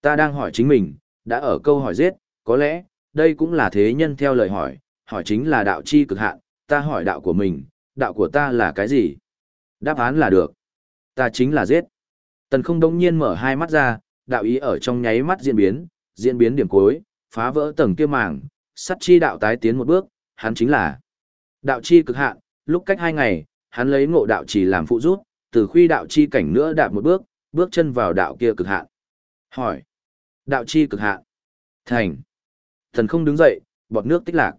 Ta đang hỏi chính mình, đã ở câu hỏi giết, có lẽ, đây cũng là thế nhân theo lời hỏi, hỏi chính là đạo chi cực hạn, ta hỏi đạo của mình, đạo của ta là cái gì? Đáp án là được. Ta chính là giết. Tần không đông nhiên mở hai mắt ra, đạo ý ở trong nháy mắt diễn biến, diễn biến điểm cuối, phá vỡ tầng kia màng, sắt chi đạo tái tiến một bước, hắn chính là đạo chi cực hạn, lúc cách hai ngày, hắn lấy ngộ đạo chỉ làm phụ rút, từ khuy đạo chi cảnh nữa đạp một bước, bước chân vào đạo kia cực hạn. Hỏi, đạo chi cực hạn. Thành. Thần không đứng dậy, bọt nước tích lạc.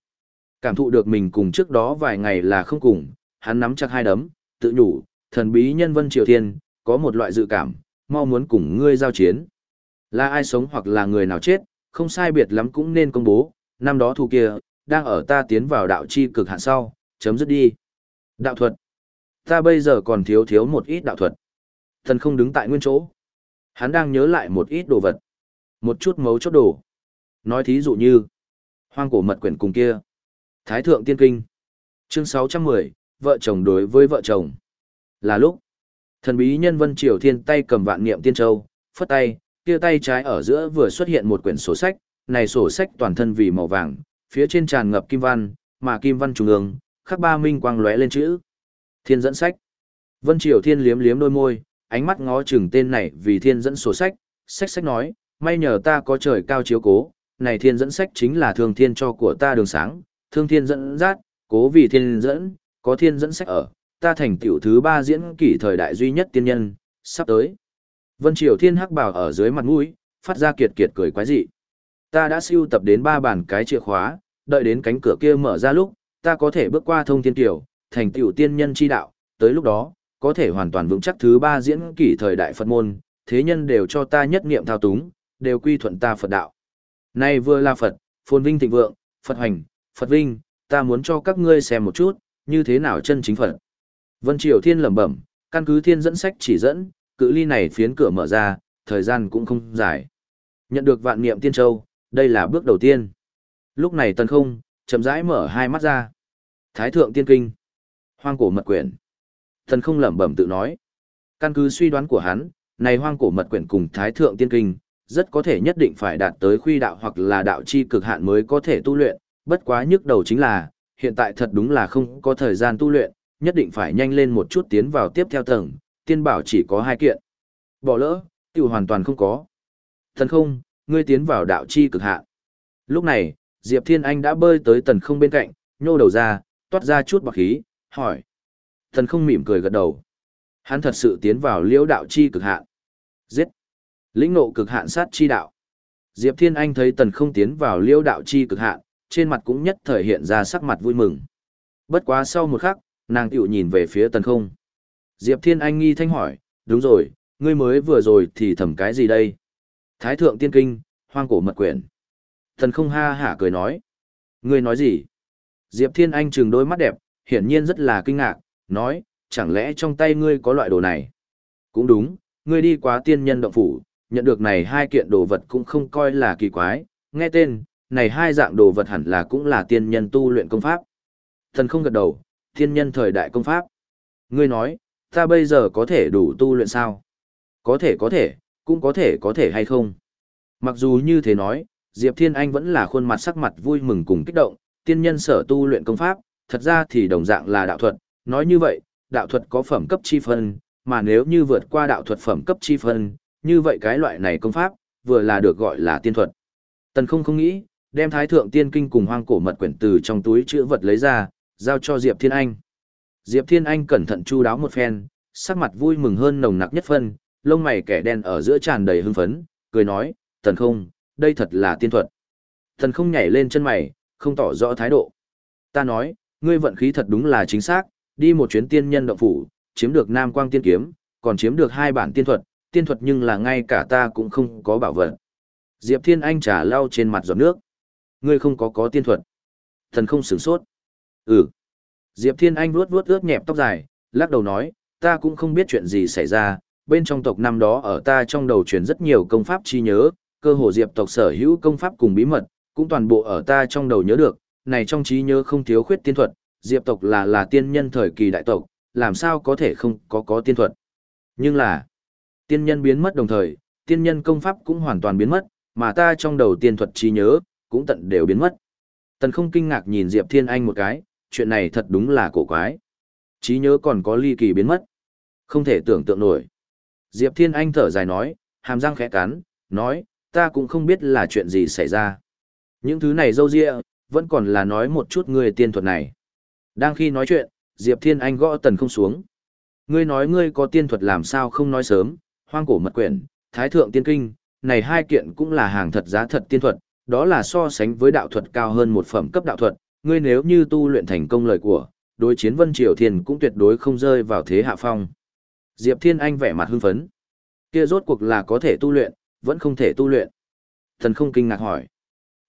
Cảm thụ được mình cùng trước đó vài ngày là không cùng, hắn nắm chặt hai đấm, tự nhủ, thần bí nhân vân triều thiên, có một loại dự cảm, mau muốn cùng ngươi giao chiến. Là ai sống hoặc là người nào chết, không sai biệt lắm cũng nên công bố, năm đó thu kia, đang ở ta tiến vào đạo chi cực hạn sau, chấm dứt đi. Đạo thuật. Ta bây giờ còn thiếu thiếu một ít đạo thuật. Thần không đứng tại nguyên chỗ. Hắn đang nhớ lại một ít đồ vật. Một chút mấu chốt đồ. Nói thí dụ như, hoang cổ mật quyển cùng kia. Thái thượng tiên kinh. Chương 610, vợ chồng đối với vợ chồng. Là lúc, thần bí nhân vân triều thiên tay cầm vạn niệm tiên châu, phất tay, kia tay trái ở giữa vừa xuất hiện một quyển sổ sách, này sổ sách toàn thân vì màu vàng, phía trên tràn ngập kim văn, mà kim văn trung ương, khắc ba minh quang lóe lên chữ. Thiên dẫn sách. Vân Triều Thiên liếm liếm đôi môi, ánh mắt ngó chừng tên này vì thiên dẫn sổ sách, sách sách nói, may nhờ ta có trời cao chiếu cố, này thiên dẫn sách chính là thương thiên cho của ta đường sáng, thương thiên dẫn dắt, cố vì thiên dẫn, có thiên dẫn sách ở, ta thành tiểu thứ ba diễn kỷ thời đại duy nhất tiên nhân, sắp tới. Vân Triều Thiên hắc bảo ở dưới mặt mũi, phát ra kiệt kiệt cười quái dị. Ta đã siêu tập đến ba bản cái chìa khóa, đợi đến cánh cửa kia mở ra lúc, ta có thể bước qua thông thiên tiểu, thành tiểu tiên nhân chi đạo, tới lúc đó, có thể hoàn toàn vững chắc thứ ba diễn kỷ thời đại Phật môn, thế nhân đều cho ta nhất niệm thao túng, đều quy thuận ta Phật đạo. Nay vừa là Phật, phồn vinh thịnh vượng, Phật hoành, Phật vinh, ta muốn cho các ngươi xem một chút, như thế nào chân chính Phật. Vân Triều Thiên lẩm bẩm, căn cứ thiên dẫn sách chỉ dẫn, cự ly này phiến cửa mở ra, thời gian cũng không dài. Nhận được vạn niệm tiên châu, đây là bước đầu tiên. Lúc này tần không, chậm rãi mở hai mắt ra. Thái thượng tiên kinh. Hoang cổ mật quyển. Tần không lẩm bẩm tự nói. Căn cứ suy đoán của hắn, này hoang cổ mật quyển cùng thái thượng tiên kinh, rất có thể nhất định phải đạt tới khuy đạo hoặc là đạo chi cực hạn mới có thể tu luyện, bất quá nhức đầu chính là, hiện tại thật đúng là không có thời gian tu luyện, nhất định phải nhanh lên một chút tiến vào tiếp theo tầng, tiên bảo chỉ có hai kiện. Bỏ lỡ, tiểu hoàn toàn không có. Thần không, ngươi tiến vào đạo chi cực hạn. Lúc này, Diệp Thiên Anh đã bơi tới tần không bên cạnh, nhô đầu ra, toát ra chút bọc khí, hỏi. Thần không mỉm cười gật đầu. Hắn thật sự tiến vào liễu đạo chi cực hạn. Giết. Lĩnh nộ cực hạn sát chi đạo. Diệp Thiên Anh thấy tần không tiến vào liêu đạo chi cực hạn, trên mặt cũng nhất thời hiện ra sắc mặt vui mừng. Bất quá sau một khắc, nàng tiểu nhìn về phía tần không. Diệp Thiên Anh nghi thanh hỏi, đúng rồi, ngươi mới vừa rồi thì thầm cái gì đây? Thái thượng tiên kinh, hoang cổ mật quyển. Tần không ha hả cười nói. Ngươi nói gì? Diệp Thiên Anh trừng đôi mắt đẹp, hiển nhiên rất là kinh ngạc, nói, chẳng lẽ trong tay ngươi có loại đồ này? Cũng đúng, ngươi đi quá tiên nhân động phủ, nhận được này hai kiện đồ vật cũng không coi là kỳ quái, nghe tên, này hai dạng đồ vật hẳn là cũng là tiên nhân tu luyện công pháp. Thần không gật đầu, tiên nhân thời đại công pháp. Ngươi nói, ta bây giờ có thể đủ tu luyện sao? Có thể có thể, cũng có thể có thể hay không? Mặc dù như thế nói, Diệp Thiên Anh vẫn là khuôn mặt sắc mặt vui mừng cùng kích động, tiên nhân sở tu luyện công pháp, thật ra thì đồng dạng là đạo thuật, nói như vậy, đạo thuật có phẩm cấp chi phân, mà nếu như vượt qua đạo thuật phẩm cấp chi phân, như vậy cái loại này công pháp, vừa là được gọi là tiên thuật. Tần không không nghĩ, đem thái thượng tiên kinh cùng hoang cổ mật quyển từ trong túi chữ vật lấy ra, giao cho Diệp Thiên Anh. Diệp Thiên Anh cẩn thận chu đáo một phen, sắc mặt vui mừng hơn nồng nặc nhất phân, lông mày kẻ đen ở giữa tràn đầy hưng phấn, cười nói, tần không, đây thật là tiên thuật. Tần không nhảy lên chân mày, không tỏ rõ thái độ. Ta nói, ngươi vận khí thật đúng là chính xác, đi một chuyến tiên nhân động phủ, chiếm được nam quang tiên kiếm, còn chiếm được hai bản tiên thuật, tiên thuật nhưng là ngay cả ta cũng không có bảo vật. Diệp Thiên Anh trả lau trên mặt giọt nước. Ngươi không có có tiên thuật. Thần không sửng sốt. Ừ. Diệp Thiên Anh vuốt vuốt ướt nhẹp tóc dài, lắc đầu nói, ta cũng không biết chuyện gì xảy ra, bên trong tộc năm đó ở ta trong đầu truyền rất nhiều công pháp chi nhớ, cơ hồ Diệp tộc sở hữu công pháp cùng bí mật, cũng toàn bộ ở ta trong đầu nhớ được, này trong trí nhớ không thiếu khuyết tiên thuật, Diệp tộc là là tiên nhân thời kỳ đại tộc, làm sao có thể không có có tiên thuật. Nhưng là, tiên nhân biến mất đồng thời, tiên nhân công pháp cũng hoàn toàn biến mất, mà ta trong đầu tiên thuật trí nhớ, cũng tận đều biến mất. Tần không kinh ngạc nhìn Diệp Thiên Anh một cái, chuyện này thật đúng là cổ quái. Trí nhớ còn có ly kỳ biến mất. Không thể tưởng tượng nổi. Diệp Thiên Anh thở dài nói, hàm răng khẽ cắn, nói, ta cũng không biết là chuyện gì xảy ra. Những thứ này dâu dịa, vẫn còn là nói một chút người tiên thuật này. Đang khi nói chuyện, Diệp Thiên Anh gõ tần không xuống. Ngươi nói ngươi có tiên thuật làm sao không nói sớm, hoang cổ mật quyển, thái thượng tiên kinh, này hai kiện cũng là hàng thật giá thật tiên thuật, đó là so sánh với đạo thuật cao hơn một phẩm cấp đạo thuật, ngươi nếu như tu luyện thành công lời của, đối chiến Vân Triều Thiên cũng tuyệt đối không rơi vào thế hạ phong. Diệp Thiên Anh vẻ mặt hưng phấn. Kia rốt cuộc là có thể tu luyện, vẫn không thể tu luyện. Thần không kinh ngạc hỏi.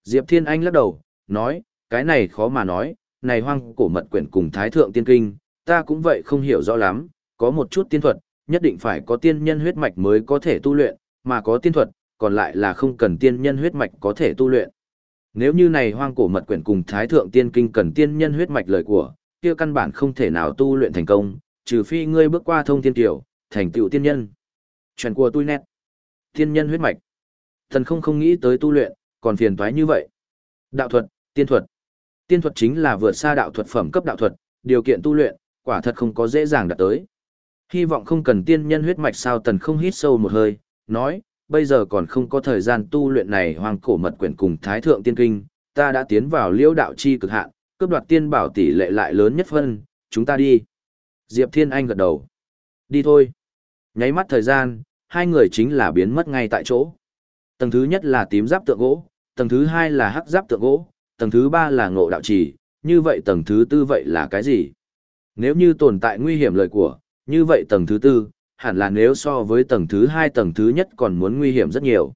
Diệp Thiên Anh lắc đầu, nói, cái này khó mà nói, này hoang cổ mật quyển cùng thái thượng tiên kinh, ta cũng vậy không hiểu rõ lắm, có một chút tiên thuật, nhất định phải có tiên nhân huyết mạch mới có thể tu luyện, mà có tiên thuật, còn lại là không cần tiên nhân huyết mạch có thể tu luyện. Nếu như này hoang cổ mật quyển cùng thái thượng tiên kinh cần tiên nhân huyết mạch lời của, kia căn bản không thể nào tu luyện thành công, trừ phi ngươi bước qua thông tiên tiểu, thành tựu tiên nhân. Chuyện của tôi nét. Tiên nhân huyết mạch. Thần không không nghĩ tới tu luyện, còn phiền toái như vậy. Đạo thuật, tiên thuật. Tiên thuật chính là vượt xa đạo thuật phẩm cấp đạo thuật, điều kiện tu luyện, quả thật không có dễ dàng đạt tới. Hy vọng không cần tiên nhân huyết mạch sao tần không hít sâu một hơi, nói, bây giờ còn không có thời gian tu luyện này hoàng cổ mật quyển cùng thái thượng tiên kinh, ta đã tiến vào liễu đạo chi cực hạn, cướp đoạt tiên bảo tỷ lệ lại lớn nhất phân, chúng ta đi. Diệp Thiên Anh gật đầu. Đi thôi. Nháy mắt thời gian, hai người chính là biến mất ngay tại chỗ. Tầng thứ nhất là tím giáp tượng gỗ, tầng thứ hai là hắc giáp tượng gỗ, tầng thứ ba là ngộ đạo trì, như vậy tầng thứ tư vậy là cái gì? Nếu như tồn tại nguy hiểm lời của, như vậy tầng thứ tư, hẳn là nếu so với tầng thứ hai tầng thứ nhất còn muốn nguy hiểm rất nhiều.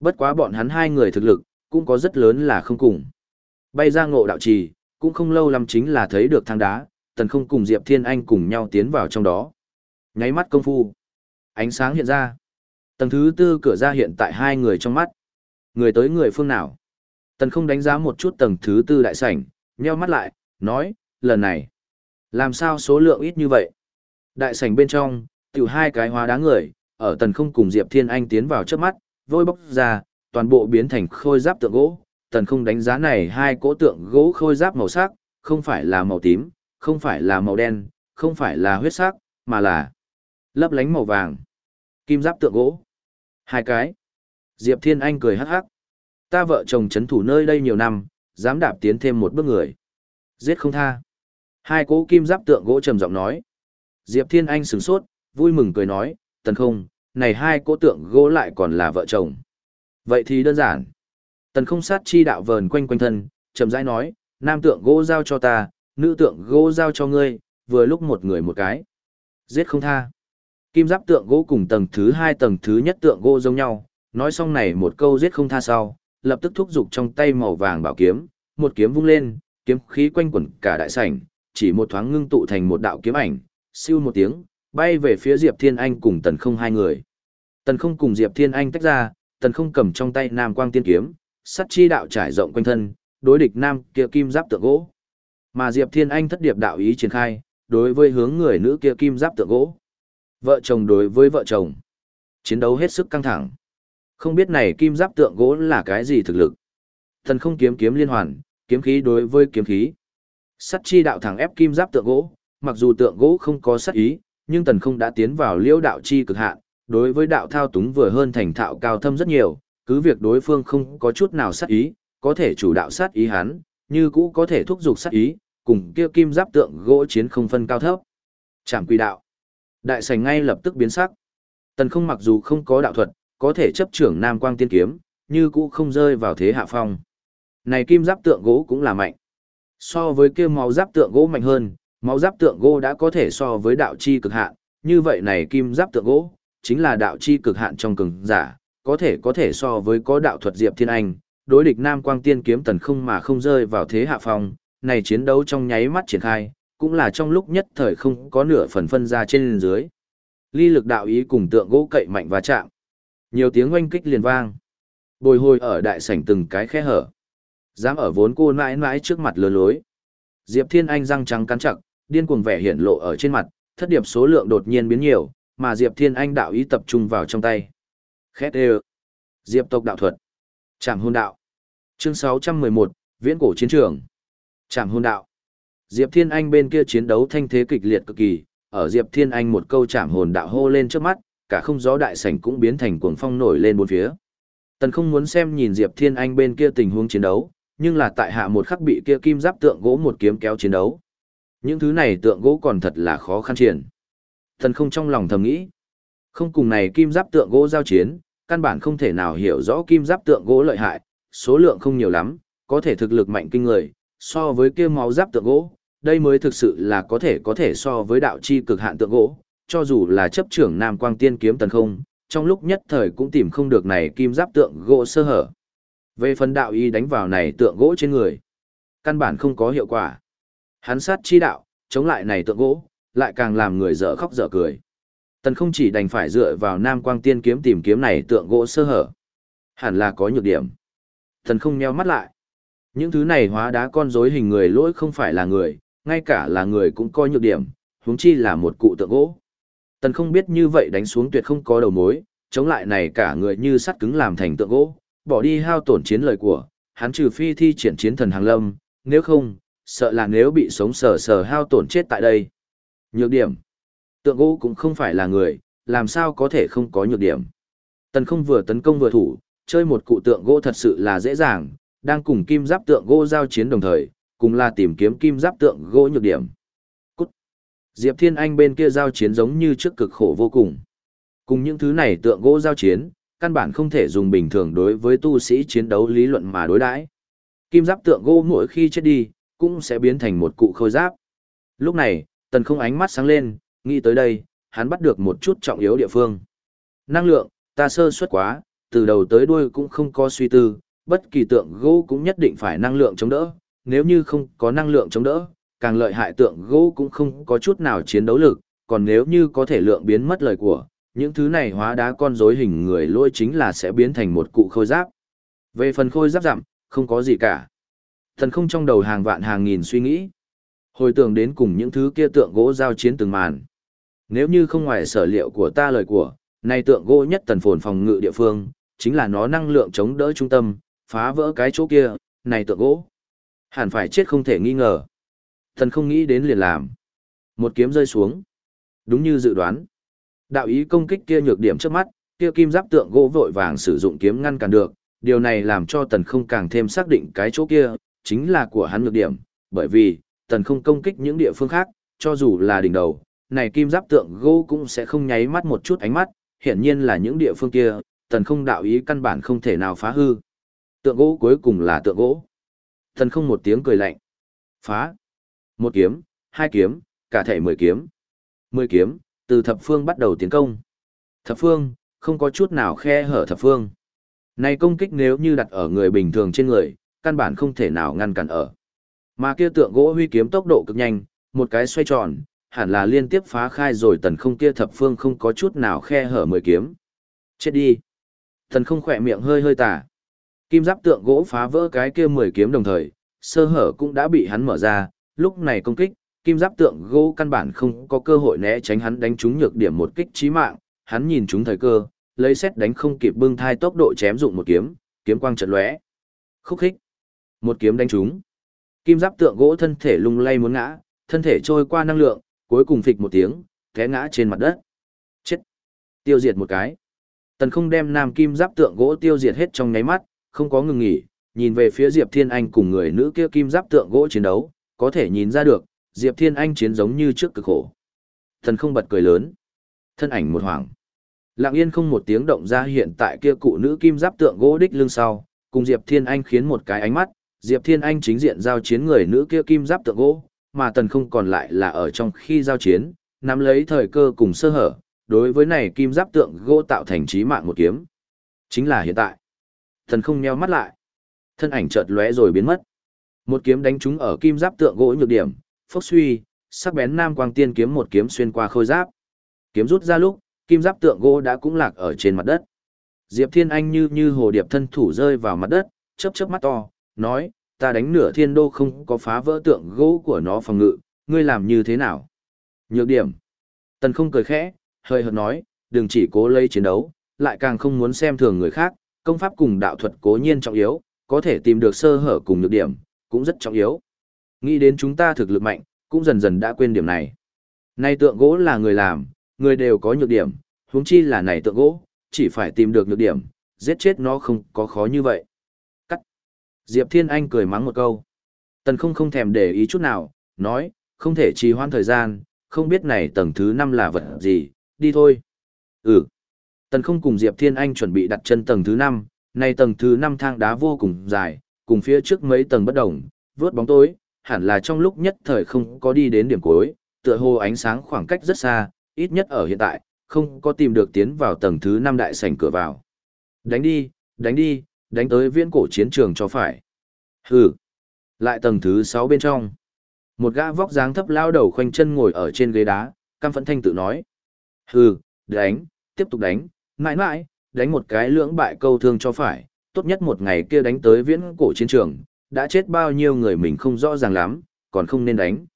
Bất quá bọn hắn hai người thực lực, cũng có rất lớn là không cùng. Bay ra ngộ đạo trì, cũng không lâu lắm chính là thấy được thang đá, tần không cùng Diệp Thiên Anh cùng nhau tiến vào trong đó. Nháy mắt công phu. Ánh sáng hiện ra. Tầng thứ tư cửa ra hiện tại hai người trong mắt. Người tới người phương nào? Tần không đánh giá một chút tầng thứ tư đại sảnh, nheo mắt lại, nói, lần này. Làm sao số lượng ít như vậy? Đại sảnh bên trong, tiểu hai cái hóa đá người, ở tần không cùng Diệp Thiên Anh tiến vào trước mắt, vôi bốc ra, toàn bộ biến thành khôi giáp tượng gỗ. Tần không đánh giá này hai cỗ tượng gỗ khôi giáp màu sắc, không phải là màu tím, không phải là màu đen, không phải là huyết sắc, mà là lấp lánh màu vàng. Kim giáp tượng gỗ. Hai cái. Diệp Thiên Anh cười hắc hắc. Ta vợ chồng chấn thủ nơi đây nhiều năm, dám đạp tiến thêm một bước người. Giết không tha. Hai cỗ kim giáp tượng gỗ trầm giọng nói. Diệp Thiên Anh sửng sốt, vui mừng cười nói, tần không, này hai cỗ tượng gỗ lại còn là vợ chồng. Vậy thì đơn giản. Tần không sát chi đạo vờn quanh quanh thân, chậm rãi nói, nam tượng gỗ giao cho ta, nữ tượng gỗ giao cho ngươi, vừa lúc một người một cái. Giết không tha. Kim giáp tượng gỗ cùng tầng thứ hai tầng thứ nhất tượng gỗ giống nhau, nói xong này một câu giết không tha sau, lập tức thúc giục trong tay màu vàng bảo kiếm, một kiếm vung lên, kiếm khí quanh quẩn cả đại sảnh, chỉ một thoáng ngưng tụ thành một đạo kiếm ảnh, siêu một tiếng, bay về phía Diệp Thiên Anh cùng Tần Không hai người. Tần Không cùng Diệp Thiên Anh tách ra, Tần Không cầm trong tay Nam Quang Tiên kiếm, sắt chi đạo trải rộng quanh thân, đối địch nam kia kim giáp tượng gỗ. Mà Diệp Thiên Anh thất điệp đạo ý triển khai, đối với hướng người nữ kia kim giáp tượng gỗ. Vợ chồng đối với vợ chồng. Chiến đấu hết sức căng thẳng. Không biết này kim giáp tượng gỗ là cái gì thực lực. Thần không kiếm kiếm liên hoàn, kiếm khí đối với kiếm khí. Sắt chi đạo thẳng ép kim giáp tượng gỗ, mặc dù tượng gỗ không có sát ý, nhưng tần không đã tiến vào liễu đạo chi cực hạn, đối với đạo thao túng vừa hơn thành thạo cao thâm rất nhiều, cứ việc đối phương không có chút nào sát ý, có thể chủ đạo sát ý hắn, như cũ có thể thúc giục sát ý, cùng kia kim giáp tượng gỗ chiến không phân cao thấp. Trảm quy đạo. Đại sảnh ngay lập tức biến sắc. Tần không mặc dù không có đạo thuật, có thể chấp trưởng Nam Quang Tiên Kiếm, như cũ không rơi vào thế hạ phong. Này kim giáp tượng gỗ cũng là mạnh. So với kia màu giáp tượng gỗ mạnh hơn, máu giáp tượng gỗ đã có thể so với đạo chi cực hạn, như vậy này kim giáp tượng gỗ, chính là đạo chi cực hạn trong cường giả, có thể có thể so với có đạo thuật Diệp Thiên Anh, đối địch Nam Quang Tiên Kiếm tần không mà không rơi vào thế hạ phong, này chiến đấu trong nháy mắt triển khai, cũng là trong lúc nhất thời không có nửa phần phân ra trên dưới. Ly lực đạo ý cùng tượng gỗ cậy mạnh và chạm. Nhiều tiếng oanh kích liền vang. Bồi hồi ở đại sảnh từng cái khe hở. Dám ở vốn cô mãi mãi trước mặt lừa lối. Diệp Thiên Anh răng trắng cắn chặt, điên cuồng vẻ hiển lộ ở trên mặt, thất điệp số lượng đột nhiên biến nhiều, mà Diệp Thiên Anh đạo ý tập trung vào trong tay. Khét đều. Diệp tộc đạo thuật. Trảm hôn đạo. Chương 611, Viễn cổ chiến trường. Trảm hôn đạo. Diệp Thiên Anh bên kia chiến đấu thanh thế kịch liệt cực kỳ, ở Diệp Thiên Anh một câu trảm hồn đạo hô lên trước mắt, cả không gió đại sảnh cũng biến thành cuồng phong nổi lên bốn phía. Tần không muốn xem nhìn Diệp Thiên Anh bên kia tình huống chiến đấu, nhưng là tại hạ một khắc bị kia kim giáp tượng gỗ một kiếm kéo chiến đấu. Những thứ này tượng gỗ còn thật là khó khăn triển. Thần không trong lòng thầm nghĩ, không cùng này kim giáp tượng gỗ giao chiến, căn bản không thể nào hiểu rõ kim giáp tượng gỗ lợi hại, số lượng không nhiều lắm, có thể thực lực mạnh kinh người, so với kia máu giáp tượng gỗ, đây mới thực sự là có thể có thể so với đạo chi cực hạn tượng gỗ, cho dù là chấp trưởng Nam Quang Tiên kiếm tần không, trong lúc nhất thời cũng tìm không được này kim giáp tượng gỗ sơ hở. Về phần đạo y đánh vào này tượng gỗ trên người, căn bản không có hiệu quả. Hắn sát chi đạo, chống lại này tượng gỗ, lại càng làm người dở khóc dở cười. Tần không chỉ đành phải dựa vào Nam Quang Tiên kiếm tìm kiếm này tượng gỗ sơ hở. Hẳn là có nhược điểm. Tần không nheo mắt lại. Những thứ này hóa đá con rối hình người lỗi không phải là người, ngay cả là người cũng có nhược điểm, huống chi là một cụ tượng gỗ. Tần không biết như vậy đánh xuống tuyệt không có đầu mối, chống lại này cả người như sắt cứng làm thành tượng gỗ, bỏ đi hao tổn chiến lời của, hắn trừ phi thi triển chiến thần hàng lâm, nếu không, sợ là nếu bị sống sờ sờ hao tổn chết tại đây. Nhược điểm. Tượng gỗ cũng không phải là người, làm sao có thể không có nhược điểm. Tần không vừa tấn công vừa thủ, chơi một cụ tượng gỗ thật sự là dễ dàng, đang cùng kim giáp tượng gỗ giao chiến đồng thời, cùng là tìm kiếm kim giáp tượng gỗ nhược điểm. Cút. Diệp Thiên Anh bên kia giao chiến giống như trước cực khổ vô cùng. Cùng những thứ này tượng gỗ giao chiến, căn bản không thể dùng bình thường đối với tu sĩ chiến đấu lý luận mà đối đãi. Kim giáp tượng gỗ mỗi khi chết đi, cũng sẽ biến thành một cụ khôi giáp. Lúc này, tần không ánh mắt sáng lên, nghĩ tới đây, hắn bắt được một chút trọng yếu địa phương. Năng lượng, ta sơ suất quá, từ đầu tới đuôi cũng không có suy tư, bất kỳ tượng gỗ cũng nhất định phải năng lượng chống đỡ, nếu như không có năng lượng chống đỡ, càng lợi hại tượng gỗ cũng không có chút nào chiến đấu lực, còn nếu như có thể lượng biến mất lời của, những thứ này hóa đá con rối hình người lôi chính là sẽ biến thành một cụ khôi giáp. Về phần khôi giáp giảm, không có gì cả. Thần không trong đầu hàng vạn hàng nghìn suy nghĩ. Hồi tưởng đến cùng những thứ kia tượng gỗ giao chiến từng màn. Nếu như không ngoài sở liệu của ta lời của, này tượng gỗ nhất tần phồn phòng ngự địa phương, chính là nó năng lượng chống đỡ trung tâm, phá vỡ cái chỗ kia, này tượng gỗ. Hẳn phải chết không thể nghi ngờ. Thần không nghĩ đến liền làm. Một kiếm rơi xuống. Đúng như dự đoán. Đạo ý công kích kia nhược điểm trước mắt, kia kim giáp tượng gỗ vội vàng sử dụng kiếm ngăn cản được. Điều này làm cho tần không càng thêm xác định cái chỗ kia, chính là của hắn nhược điểm. Bởi vì, tần không công kích những địa phương khác, cho dù là đỉnh đầu, này kim giáp tượng gỗ cũng sẽ không nháy mắt một chút ánh mắt, hiển nhiên là những địa phương kia, tần không đạo ý căn bản không thể nào phá hư. Tượng gỗ cuối cùng là tượng gỗ. Thần không một tiếng cười lạnh. Phá. Một kiếm, hai kiếm, cả thể mười kiếm. Mười kiếm, từ thập phương bắt đầu tiến công. Thập phương, không có chút nào khe hở thập phương. Này công kích nếu như đặt ở người bình thường trên người, căn bản không thể nào ngăn cản ở. Mà kia tượng gỗ huy kiếm tốc độ cực nhanh, một cái xoay tròn, hẳn là liên tiếp phá khai rồi tần không kia thập phương không có chút nào khe hở mười kiếm. Chết đi. Tần không khỏe miệng hơi hơi tả. Kim giáp tượng gỗ phá vỡ cái kia mười kiếm đồng thời, sơ hở cũng đã bị hắn mở ra, lúc này công kích, kim giáp tượng gỗ căn bản không có cơ hội né tránh hắn đánh trúng nhược điểm một kích chí mạng, hắn nhìn trúng thời cơ, lấy xét đánh không kịp bưng thai tốc độ chém dụng một kiếm, kiếm quang chợt lóe. Khúc khích. Một kiếm đánh trúng. Kim giáp tượng gỗ thân thể lung lay muốn ngã, thân thể trôi qua năng lượng, cuối cùng phịch một tiếng, té ngã trên mặt đất. Chết. Tiêu diệt một cái. Tần không đem nam kim giáp tượng gỗ tiêu diệt hết trong nháy mắt, không có ngừng nghỉ, nhìn về phía Diệp Thiên Anh cùng người nữ kia kim giáp tượng gỗ chiến đấu, có thể nhìn ra được, Diệp Thiên Anh chiến giống như trước cực khổ. Thần không bật cười lớn. Thân ảnh một hoàng. Lặng yên không một tiếng động ra hiện tại kia cụ nữ kim giáp tượng gỗ đích lưng sau, cùng Diệp Thiên Anh khiến một cái ánh mắt, Diệp Thiên Anh chính diện giao chiến người nữ kia kim giáp tượng gỗ, mà tần không còn lại là ở trong khi giao chiến, nắm lấy thời cơ cùng sơ hở, đối với này kim giáp tượng gỗ tạo thành trí mạng một kiếm. Chính là hiện tại. Thần không nheo mắt lại. Thân ảnh chợt lóe rồi biến mất. Một kiếm đánh trúng ở kim giáp tượng gỗ nhược điểm, phốc suy, sắc bén nam quang tiên kiếm một kiếm xuyên qua khôi giáp. Kiếm rút ra lúc, kim giáp tượng gỗ đã cũng lạc ở trên mặt đất. Diệp Thiên Anh như như hồ điệp thân thủ rơi vào mặt đất, chớp chớp mắt to, nói, ta đánh nửa thiên đô không có phá vỡ tượng gỗ của nó phòng ngự, ngươi làm như thế nào? Nhược điểm. Tần không cười khẽ, hơi hợt nói, đừng chỉ cố lấy chiến đấu, lại càng không muốn xem thường người khác, công pháp cùng đạo thuật cố nhiên trọng yếu, có thể tìm được sơ hở cùng nhược điểm, cũng rất trọng yếu. Nghĩ đến chúng ta thực lực mạnh, cũng dần dần đã quên điểm này. Này tượng gỗ là người làm, người đều có nhược điểm, huống chi là này tượng gỗ, chỉ phải tìm được nhược điểm, giết chết nó không có khó như vậy. Diệp Thiên Anh cười mắng một câu. Tần không không thèm để ý chút nào, nói, không thể trì hoãn thời gian, không biết này tầng thứ 5 là vật gì, đi thôi. Ừ. Tần không cùng Diệp Thiên Anh chuẩn bị đặt chân tầng thứ 5, này tầng thứ 5 thang đá vô cùng dài, cùng phía trước mấy tầng bất đồng, vướt bóng tối, hẳn là trong lúc nhất thời không có đi đến điểm cuối, tựa hồ ánh sáng khoảng cách rất xa, ít nhất ở hiện tại, không có tìm được tiến vào tầng thứ 5 đại sảnh cửa vào. Đánh đi, đánh đi, đánh tới viễn cổ chiến trường cho phải. Hừ. Lại tầng thứ 6 bên trong. Một gã vóc dáng thấp lao đầu khoanh chân ngồi ở trên ghế đá, cam phẫn thanh tự nói. Hừ, đánh, tiếp tục đánh, mãi mãi, đánh một cái lưỡng bại câu thương cho phải, tốt nhất một ngày kia đánh tới viễn cổ chiến trường, đã chết bao nhiêu người mình không rõ ràng lắm, còn không nên đánh.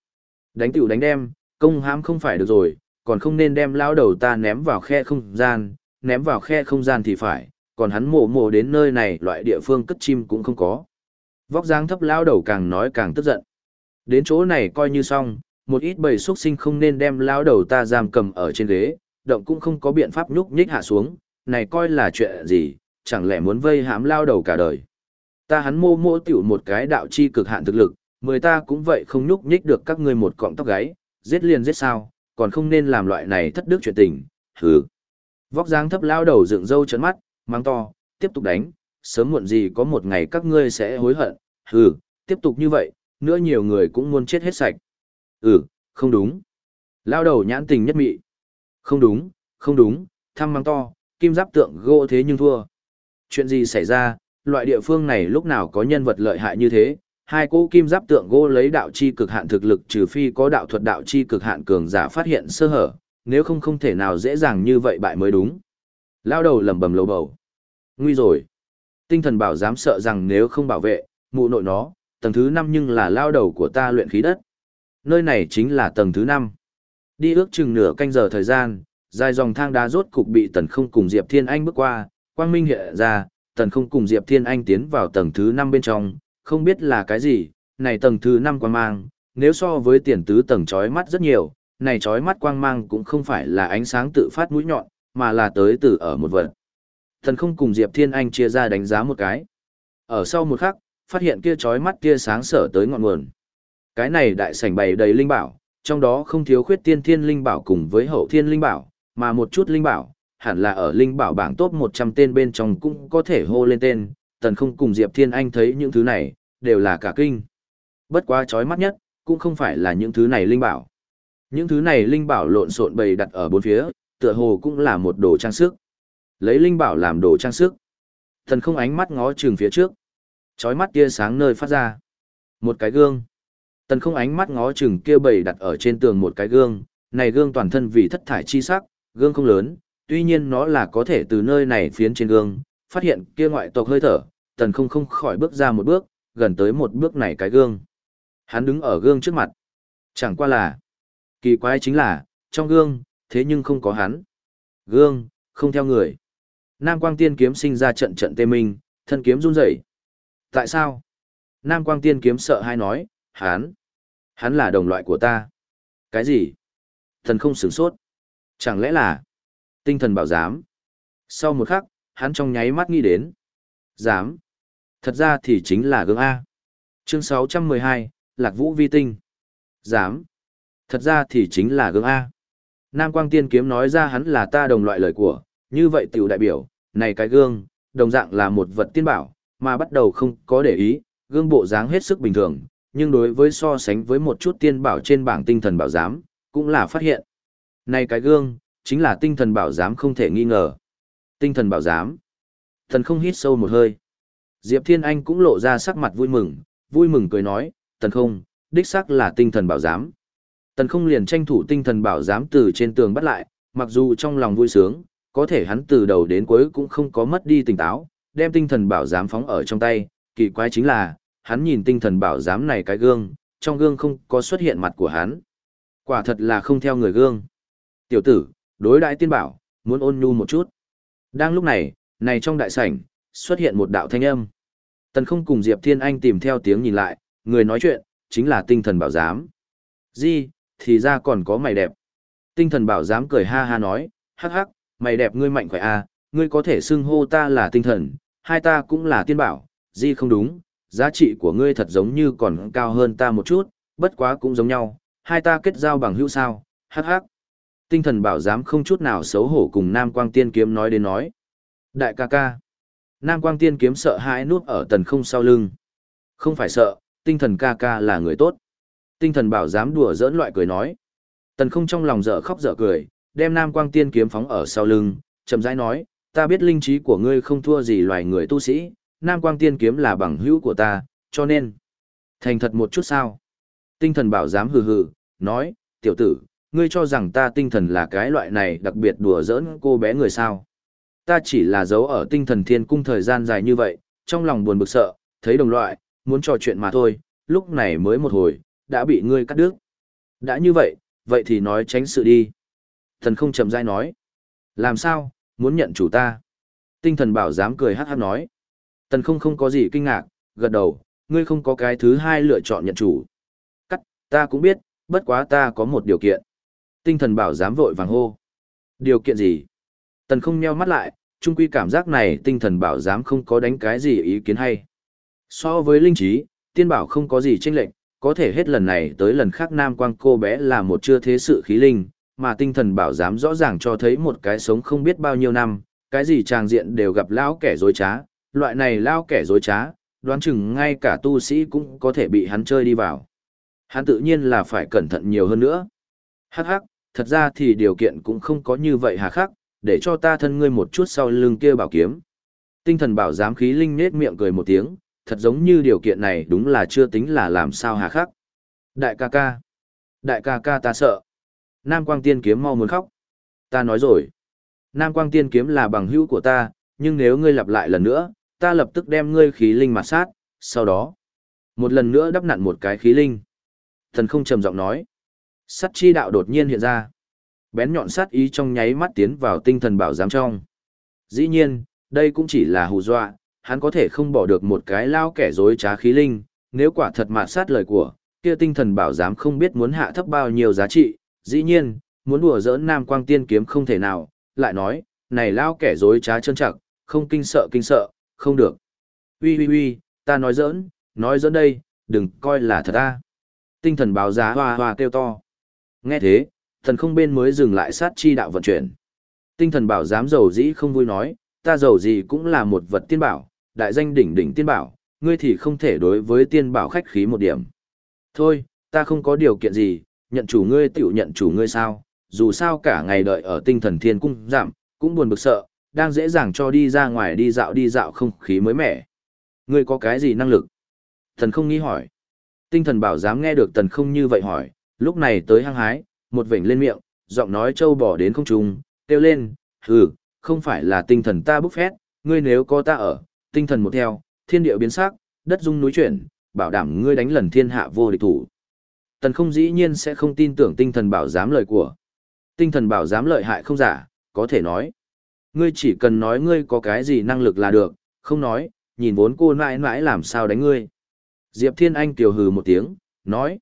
Đánh tiểu đánh đem, công hãm không phải được rồi, còn không nên đem lao đầu ta ném vào khe không gian, ném vào khe không gian thì phải, còn hắn mổ mổ đến nơi này loại địa phương cất chim cũng không có. Vóc dáng thấp lao đầu càng nói càng tức giận. Đến chỗ này coi như xong, một ít bầy xuất sinh không nên đem lao đầu ta giam cầm ở trên ghế, động cũng không có biện pháp nhúc nhích hạ xuống, này coi là chuyện gì, chẳng lẽ muốn vây hãm lao đầu cả đời. Ta hắn mô mô tiểu một cái đạo chi cực hạn thực lực, mười ta cũng vậy không nhúc nhích được các ngươi một cọng tóc gáy, giết liền giết sao, còn không nên làm loại này thất đức chuyện tình, hừ. Vóc dáng thấp lao đầu dựng râu chấn mắt, mang to, tiếp tục đánh, sớm muộn gì có một ngày các ngươi sẽ hối hận, hừ, tiếp tục như vậy, nữa nhiều người cũng muốn chết hết sạch. Ừ, không đúng. Lao đầu nhãn tình nhất mị. Không đúng, không đúng, thăm mang to, kim giáp tượng gỗ thế nhưng thua. Chuyện gì xảy ra, loại địa phương này lúc nào có nhân vật lợi hại như thế, hai cỗ kim giáp tượng gỗ lấy đạo chi cực hạn thực lực trừ phi có đạo thuật đạo chi cực hạn cường giả phát hiện sơ hở, nếu không không thể nào dễ dàng như vậy bại mới đúng. Lao đầu lầm bầm lầu bầu. Nguy rồi. Tinh thần bảo dám sợ rằng nếu không bảo vệ, mụ nội nó, tầng thứ 5 nhưng là lao đầu của ta luyện khí đất. Nơi này chính là tầng thứ 5. Đi ước chừng nửa canh giờ thời gian, dài dòng thang đá rốt cục bị tần không cùng Diệp Thiên Anh bước qua, quang minh hiện ra, tần không cùng Diệp Thiên Anh tiến vào tầng thứ 5 bên trong, không biết là cái gì, này tầng thứ 5 quang mang, nếu so với tiền tứ tầng chói mắt rất nhiều, này chói mắt quang mang cũng không phải là ánh sáng tự phát mũi nhọn, mà là tới từ ở một vật. Tần không cùng Diệp Thiên Anh chia ra đánh giá một cái. Ở sau một khắc, phát hiện kia chói mắt kia sáng sở tới ngọn nguồn. Cái này đại sảnh bày đầy linh bảo, trong đó không thiếu khuyết tiên thiên linh bảo cùng với hậu thiên linh bảo, mà một chút linh bảo, hẳn là ở linh bảo bảng top 100 tên bên trong cũng có thể hô lên tên, tần không cùng Diệp Thiên Anh thấy những thứ này, đều là cả kinh. Bất quá chói mắt nhất, cũng không phải là những thứ này linh bảo. Những thứ này linh bảo lộn xộn bày đặt ở bốn phía, tựa hồ cũng là một đồ trang sức. Lấy linh bảo làm đồ trang sức. Thần không ánh mắt ngó trường phía trước. Chói mắt tia sáng nơi phát ra. Một cái gương. Tần không ánh mắt ngó chừng kia bày đặt ở trên tường một cái gương, này gương toàn thân vì thất thải chi sắc, gương không lớn, tuy nhiên nó là có thể từ nơi này phiến trên gương, phát hiện kia ngoại tộc hơi thở, tần không không khỏi bước ra một bước, gần tới một bước này cái gương. Hắn đứng ở gương trước mặt. Chẳng qua là, kỳ quái chính là, trong gương, thế nhưng không có hắn. Gương, không theo người. Nam quang tiên kiếm sinh ra trận trận tê minh, thân kiếm run rẩy. Tại sao? Nam quang tiên kiếm sợ hai nói, hắn, hắn là đồng loại của ta. Cái gì? Thần không sửng sốt. Chẳng lẽ là tinh thần bảo giám? Sau một khắc, hắn trong nháy mắt nghĩ đến. Giám. Thật ra thì chính là gương A. Chương 612, Lạc Vũ Vi Tinh. Giám. Thật ra thì chính là gương A. Nam Quang Tiên Kiếm nói ra hắn là ta đồng loại lời của, như vậy tiểu đại biểu, này cái gương, đồng dạng là một vật tiên bảo, mà bắt đầu không có để ý, gương bộ dáng hết sức bình thường, nhưng đối với so sánh với một chút tiên bảo trên bảng tinh thần bảo giám, cũng là phát hiện. Này cái gương, chính là tinh thần bảo giám không thể nghi ngờ. Tinh thần bảo giám. Thần không hít sâu một hơi. Diệp Thiên Anh cũng lộ ra sắc mặt vui mừng, vui mừng cười nói, tần không, đích xác là tinh thần bảo giám. Tần không liền tranh thủ tinh thần bảo giám từ trên tường bắt lại, mặc dù trong lòng vui sướng, có thể hắn từ đầu đến cuối cũng không có mất đi tỉnh táo, đem tinh thần bảo giám phóng ở trong tay, kỳ quái chính là, hắn nhìn tinh thần bảo giám này cái gương, trong gương không có xuất hiện mặt của hắn. Quả thật là không theo người gương. Tiểu tử, đối đại tiên bảo, muốn ôn nhu một chút. Đang lúc này, này trong đại sảnh, xuất hiện một đạo thanh âm. Tần không cùng Diệp Thiên Anh tìm theo tiếng nhìn lại, người nói chuyện, chính là tinh thần bảo giám. Di, thì ra còn có mày đẹp. Tinh thần bảo giám cười ha ha nói, hắc hắc, mày đẹp ngươi mạnh khỏe à, ngươi có thể xưng hô ta là tinh thần, hai ta cũng là tiên bảo, Di không đúng, giá trị của ngươi thật giống như còn cao hơn ta một chút, bất quá cũng giống nhau, hai ta kết giao bằng hữu sao, hắc hắc. Tinh thần bảo giám không chút nào xấu hổ cùng Nam Quang Tiên Kiếm nói đến nói. Đại ca ca. Nam Quang Tiên Kiếm sợ hãi nuốt ở tần không sau lưng. Không phải sợ, tinh thần ca ca là người tốt. Tinh thần bảo dám đùa giỡn loại cười nói. Tần không trong lòng dở khóc dở cười, đem Nam Quang Tiên Kiếm phóng ở sau lưng, chậm rãi nói, ta biết linh trí của ngươi không thua gì loài người tu sĩ, Nam Quang Tiên Kiếm là bằng hữu của ta, cho nên. Thành thật một chút sao? Tinh thần bảo dám hừ hừ, nói, tiểu tử, ngươi cho rằng ta tinh thần là cái loại này đặc biệt đùa giỡn cô bé người sao. Ta chỉ là giấu ở tinh thần thiên cung thời gian dài như vậy, trong lòng buồn bực sợ, thấy đồng loại, muốn trò chuyện mà thôi, lúc này mới một hồi, đã bị ngươi cắt đứt. Đã như vậy, vậy thì nói tránh sự đi. Thần không chậm rãi nói. Làm sao, muốn nhận chủ ta? Tinh thần bảo dám cười hát hát nói. Tần không không có gì kinh ngạc, gật đầu, ngươi không có cái thứ hai lựa chọn nhận chủ. Cắt, ta cũng biết, bất quá ta có một điều kiện. Tinh thần bảo dám vội vàng hô. Điều kiện gì? Tần không nheo mắt lại, chung quy cảm giác này tinh thần bảo dám không có đánh cái gì ý kiến hay. So với linh trí, tiên bảo không có gì chênh lệch, có thể hết lần này tới lần khác nam quang cô bé là một chưa thế sự khí linh, mà tinh thần bảo giám rõ ràng cho thấy một cái sống không biết bao nhiêu năm, cái gì tràng diện đều gặp lão kẻ dối trá, loại này lao kẻ dối trá, đoán chừng ngay cả tu sĩ cũng có thể bị hắn chơi đi vào. Hắn tự nhiên là phải cẩn thận nhiều hơn nữa. Hắc hắc, thật ra thì điều kiện cũng không có như vậy hà khắc, để cho ta thân ngươi một chút sau lưng kia bảo kiếm. Tinh thần bảo giám khí linh nết miệng cười một tiếng, thật giống như điều kiện này đúng là chưa tính là làm sao hà khắc. Đại ca ca. Đại ca ca ta sợ. Nam quang tiên kiếm mau muốn khóc. Ta nói rồi. Nam quang tiên kiếm là bằng hữu của ta, nhưng nếu ngươi lặp lại lần nữa, ta lập tức đem ngươi khí linh mặt sát, sau đó. Một lần nữa đắp nặn một cái khí linh. Thần không trầm giọng nói. Sắt chi đạo đột nhiên hiện ra. Bén nhọn sắt ý trong nháy mắt tiến vào tinh thần bảo giám trong. Dĩ nhiên, đây cũng chỉ là hù dọa, hắn có thể không bỏ được một cái lao kẻ dối trá khí linh, nếu quả thật mạt sát lời của, kia tinh thần bảo giám không biết muốn hạ thấp bao nhiêu giá trị, dĩ nhiên, muốn đùa giỡn nam quang tiên kiếm không thể nào, lại nói, này lao kẻ dối trá chân chặt, không kinh sợ kinh sợ, không được. Ui ui ui, ta nói giỡn, nói giỡn đây, đừng coi là thật ta. Tinh thần báo giá hoa hoa kêu to. Nghe thế, thần không bên mới dừng lại sát chi đạo vận chuyển. Tinh thần bảo dám giàu dĩ không vui nói, ta giàu gì cũng là một vật tiên bảo, đại danh đỉnh đỉnh tiên bảo, ngươi thì không thể đối với tiên bảo khách khí một điểm. Thôi, ta không có điều kiện gì, nhận chủ ngươi tiểu nhận chủ ngươi sao, dù sao cả ngày đợi ở tinh thần thiên cung giảm, cũng buồn bực sợ, đang dễ dàng cho đi ra ngoài đi dạo đi dạo không khí mới mẻ. Ngươi có cái gì năng lực? Thần không nghĩ hỏi. Tinh thần bảo dám nghe được tần không như vậy hỏi, lúc này tới hăng hái, một vểnh lên miệng, giọng nói trâu bỏ đến không trung, kêu lên, hừ, không phải là tinh thần ta bức phét, ngươi nếu có ta ở, tinh thần một theo, thiên địa biến sắc, đất dung núi chuyển, bảo đảm ngươi đánh lần thiên hạ vô địch thủ. Tần không dĩ nhiên sẽ không tin tưởng tinh thần bảo giám lời của. Tinh thần bảo giám lợi hại không giả, có thể nói. Ngươi chỉ cần nói ngươi có cái gì năng lực là được, không nói, nhìn vốn cô mãi mãi làm sao đánh ngươi. Diệp Thiên Anh tiểu hừ một tiếng, nói.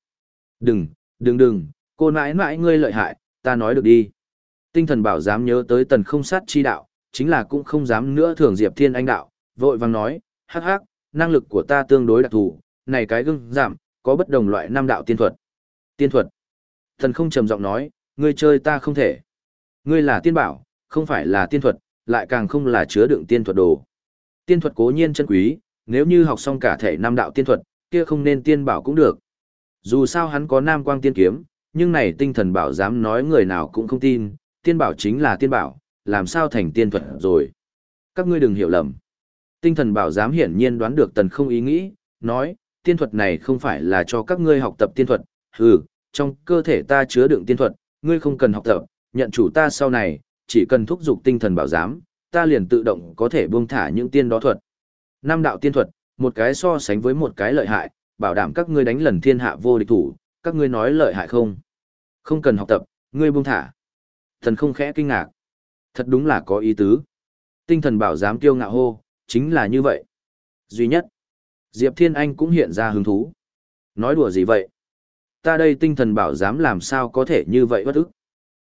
Đừng, đừng đừng, cô mãi mãi ngươi lợi hại, ta nói được đi. Tinh thần bảo dám nhớ tới tần không sát chi đạo, chính là cũng không dám nữa thường Diệp Thiên Anh đạo, vội vàng nói, hắc hắc, năng lực của ta tương đối đặc thù, này cái gương giảm, có bất đồng loại năm đạo tiên thuật. Tiên thuật. Thần không trầm giọng nói, ngươi chơi ta không thể. Ngươi là tiên bảo, không phải là tiên thuật, lại càng không là chứa đựng tiên thuật đồ. Tiên thuật cố nhiên chân quý, nếu như học xong cả thể Nam đạo tiên thuật, kia không nên tiên bảo cũng được. Dù sao hắn có nam quang tiên kiếm, nhưng này tinh thần bảo dám nói người nào cũng không tin, tiên bảo chính là tiên bảo, làm sao thành tiên thuật rồi. Các ngươi đừng hiểu lầm. Tinh thần bảo dám hiển nhiên đoán được tần không ý nghĩ, nói, tiên thuật này không phải là cho các ngươi học tập tiên thuật, hừ, trong cơ thể ta chứa đựng tiên thuật, ngươi không cần học tập, nhận chủ ta sau này, chỉ cần thúc giục tinh thần bảo giám, ta liền tự động có thể buông thả những tiên đó thuật. Năm đạo tiên thuật, một cái so sánh với một cái lợi hại, bảo đảm các ngươi đánh lần thiên hạ vô địch thủ, các ngươi nói lợi hại không? Không cần học tập, ngươi buông thả. Thần không khẽ kinh ngạc. Thật đúng là có ý tứ. Tinh thần bảo giám kiêu ngạo hô, chính là như vậy. Duy nhất. Diệp Thiên Anh cũng hiện ra hứng thú. Nói đùa gì vậy? Ta đây tinh thần bảo giám làm sao có thể như vậy bất ức?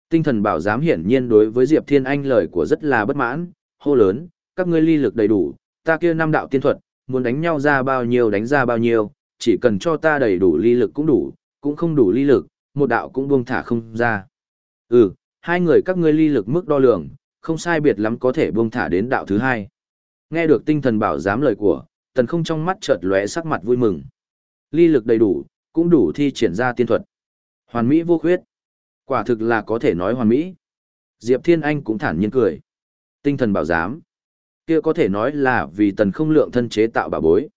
Tinh thần bảo giám hiển nhiên đối với Diệp Thiên Anh lời của rất là bất mãn, hô lớn, các ngươi ly lực đầy đủ, ta kia năm đạo tiên thuật, muốn đánh nhau ra bao nhiêu đánh ra bao nhiêu, chỉ cần cho ta đầy đủ ly lực cũng đủ, cũng không đủ ly lực, một đạo cũng buông thả không ra. Ừ, hai người các ngươi ly lực mức đo lường, không sai biệt lắm có thể buông thả đến đạo thứ hai. Nghe được tinh thần bảo giám lời của, tần không trong mắt chợt lóe sắc mặt vui mừng. Ly lực đầy đủ, cũng đủ thi triển ra tiên thuật. Hoàn mỹ vô khuyết. Quả thực là có thể nói hoàn mỹ. Diệp Thiên Anh cũng thản nhiên cười. Tinh thần bảo giám. Kia có thể nói là vì tần không lượng thân chế tạo bảo bối.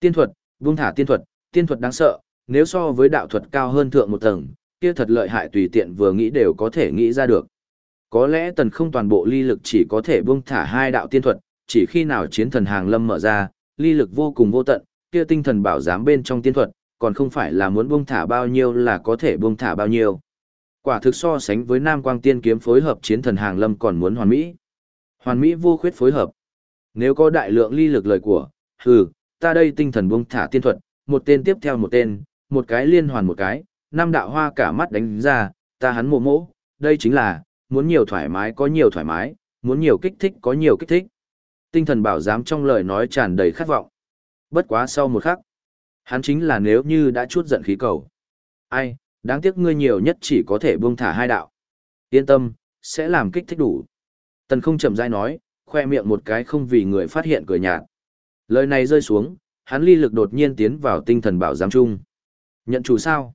Tiên thuật, buông thả tiên thuật, tiên thuật đáng sợ, nếu so với đạo thuật cao hơn thượng một tầng, kia thật lợi hại tùy tiện vừa nghĩ đều có thể nghĩ ra được. Có lẽ tần không toàn bộ ly lực chỉ có thể buông thả hai đạo tiên thuật, chỉ khi nào chiến thần hàng lâm mở ra, ly lực vô cùng vô tận, kia tinh thần bảo giám bên trong tiên thuật, còn không phải là muốn buông thả bao nhiêu là có thể buông thả bao nhiêu. Quả thực so sánh với Nam Quang Tiên kiếm phối hợp chiến thần hàng lâm còn muốn hoàn mỹ. Hoàn mỹ vô khuyết phối hợp. Nếu có đại lượng ly lực lời của, hừ, ta đây tinh thần buông thả tiên thuật, một tên tiếp theo một tên, một cái liên hoàn một cái, năm đạo hoa cả mắt đánh ra, ta hắn mộ mỗ, đây chính là, muốn nhiều thoải mái có nhiều thoải mái, muốn nhiều kích thích có nhiều kích thích. Tinh thần bảo giám trong lời nói tràn đầy khát vọng. Bất quá sau một khắc, hắn chính là nếu như đã chút giận khí cầu. Ai, đáng tiếc ngươi nhiều nhất chỉ có thể buông thả hai đạo. Yên tâm, sẽ làm kích thích đủ. Tần không chậm rãi nói, khoe miệng một cái không vì người phát hiện cười nhạt. Lời này rơi xuống, hắn ly lực đột nhiên tiến vào tinh thần bảo giám chung. Nhận chủ sao?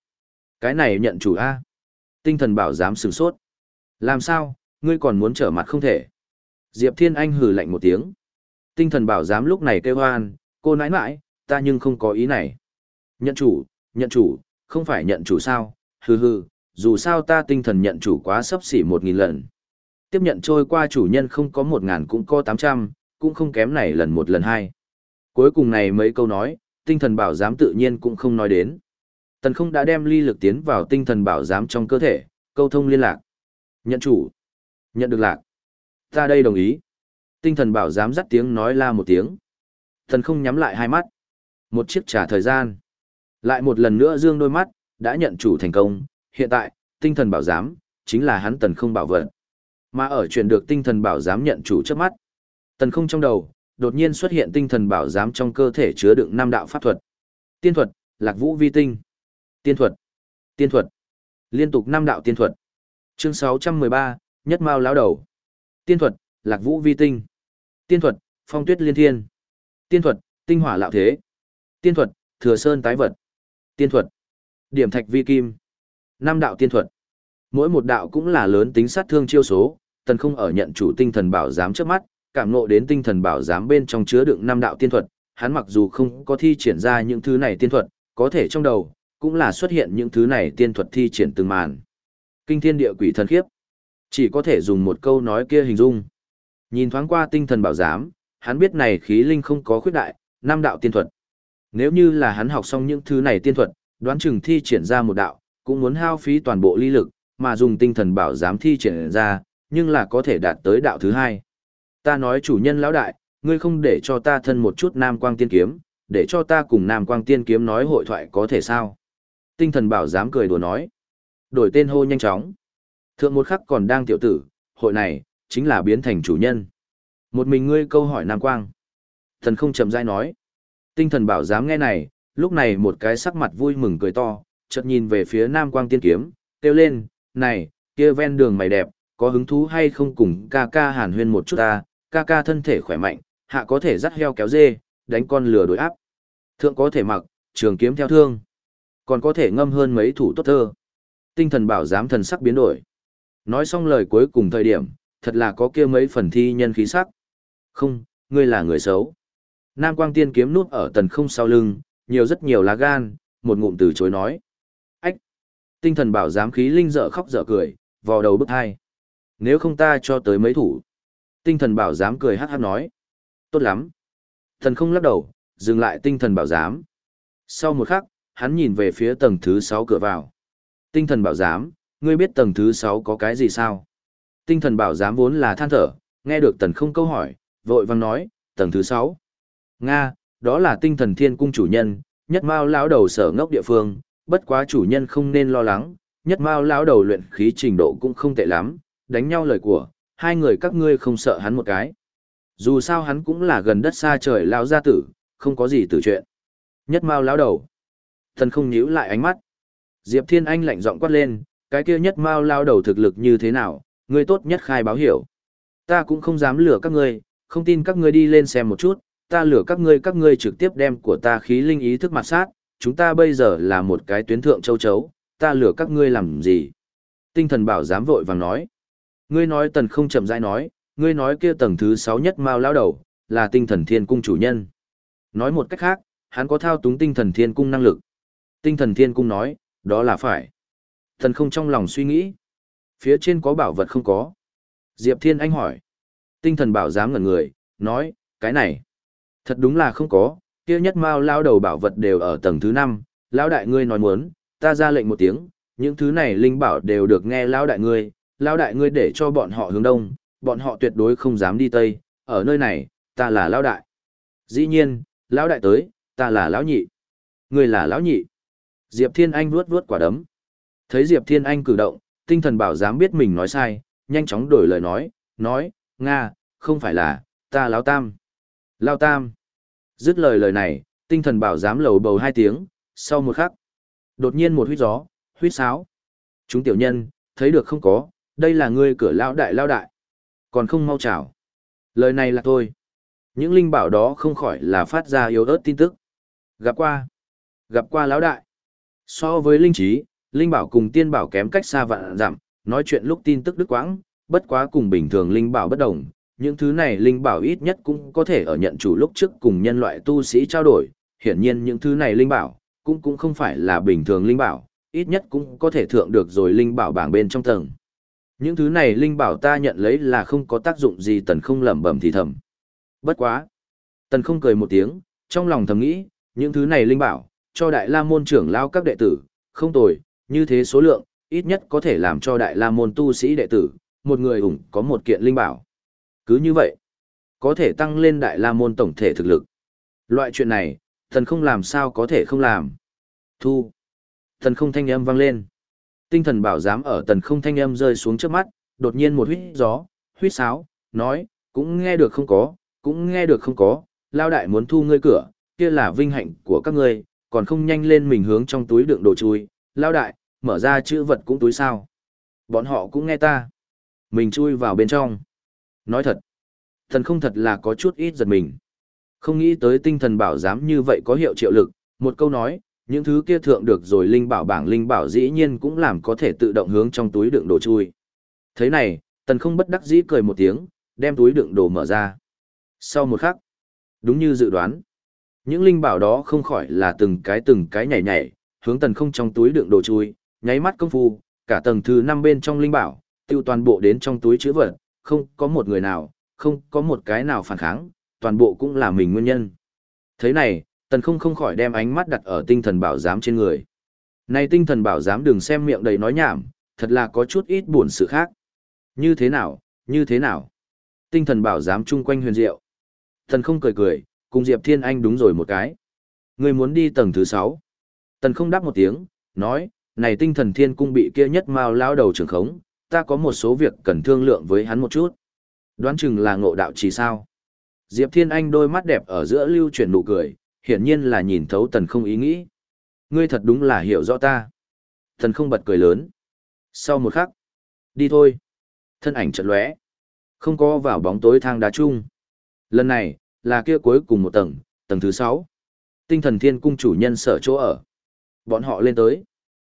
Cái này nhận chủ A. Tinh thần bảo giám sửng sốt. Làm sao, ngươi còn muốn trở mặt không thể. Diệp Thiên Anh hừ lạnh một tiếng. Tinh thần bảo giám lúc này kêu hoan, cô nãi nãi, ta nhưng không có ý này. Nhận chủ, nhận chủ, không phải nhận chủ sao, hừ hừ, dù sao ta tinh thần nhận chủ quá sấp xỉ một nghìn lần. Tiếp nhận trôi qua chủ nhân không có một ngàn cũng có tám trăm, cũng không kém này lần một lần hai. Cuối cùng này mấy câu nói, tinh thần bảo giám tự nhiên cũng không nói đến. Tần không đã đem ly lực tiến vào tinh thần bảo giám trong cơ thể, câu thông liên lạc. Nhận chủ. Nhận được lạc. Ta đây đồng ý. Tinh thần bảo giám dắt tiếng nói la một tiếng. Tần không nhắm lại hai mắt. Một chiếc trả thời gian. Lại một lần nữa dương đôi mắt, đã nhận chủ thành công. Hiện tại, tinh thần bảo giám, chính là hắn tần không bảo vật. Mà ở chuyện được tinh thần bảo giám nhận chủ trước mắt. Tần không trong đầu, đột nhiên xuất hiện tinh thần bảo giám trong cơ thể chứa đựng năm đạo pháp thuật. Tiên thuật, lạc vũ vi tinh. Tiên thuật, tiên thuật. Liên tục năm đạo tiên thuật. Chương 613, nhất mao lão đầu. Tiên thuật, lạc vũ vi tinh. Tiên thuật, phong tuyết liên thiên. Tiên thuật, tinh hỏa lạo thế. Tiên thuật, thừa sơn tái vật. Tiên thuật, điểm thạch vi kim. Năm đạo tiên thuật. Mỗi một đạo cũng là lớn tính sát thương chiêu số, tần không ở nhận chủ tinh thần bảo giám trước mắt, cảm ngộ đến tinh thần bảo giám bên trong chứa đựng năm đạo tiên thuật, hắn mặc dù không có thi triển ra những thứ này tiên thuật, có thể trong đầu cũng là xuất hiện những thứ này tiên thuật thi triển từng màn. Kinh thiên địa quỷ thần khiếp, chỉ có thể dùng một câu nói kia hình dung. Nhìn thoáng qua tinh thần bảo giám, hắn biết này khí linh không có khuyết đại, năm đạo tiên thuật. Nếu như là hắn học xong những thứ này tiên thuật, đoán chừng thi triển ra một đạo, cũng muốn hao phí toàn bộ ly lực, mà dùng tinh thần bảo giám thi triển ra, nhưng là có thể đạt tới đạo thứ hai. Ta nói chủ nhân lão đại, ngươi không để cho ta thân một chút Nam Quang Tiên Kiếm, để cho ta cùng Nam Quang Tiên Kiếm nói hội thoại có thể sao? Tinh thần bảo giám cười đùa nói. Đổi tên hô nhanh chóng. Thượng một khắc còn đang tiểu tử, hội này, chính là biến thành chủ nhân. Một mình ngươi câu hỏi Nam Quang. Thần không chậm rãi nói. Tinh thần bảo dám nghe này, lúc này một cái sắc mặt vui mừng cười to, chợt nhìn về phía Nam Quang Tiên Kiếm, kêu lên, này, kia ven đường mày đẹp, có hứng thú hay không cùng ca ca hàn huyên một chút ta, ca ca thân thể khỏe mạnh, hạ có thể dắt heo kéo dê, đánh con lừa đối áp. Thượng có thể mặc, trường kiếm theo thương. Còn có thể ngâm hơn mấy thủ tốt thơ. Tinh thần bảo giám thần sắc biến đổi. Nói xong lời cuối cùng thời điểm, thật là có kia mấy phần thi nhân khí sắc. Không, ngươi là người xấu. Nam quang tiên kiếm nút ở tần không sau lưng, nhiều rất nhiều lá gan, một ngụm từ chối nói. Ách! Tinh thần bảo giám khí linh dở khóc dở cười, vò đầu bức hai. Nếu không ta cho tới mấy thủ. Tinh thần bảo giám cười hát hát nói. Tốt lắm. Thần không lắc đầu, dừng lại tinh thần bảo giám. Sau một khắc, hắn nhìn về phía tầng thứ sáu cửa vào. Tinh thần bảo giám, ngươi biết tầng thứ sáu có cái gì sao? Tinh thần bảo giám vốn là than thở, nghe được tần không câu hỏi, vội vang nói, tầng thứ 6. Nga, đó là tinh thần thiên cung chủ nhân, nhất mao lão đầu sở ngốc địa phương, bất quá chủ nhân không nên lo lắng, nhất mao lão đầu luyện khí trình độ cũng không tệ lắm, đánh nhau lời của, hai người các ngươi không sợ hắn một cái. Dù sao hắn cũng là gần đất xa trời lão gia tử, không có gì tử chuyện. Nhất mao lão đầu. Thần không nhíu lại ánh mắt. Diệp Thiên Anh lạnh giọng quát lên, cái kia nhất mao lão đầu thực lực như thế nào, ngươi tốt nhất khai báo hiểu. Ta cũng không dám lừa các ngươi, không tin các ngươi đi lên xem một chút, ta lửa các ngươi các ngươi trực tiếp đem của ta khí linh ý thức mặt sát, chúng ta bây giờ là một cái tuyến thượng châu chấu, ta lửa các ngươi làm gì? Tinh thần bảo dám vội vàng nói. Ngươi nói tần không chậm rãi nói, ngươi nói kia tầng thứ sáu nhất mao lao đầu, là tinh thần thiên cung chủ nhân. Nói một cách khác, hắn có thao túng tinh thần thiên cung năng lực. Tinh thần thiên cung nói, đó là phải. Thần không trong lòng suy nghĩ. Phía trên có bảo vật không có. Diệp Thiên Anh hỏi. Tinh thần bảo dám ngẩn người, nói, cái này. Thật đúng là không có, kia nhất mao lao đầu bảo vật đều ở tầng thứ năm. Lão đại ngươi nói muốn, ta ra lệnh một tiếng, những thứ này linh bảo đều được nghe lão đại ngươi, lão đại ngươi để cho bọn họ hướng đông, bọn họ tuyệt đối không dám đi tây, ở nơi này, ta là lão đại. Dĩ nhiên, lão đại tới, ta là lão nhị. Ngươi là lão nhị. Diệp Thiên Anh vuốt vuốt quả đấm. Thấy Diệp Thiên Anh cử động, tinh thần bảo dám biết mình nói sai, nhanh chóng đổi lời nói, nói, Nga, không phải là, ta lão tam. Lão tam. Dứt lời lời này, tinh thần bảo dám lầu bầu hai tiếng, sau một khắc. Đột nhiên một huyết gió, huyết sáo. Chúng tiểu nhân, thấy được không có, đây là ngươi cửa lão đại lão đại. Còn không mau chào. Lời này là tôi. Những linh bảo đó không khỏi là phát ra yếu ớt tin tức. Gặp qua. Gặp qua lão đại. So với linh trí, linh bảo cùng tiên bảo kém cách xa vạn dặm, nói chuyện lúc tin tức đứt quãng, bất quá cùng bình thường linh bảo bất đồng. Những thứ này linh bảo ít nhất cũng có thể ở nhận chủ lúc trước cùng nhân loại tu sĩ trao đổi. Hiển nhiên những thứ này linh bảo, cũng cũng không phải là bình thường linh bảo, ít nhất cũng có thể thượng được rồi linh bảo bảng bên trong tầng. Những thứ này linh bảo ta nhận lấy là không có tác dụng gì tần không lẩm bẩm thì thầm. Bất quá. Tần không cười một tiếng, trong lòng thầm nghĩ, những thứ này linh bảo, cho đại la môn trưởng lao các đệ tử, không tồi, như thế số lượng, ít nhất có thể làm cho đại la môn tu sĩ đệ tử, một người ủng có một kiện linh bảo. Cứ như vậy, có thể tăng lên đại la môn tổng thể thực lực. Loại chuyện này, thần không làm sao có thể không làm. Thu. Thần không thanh âm vang lên. Tinh thần bảo giám ở tần không thanh âm rơi xuống trước mắt, đột nhiên một huyết gió, huyết sáo, nói, cũng nghe được không có, cũng nghe được không có, lao đại muốn thu ngươi cửa, kia là vinh hạnh của các ngươi, còn không nhanh lên mình hướng trong túi đựng đồ chui, lao đại, mở ra chữ vật cũng túi sao. Bọn họ cũng nghe ta. Mình chui vào bên trong. Nói thật, thần không thật là có chút ít giật mình. Không nghĩ tới tinh thần bảo giám như vậy có hiệu triệu lực, một câu nói, những thứ kia thượng được rồi linh bảo bảng linh bảo dĩ nhiên cũng làm có thể tự động hướng trong túi đựng đồ chui. Thế này, tần không bất đắc dĩ cười một tiếng, đem túi đựng đồ mở ra. Sau một khắc, đúng như dự đoán, những linh bảo đó không khỏi là từng cái từng cái nhảy nhảy, hướng tần không trong túi đựng đồ chui, nháy mắt công phu, cả tầng thứ năm bên trong linh bảo, tiêu toàn bộ đến trong túi chứa vật, không có một người nào, không có một cái nào phản kháng, toàn bộ cũng là mình nguyên nhân. Thế này, tần không không khỏi đem ánh mắt đặt ở tinh thần bảo giám trên người. Này tinh thần bảo giám đừng xem miệng đầy nói nhảm, thật là có chút ít buồn sự khác. Như thế nào, như thế nào? Tinh thần bảo giám chung quanh huyền diệu. Tần không cười cười, cùng Diệp Thiên Anh đúng rồi một cái. Người muốn đi tầng thứ 6. Tần không đáp một tiếng, nói, này tinh thần thiên cung bị kia nhất mau lao đầu trưởng khống, ta có một số việc cần thương lượng với hắn một chút. Đoán chừng là ngộ đạo chỉ sao. Diệp Thiên Anh đôi mắt đẹp ở giữa lưu chuyển nụ cười, hiển nhiên là nhìn thấu tần không ý nghĩ. Ngươi thật đúng là hiểu rõ ta. Tần không bật cười lớn. Sau một khắc, đi thôi. Thân ảnh chợt lóe, không có vào bóng tối thang đá chung. Lần này, là kia cuối cùng một tầng, tầng thứ sáu. Tinh thần thiên cung chủ nhân sở chỗ ở. Bọn họ lên tới.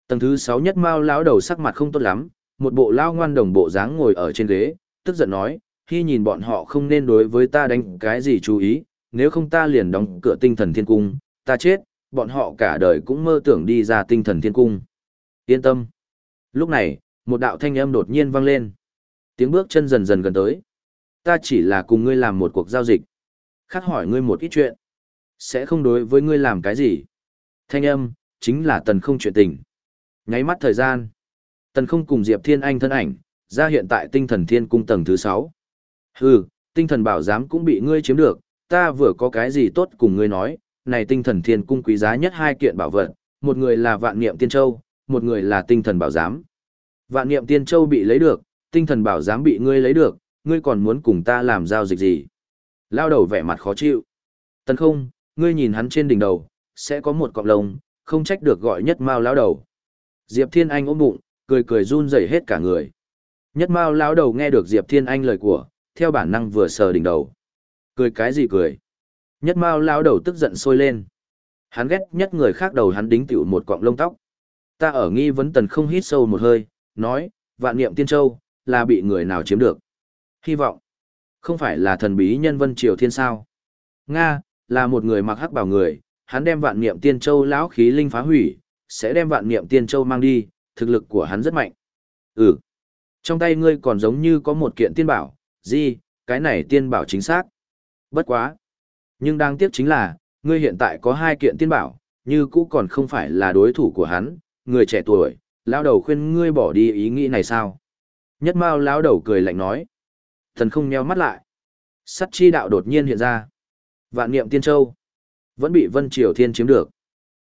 Tầng thứ sáu nhất mao lão đầu sắc mặt không tốt lắm, một bộ lao ngoan đồng bộ dáng ngồi ở trên ghế, tức giận nói, khi nhìn bọn họ không nên đối với ta đánh cái gì chú ý, nếu không ta liền đóng cửa tinh thần thiên cung, ta chết, bọn họ cả đời cũng mơ tưởng đi ra tinh thần thiên cung. Yên tâm. Lúc này, một đạo thanh âm đột nhiên vang lên. Tiếng bước chân dần dần gần tới. Ta chỉ là cùng ngươi làm một cuộc giao dịch. Khát hỏi ngươi một ít chuyện. Sẽ không đối với ngươi làm cái gì. Thanh âm, chính là tần không chuyện tình. Nháy mắt thời gian. Tần không cùng Diệp Thiên Anh thân ảnh, ra hiện tại tinh thần thiên cung tầng thứ 6. Hừ, Tinh thần bảo giám cũng bị ngươi chiếm được, ta vừa có cái gì tốt cùng ngươi nói, này tinh thần thiên cung quý giá nhất hai kiện bảo vật, một người là vạn niệm tiên châu, một người là tinh thần bảo giám. Vạn niệm tiên châu bị lấy được, tinh thần bảo giám bị ngươi lấy được, ngươi còn muốn cùng ta làm giao dịch gì? Lao đầu vẻ mặt khó chịu. Tần không, ngươi nhìn hắn trên đỉnh đầu, sẽ có một cọng lông, không trách được gọi nhất mao lao đầu. Diệp Thiên Anh ôm bụng, cười cười run rẩy hết cả người. Nhất mao lão đầu nghe được Diệp Thiên Anh lời của, theo bản năng vừa sờ đỉnh đầu. Cười cái gì cười? Nhất mao lão đầu tức giận sôi lên. Hắn ghét nhất người khác đầu hắn đính tiểu một quọng lông tóc. Ta ở nghi vấn tần không hít sâu một hơi, nói, vạn niệm tiên châu, là bị người nào chiếm được. Hy vọng, không phải là thần bí nhân vân triều thiên sao. Nga, là một người mặc hắc bảo người, hắn đem vạn niệm tiên châu lão khí linh phá hủy, sẽ đem vạn niệm tiên châu mang đi, thực lực của hắn rất mạnh. Ừ. Trong tay ngươi còn giống như có một kiện tiên bảo, gì, cái này tiên bảo chính xác. Bất quá. Nhưng đáng tiếc chính là, ngươi hiện tại có hai kiện tiên bảo, như cũ còn không phải là đối thủ của hắn, người trẻ tuổi, lão đầu khuyên ngươi bỏ đi ý nghĩ này sao? Nhất Mao lão đầu cười lạnh nói. Thần không nheo mắt lại. Sắt chi đạo đột nhiên hiện ra. Vạn niệm tiên châu. Vẫn bị Vân Triều Thiên chiếm được.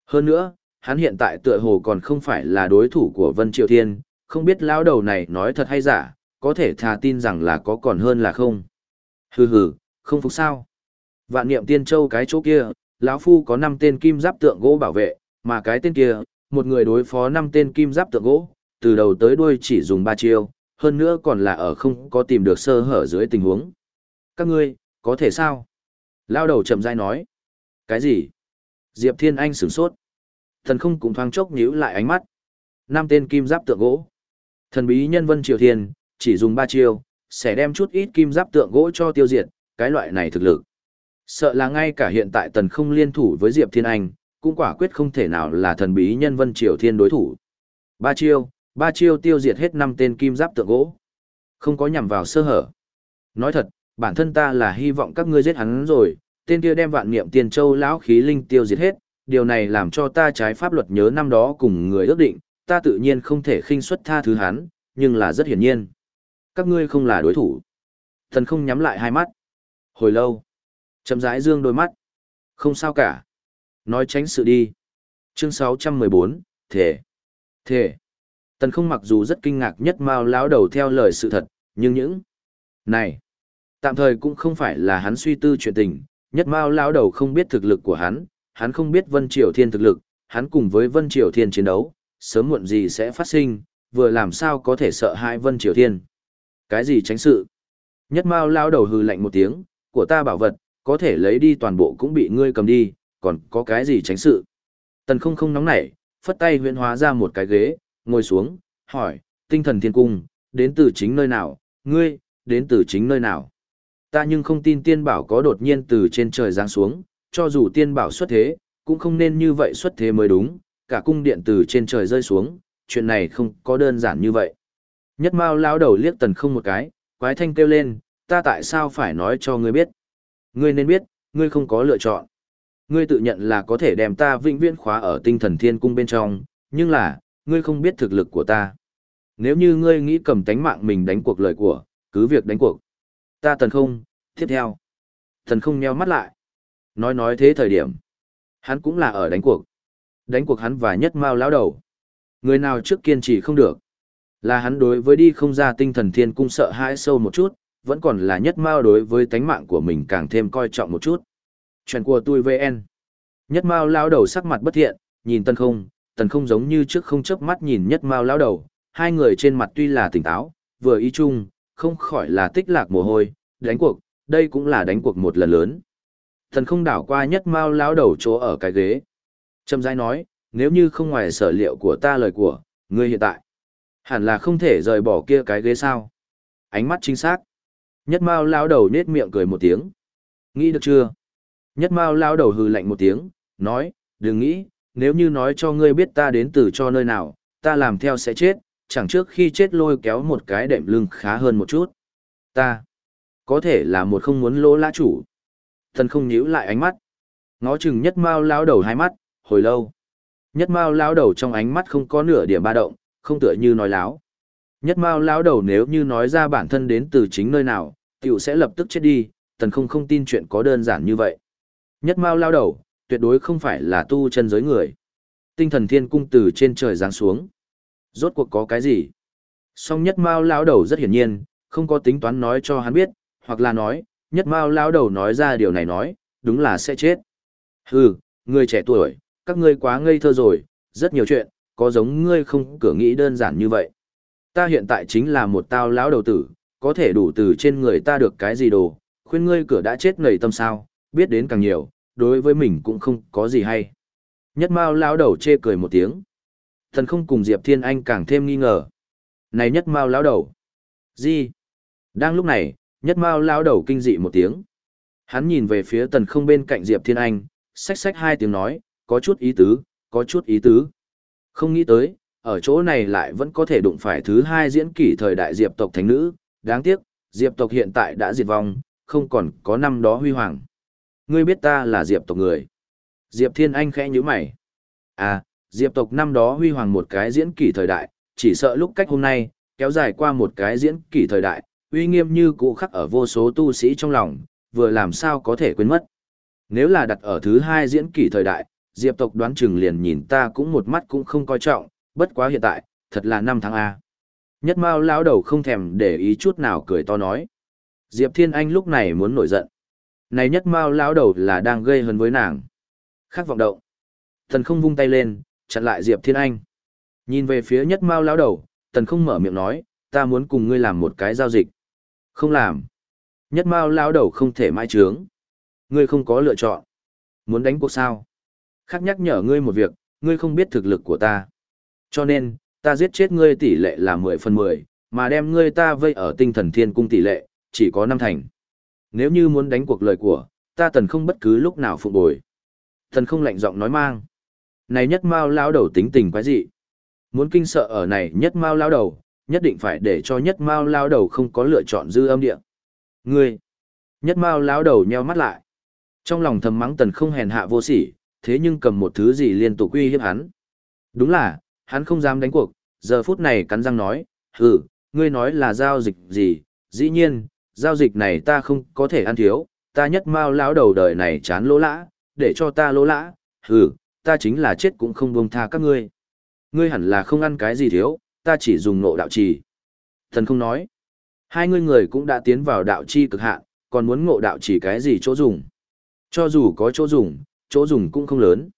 Hơn nữa, hắn hiện tại tựa hồ còn không phải là đối thủ của Vân Triều Thiên, không biết lão đầu này nói thật hay giả, có thể thà tin rằng là có còn hơn là không. Hừ hừ, không phục sao. Vạn niệm tiên châu cái chỗ kia, lão phu có 5 tên kim giáp tượng gỗ bảo vệ, mà cái tên kia, một người đối phó 5 tên kim giáp tượng gỗ, từ đầu tới đuôi chỉ dùng 3 chiêu, hơn nữa còn là ở không có tìm được sơ hở dưới tình huống. Các ngươi, có thể sao? Lao đầu chậm rãi nói. Cái gì? Diệp Thiên Anh sửng sốt. Thần không cũng thoáng chốc nhíu lại ánh mắt. Năm tên kim giáp tượng gỗ. Thần bí nhân vân triều thiên, chỉ dùng 3 chiêu, sẽ đem chút ít kim giáp tượng gỗ cho tiêu diệt, cái loại này thực lực. Sợ là ngay cả hiện tại tần không liên thủ với Diệp Thiên Anh, cũng quả quyết không thể nào là thần bí nhân Vân Triều Thiên đối thủ. Ba chiêu, ba chiêu tiêu diệt hết năm tên kim giáp tượng gỗ. Không có nhằm vào sơ hở. Nói thật, bản thân ta là hy vọng các ngươi giết hắn rồi, tên kia đem vạn niệm tiền châu lão khí linh tiêu diệt hết, điều này làm cho ta trái pháp luật nhớ năm đó cùng người ước định, ta tự nhiên không thể khinh suất tha thứ hắn, nhưng là rất hiển nhiên. Các ngươi không là đối thủ. Thần không nhắm lại hai mắt. Hồi lâu, chậm rãi dương đôi mắt. Không sao cả. Nói tránh sự đi. Chương 614, Thể. Thể. Tần không mặc dù rất kinh ngạc nhất mao lão đầu theo lời sự thật, nhưng những... Này! Tạm thời cũng không phải là hắn suy tư chuyện tình, nhất mao lão đầu không biết thực lực của hắn, hắn không biết Vân Triều Thiên thực lực, hắn cùng với Vân Triều Thiên chiến đấu, sớm muộn gì sẽ phát sinh, vừa làm sao có thể sợ hãi Vân Triều Thiên. Cái gì tránh sự? Nhất mao lao đầu hừ lạnh một tiếng, của ta bảo vật, có thể lấy đi toàn bộ cũng bị ngươi cầm đi, còn có cái gì tránh sự. Tần không không nóng nảy, phất tay huyễn hóa ra một cái ghế, ngồi xuống, hỏi, tinh thần thiên cung, đến từ chính nơi nào, ngươi, đến từ chính nơi nào. Ta nhưng không tin tiên bảo có đột nhiên từ trên trời giáng xuống, cho dù tiên bảo xuất thế, cũng không nên như vậy xuất thế mới đúng, cả cung điện từ trên trời rơi xuống, chuyện này không có đơn giản như vậy. Nhất Mao lao đầu liếc tần không một cái, quái thanh kêu lên, ta tại sao phải nói cho ngươi biết? Ngươi nên biết, ngươi không có lựa chọn. Ngươi tự nhận là có thể đem ta vĩnh viễn khóa ở tinh thần thiên cung bên trong, nhưng là, ngươi không biết thực lực của ta. Nếu như ngươi nghĩ cầm tánh mạng mình đánh cuộc lời của, cứ việc đánh cuộc. Ta tần không, tiếp theo. Tần không nheo mắt lại. Nói nói thế thời điểm. Hắn cũng là ở đánh cuộc. Đánh cuộc hắn và nhất mao lão đầu. Người nào trước kiên trì không được. Là hắn đối với đi không ra tinh thần thiên cung sợ hãi sâu một chút, vẫn còn là nhất mao đối với tánh mạng của mình càng thêm coi trọng một chút. Chuyện của tôi VN. Nhất Mao lão đầu sắc mặt bất thiện, nhìn Tần Không, Tần Không giống như trước không chớp mắt nhìn Nhất Mao lão đầu, hai người trên mặt tuy là tỉnh táo, vừa ý chung, không khỏi là tích lạc mồ hôi, đánh cuộc, đây cũng là đánh cuộc một lần lớn. Tần Không đảo qua Nhất Mao lão đầu chỗ ở cái ghế. Trầm rãi nói, nếu như không ngoài sở liệu của ta lời của, ngươi hiện tại, hẳn là không thể rời bỏ kia cái ghế sao. Ánh mắt chính xác. Nhất Mao lão đầu nết miệng cười một tiếng. Nghĩ được chưa? Nhất Mao lão đầu hừ lạnh một tiếng, nói, đừng nghĩ, nếu như nói cho ngươi biết ta đến từ cho nơi nào, ta làm theo sẽ chết, chẳng trước khi chết lôi kéo một cái đệm lưng khá hơn một chút. Ta, có thể là một không muốn lỗ lã chủ. Thần không nhíu lại ánh mắt. Ngó chừng nhất mao lao đầu hai mắt, hồi lâu. Nhất mao lao đầu trong ánh mắt không có nửa điểm ba động, không tựa như nói láo. Nhất mao lao đầu nếu như nói ra bản thân đến từ chính nơi nào, tiểu sẽ lập tức chết đi, tần không không tin chuyện có đơn giản như vậy. Nhất mao lao đầu, tuyệt đối không phải là tu chân giới người. Tinh thần thiên cung từ trên trời giáng xuống. Rốt cuộc có cái gì? Song nhất mao lao đầu rất hiển nhiên, không có tính toán nói cho hắn biết, hoặc là nói, nhất mao lao đầu nói ra điều này nói, đúng là sẽ chết. Hừ, người trẻ tuổi, các ngươi quá ngây thơ rồi, rất nhiều chuyện, có giống ngươi không cửa nghĩ đơn giản như vậy. Ta hiện tại chính là một tao lão đầu tử, có thể đủ từ trên người ta được cái gì đồ, khuyên ngươi cửa đã chết nảy tâm sao, biết đến càng nhiều, đối với mình cũng không có gì hay. Nhất Mao lão đầu chê cười một tiếng. Thần không cùng Diệp Thiên Anh càng thêm nghi ngờ. Này Nhất Mao lão đầu. Gì? Đang lúc này, Nhất Mao lão đầu kinh dị một tiếng. Hắn nhìn về phía tần không bên cạnh Diệp Thiên Anh, xách xách hai tiếng nói, có chút ý tứ, có chút ý tứ. Không nghĩ tới, ở chỗ này lại vẫn có thể đụng phải thứ hai diễn kỷ thời đại Diệp tộc thánh nữ, đáng tiếc, Diệp tộc hiện tại đã diệt vong, không còn có năm đó huy hoàng. Ngươi biết ta là Diệp tộc người. Diệp Thiên Anh khẽ nhíu mày. À, Diệp tộc năm đó huy hoàng một cái diễn kỷ thời đại, chỉ sợ lúc cách hôm nay, kéo dài qua một cái diễn kỷ thời đại, uy nghiêm như cũ khắc ở vô số tu sĩ trong lòng, vừa làm sao có thể quên mất. Nếu là đặt ở thứ hai diễn kỷ thời đại, Diệp tộc đoán chừng liền nhìn ta cũng một mắt cũng không coi trọng, bất quá hiện tại, thật là năm tháng A. Nhất Mao lão đầu không thèm để ý chút nào cười to nói. Diệp Thiên Anh lúc này muốn nổi giận. Này Nhất Mao lão đầu là đang gây hấn với nàng. Khác vọng động. Thần không vung tay lên, chặn lại Diệp Thiên Anh. Nhìn về phía Nhất Mao lão đầu, Tần không mở miệng nói, ta muốn cùng ngươi làm một cái giao dịch. Không làm. Nhất Mao lão đầu không thể mãi trướng. Ngươi không có lựa chọn. Muốn đánh cuộc sao? Khác nhắc nhở ngươi một việc, ngươi không biết thực lực của ta. Cho nên, ta giết chết ngươi tỷ lệ là 10 phần 10, mà đem ngươi ta vây ở tinh thần thiên cung tỷ lệ, chỉ có năm thành. Nếu như muốn đánh cuộc lời của, ta tần không bất cứ lúc nào phục bồi. Tần không lạnh giọng nói mang. Này nhất mao lao đầu tính tình quái dị. Muốn kinh sợ ở này nhất mao lao đầu, nhất định phải để cho nhất mao lao đầu không có lựa chọn dư âm địa. Ngươi! Nhất mao lao đầu nheo mắt lại. Trong lòng thầm mắng tần không hèn hạ vô sỉ, thế nhưng cầm một thứ gì liên tục uy hiếp hắn. Đúng là, hắn không dám đánh cuộc, giờ phút này cắn răng nói, hừ, ngươi nói là giao dịch gì, dĩ nhiên, giao dịch này ta không có thể ăn thiếu, ta nhất mau lão đầu đời này chán lỗ lã, để cho ta lỗ lã, hừ, ta chính là chết cũng không buông tha các ngươi. Ngươi hẳn là không ăn cái gì thiếu, ta chỉ dùng nộ đạo trì. Thần không nói, hai ngươi người cũng đã tiến vào đạo chi cực hạn, còn muốn ngộ đạo chỉ cái gì chỗ dùng. Cho dù có chỗ dùng, chỗ dùng cũng không lớn.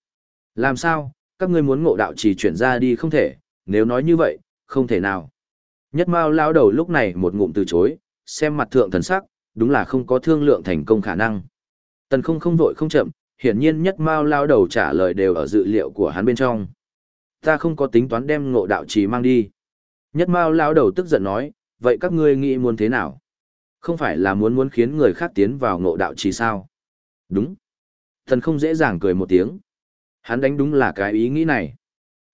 Làm sao, các ngươi muốn ngộ đạo chỉ chuyển ra đi không thể, nếu nói như vậy, không thể nào. Nhất Mao lao đầu lúc này một ngụm từ chối, xem mặt thượng thần sắc, đúng là không có thương lượng thành công khả năng. Tần không không vội không chậm, hiển nhiên Nhất Mao lao đầu trả lời đều ở dự liệu của hắn bên trong. Ta không có tính toán đem ngộ đạo chỉ mang đi. Nhất Mao lao đầu tức giận nói, vậy các ngươi nghĩ muốn thế nào? Không phải là muốn muốn khiến người khác tiến vào ngộ đạo chỉ sao? Đúng. Thần không dễ dàng cười một tiếng. Hắn đánh đúng là cái ý nghĩ này.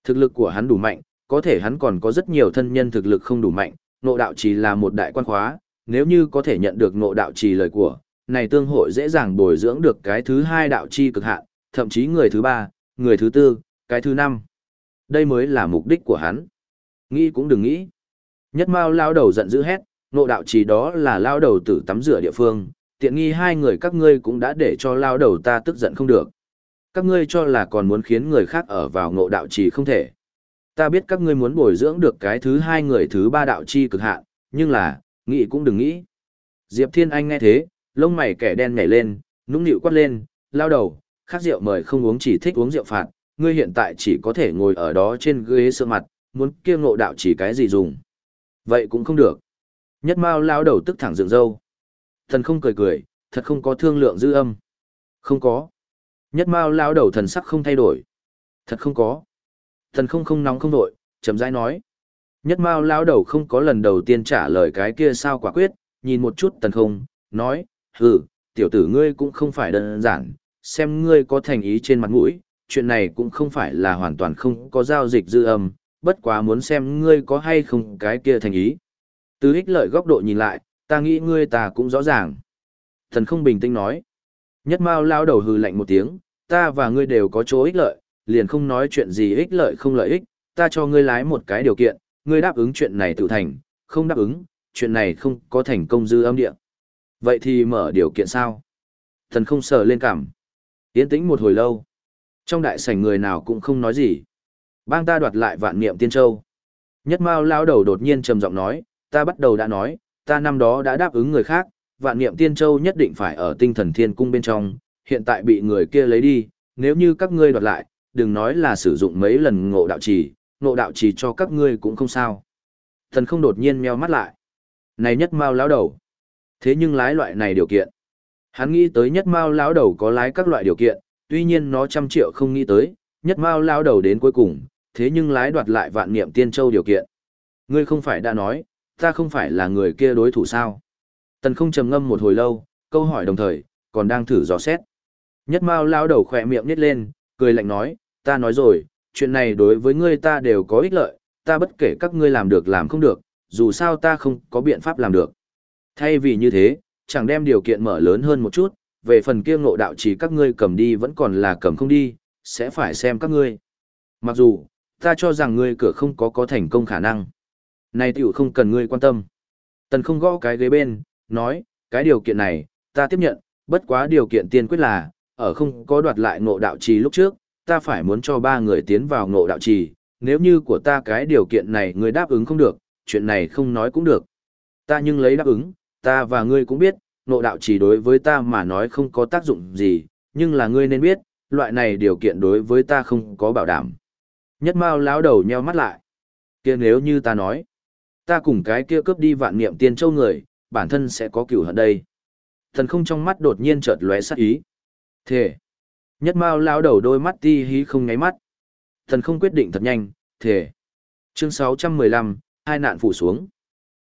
Thực lực của hắn đủ mạnh, có thể hắn còn có rất nhiều thân nhân thực lực không đủ mạnh, Ngộ đạo chỉ là một đại quan khóa, nếu như có thể nhận được ngộ đạo trì lời của, này tương hội dễ dàng bồi dưỡng được cái thứ hai đạo chi cực hạn, thậm chí người thứ ba, người thứ tư, cái thứ năm. Đây mới là mục đích của hắn. Nghĩ cũng đừng nghĩ. Nhất Mao lao đầu giận dữ hét, nộ đạo trì đó là lao đầu tử tắm rửa địa phương, tiện nghi hai người các ngươi cũng đã để cho lao đầu ta tức giận không được. Các ngươi cho là còn muốn khiến người khác ở vào ngộ đạo trì không thể. Ta biết các ngươi muốn bồi dưỡng được cái thứ hai người thứ ba đạo chi cực hạn, nhưng là, nghĩ cũng đừng nghĩ. Diệp Thiên Anh nghe thế, lông mày kẻ đen nhảy lên, nũng nịu quát lên, lao đầu, khác rượu mời không uống chỉ thích uống rượu phạt, ngươi hiện tại chỉ có thể ngồi ở đó trên ghế sơ mặt, muốn kia ngộ đạo chỉ cái gì dùng. Vậy cũng không được. Nhất Mao lao đầu tức thẳng dựng râu. Thần không cười cười, thật không có thương lượng dư âm. Không có. Nhất Mao lao đầu thần sắc không thay đổi. Thật không có. Thần không không nóng không đổi, chậm rãi nói. Nhất Mao lao đầu không có lần đầu tiên trả lời cái kia sao quả quyết, nhìn một chút tần không, nói, hừ, tiểu tử ngươi cũng không phải đơn giản, xem ngươi có thành ý trên mặt mũi, chuyện này cũng không phải là hoàn toàn không có giao dịch dư âm, bất quá muốn xem ngươi có hay không cái kia thành ý. Từ ích lợi góc độ nhìn lại, ta nghĩ ngươi ta cũng rõ ràng. Thần không bình tĩnh nói. Nhất Mao lao đầu hừ lạnh một tiếng, ta và ngươi đều có chỗ ích lợi, liền không nói chuyện gì ích lợi không lợi ích, ta cho ngươi lái một cái điều kiện, ngươi đáp ứng chuyện này tự thành, không đáp ứng, chuyện này không có thành công dư âm địa. Vậy thì mở điều kiện sao? Thần không sờ lên cảm. Yên tĩnh một hồi lâu. Trong đại sảnh người nào cũng không nói gì. Bang ta đoạt lại vạn niệm tiên châu. Nhất Mao lao đầu đột nhiên trầm giọng nói, ta bắt đầu đã nói, ta năm đó đã đáp ứng người khác, vạn niệm tiên châu nhất định phải ở tinh thần thiên cung bên trong, hiện tại bị người kia lấy đi, nếu như các ngươi đoạt lại, đừng nói là sử dụng mấy lần ngộ đạo trì, ngộ đạo trì cho các ngươi cũng không sao. Thần không đột nhiên meo mắt lại. Này nhất Mao lão đầu. Thế nhưng lái loại này điều kiện. Hắn nghĩ tới nhất Mao lão đầu có lái các loại điều kiện, tuy nhiên nó trăm triệu không nghĩ tới, nhất Mao lão đầu đến cuối cùng, thế nhưng lái đoạt lại vạn niệm tiên châu điều kiện. Ngươi không phải đã nói, ta không phải là người kia đối thủ sao? Tần không trầm ngâm một hồi lâu, câu hỏi đồng thời, còn đang thử dò xét. Nhất Mao lão đầu khỏe miệng nít lên, cười lạnh nói, ta nói rồi, chuyện này đối với ngươi ta đều có ích lợi, ta bất kể các ngươi làm được làm không được, dù sao ta không có biện pháp làm được. Thay vì như thế, chẳng đem điều kiện mở lớn hơn một chút, về phần kia ngộ đạo chỉ các ngươi cầm đi vẫn còn là cầm không đi, sẽ phải xem các ngươi. Mặc dù, ta cho rằng ngươi cửa không có có thành công khả năng. Này tiểu không cần ngươi quan tâm. Tần không gõ cái ghế bên, nói, cái điều kiện này, ta tiếp nhận, bất quá điều kiện tiên quyết là, ở không có đoạt lại ngộ đạo trì lúc trước, ta phải muốn cho ba người tiến vào ngộ đạo trì, nếu như của ta cái điều kiện này ngươi đáp ứng không được, chuyện này không nói cũng được. Ta nhưng lấy đáp ứng, ta và ngươi cũng biết, ngộ đạo trì đối với ta mà nói không có tác dụng gì, nhưng là ngươi nên biết, loại này điều kiện đối với ta không có bảo đảm. Nhất Mao lão đầu nheo mắt lại. Kia nếu như ta nói, ta cùng cái kia cướp đi vạn niệm tiên châu người, bản thân sẽ có cửu hận đây. Thần không trong mắt đột nhiên chợt lóe sắc ý. Thề. Nhất Mao lão đầu đôi mắt ti hí không nháy mắt. Thần không quyết định thật nhanh, thề. Chương 615, hai nạn phủ xuống.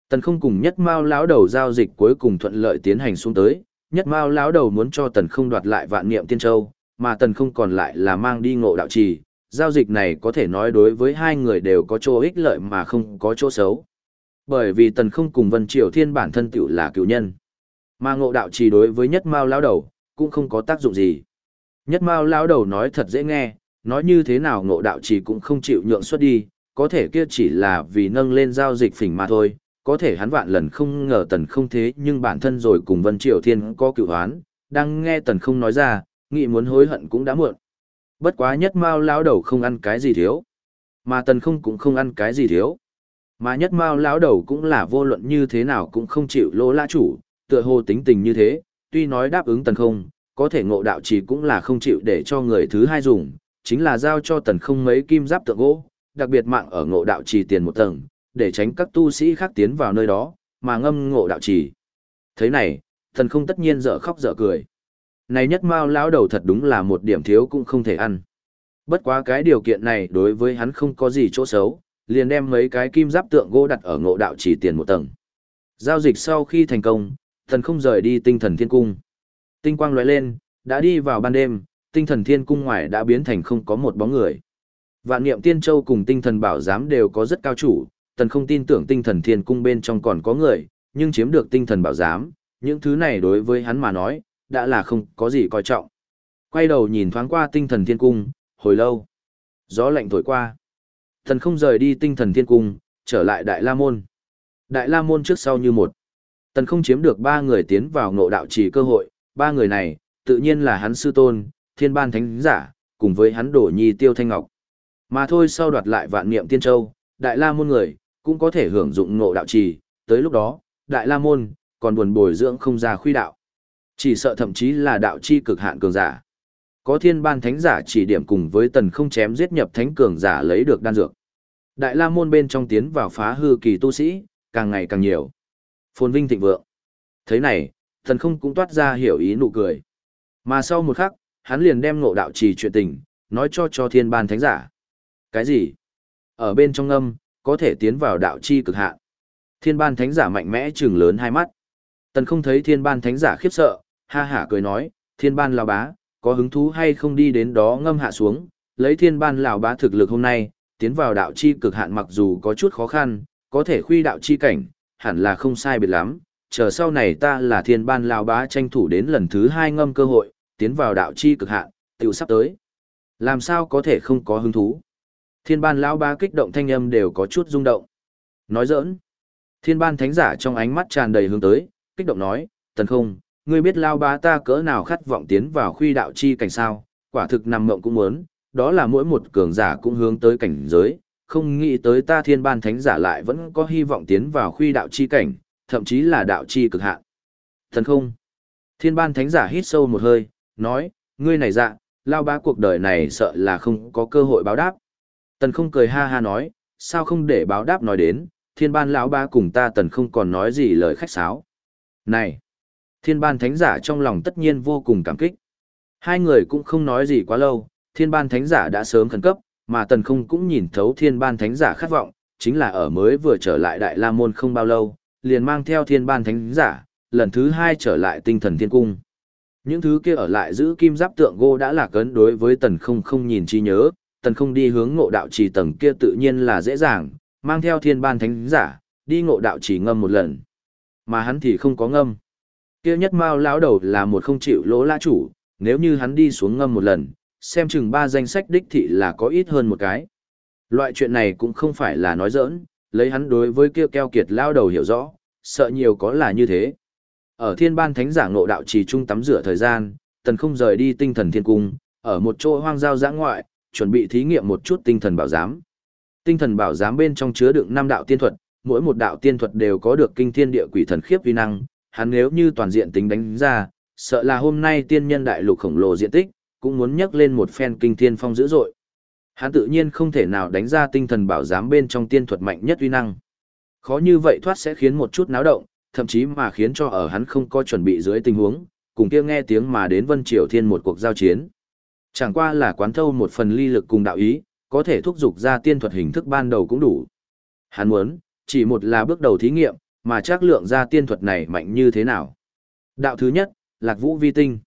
Tần không cùng nhất mao lão đầu giao dịch cuối cùng thuận lợi tiến hành xuống tới, nhất mao lão đầu muốn cho tần không đoạt lại vạn niệm tiên châu, mà tần không còn lại là mang đi ngộ đạo trì. Giao dịch này có thể nói đối với hai người đều có chỗ ích lợi mà không có chỗ xấu. Bởi vì tần không cùng Vân Triều Thiên bản thân tiểu là cựu nhân. Mà ngộ đạo trì đối với nhất mao lão đầu, cũng không có tác dụng gì. Nhất mao lão đầu nói thật dễ nghe, nói như thế nào ngộ đạo trì cũng không chịu nhượng xuất đi, có thể kia chỉ là vì nâng lên giao dịch phỉnh mà thôi, có thể hắn vạn lần không ngờ tần không thế nhưng bản thân rồi cùng Vân Triều Thiên có cựu hoán, đang nghe tần không nói ra, nghĩ muốn hối hận cũng đã muộn. Bất quá nhất mao lão đầu không ăn cái gì thiếu, mà tần không cũng không ăn cái gì thiếu. Mà nhất mao lão đầu cũng là vô luận như thế nào cũng không chịu lỗ lã chủ, tựa hồ tính tình như thế, tuy nói đáp ứng tần không, có thể ngộ đạo chỉ cũng là không chịu để cho người thứ hai dùng, chính là giao cho tần không mấy kim giáp tượng gỗ, đặc biệt mạng ở ngộ đạo trì tiền một tầng, để tránh các tu sĩ khác tiến vào nơi đó, mà ngâm ngộ đạo trì. Thế này, thần không tất nhiên dở khóc dở cười. Này nhất mao lão đầu thật đúng là một điểm thiếu cũng không thể ăn. Bất quá cái điều kiện này đối với hắn không có gì chỗ xấu, liền đem mấy cái kim giáp tượng gỗ đặt ở ngộ đạo chỉ tiền một tầng. Giao dịch sau khi thành công, thần không rời đi tinh thần thiên cung. Tinh quang lóe lên, đã đi vào ban đêm, tinh thần thiên cung ngoài đã biến thành không có một bóng người. Vạn niệm tiên châu cùng tinh thần bảo giám đều có rất cao chủ, tần không tin tưởng tinh thần thiên cung bên trong còn có người, nhưng chiếm được tinh thần bảo giám, những thứ này đối với hắn mà nói, đã là không có gì coi trọng. Quay đầu nhìn thoáng qua tinh thần thiên cung, hồi lâu. Gió lạnh thổi qua. Thần không rời đi tinh thần thiên cung, trở lại Đại La Môn. Đại La Môn trước sau như một. Tần không chiếm được ba người tiến vào ngộ đạo chỉ cơ hội, ba người này, tự nhiên là hắn sư tôn, thiên ban thánh giả, cùng với hắn đổ nhi tiêu thanh ngọc. Mà thôi sau đoạt lại vạn niệm tiên châu, đại la môn người, cũng có thể hưởng dụng ngộ đạo trì, tới lúc đó, đại la môn, còn buồn bồi dưỡng không ra khuy đạo. Chỉ sợ thậm chí là đạo chi cực hạn cường giả. Có thiên ban thánh giả chỉ điểm cùng với tần không chém giết nhập thánh cường giả lấy được đan dược. Đại la môn bên trong tiến vào phá hư kỳ tu sĩ, càng ngày càng nhiều. Phồn vinh thịnh vượng. Thế này, thần không cũng toát ra hiểu ý nụ cười. Mà sau một khắc, hắn liền đem ngộ đạo trì chuyện tình, nói cho cho thiên ban thánh giả. Cái gì? Ở bên trong âm, có thể tiến vào đạo chi cực hạn. Thiên ban thánh giả mạnh mẽ trừng lớn hai mắt. Tần không thấy thiên ban thánh giả khiếp sợ, ha hả cười nói, thiên ban lão bá, có hứng thú hay không đi đến đó ngâm hạ xuống, lấy thiên ban lão bá thực lực hôm nay, tiến vào đạo chi cực hạn mặc dù có chút khó khăn, có thể khuy đạo chi cảnh, hẳn là không sai biệt lắm, chờ sau này ta là thiên ban lão bá tranh thủ đến lần thứ hai ngâm cơ hội, tiến vào đạo chi cực hạn, tiểu sắp tới. Làm sao có thể không có hứng thú? Thiên ban lão bá kích động thanh âm đều có chút rung động. Nói giỡn. Thiên ban thánh giả trong ánh mắt tràn đầy hướng tới, kích động nói, tần không, ngươi biết lao bá ta cỡ nào khát vọng tiến vào khuy đạo chi cảnh sao, quả thực nằm mộng cũng muốn, đó là mỗi một cường giả cũng hướng tới cảnh giới, không nghĩ tới ta thiên ban thánh giả lại vẫn có hy vọng tiến vào khuy đạo chi cảnh, thậm chí là đạo chi cực hạn. Thần không. Thiên ban thánh giả hít sâu một hơi, nói, ngươi này dạ, lao bá cuộc đời này sợ là không có cơ hội báo đáp. Tần không cười ha ha nói, sao không để báo đáp nói đến, thiên ban lão ba cùng ta tần không còn nói gì lời khách sáo. Này! Thiên ban thánh giả trong lòng tất nhiên vô cùng cảm kích. Hai người cũng không nói gì quá lâu, thiên ban thánh giả đã sớm khẩn cấp, mà tần không cũng nhìn thấu thiên ban thánh giả khát vọng, chính là ở mới vừa trở lại đại la môn không bao lâu, liền mang theo thiên ban thánh giả, lần thứ hai trở lại tinh thần thiên cung. Những thứ kia ở lại giữ kim giáp tượng gỗ đã là cấn đối với tần không không nhìn chi nhớ, tần không đi hướng ngộ đạo trì tầng kia tự nhiên là dễ dàng, mang theo thiên ban thánh giả, đi ngộ đạo trì ngâm một lần. Mà hắn thì không có ngâm. Kia nhất mao lão đầu là một không chịu lỗ lã chủ, nếu như hắn đi xuống ngâm một lần, xem chừng ba danh sách đích thị là có ít hơn một cái. Loại chuyện này cũng không phải là nói giỡn, lấy hắn đối với kia keo kiệt lao đầu hiểu rõ, sợ nhiều có là như thế. Ở thiên ban thánh giả ngộ đạo trì trung tắm rửa thời gian, tần không rời đi tinh thần thiên cung, ở một chỗ hoang giao giã ngoại, chuẩn bị thí nghiệm một chút tinh thần bảo giám. Tinh thần bảo giám bên trong chứa đựng năm đạo tiên thuật, mỗi một đạo tiên thuật đều có được kinh thiên địa quỷ thần khiếp vi năng, hắn nếu như toàn diện tính đánh ra, sợ là hôm nay tiên nhân đại lục khổng lồ diện tích, cũng muốn nhắc lên một phen kinh thiên phong dữ dội. Hắn tự nhiên không thể nào đánh ra tinh thần bảo giám bên trong tiên thuật mạnh nhất uy năng. Khó như vậy thoát sẽ khiến một chút náo động, thậm chí mà khiến cho ở hắn không có chuẩn bị dưới tình huống, cùng kia nghe tiếng mà đến Vân Triều Thiên một cuộc giao chiến. Chẳng qua là quán thâu một phần ly lực cùng đạo ý, có thể thúc giục ra tiên thuật hình thức ban đầu cũng đủ. Hắn muốn, chỉ một là bước đầu thí nghiệm, mà chắc lượng ra tiên thuật này mạnh như thế nào. Đạo thứ nhất, Lạc Vũ Vi Tinh.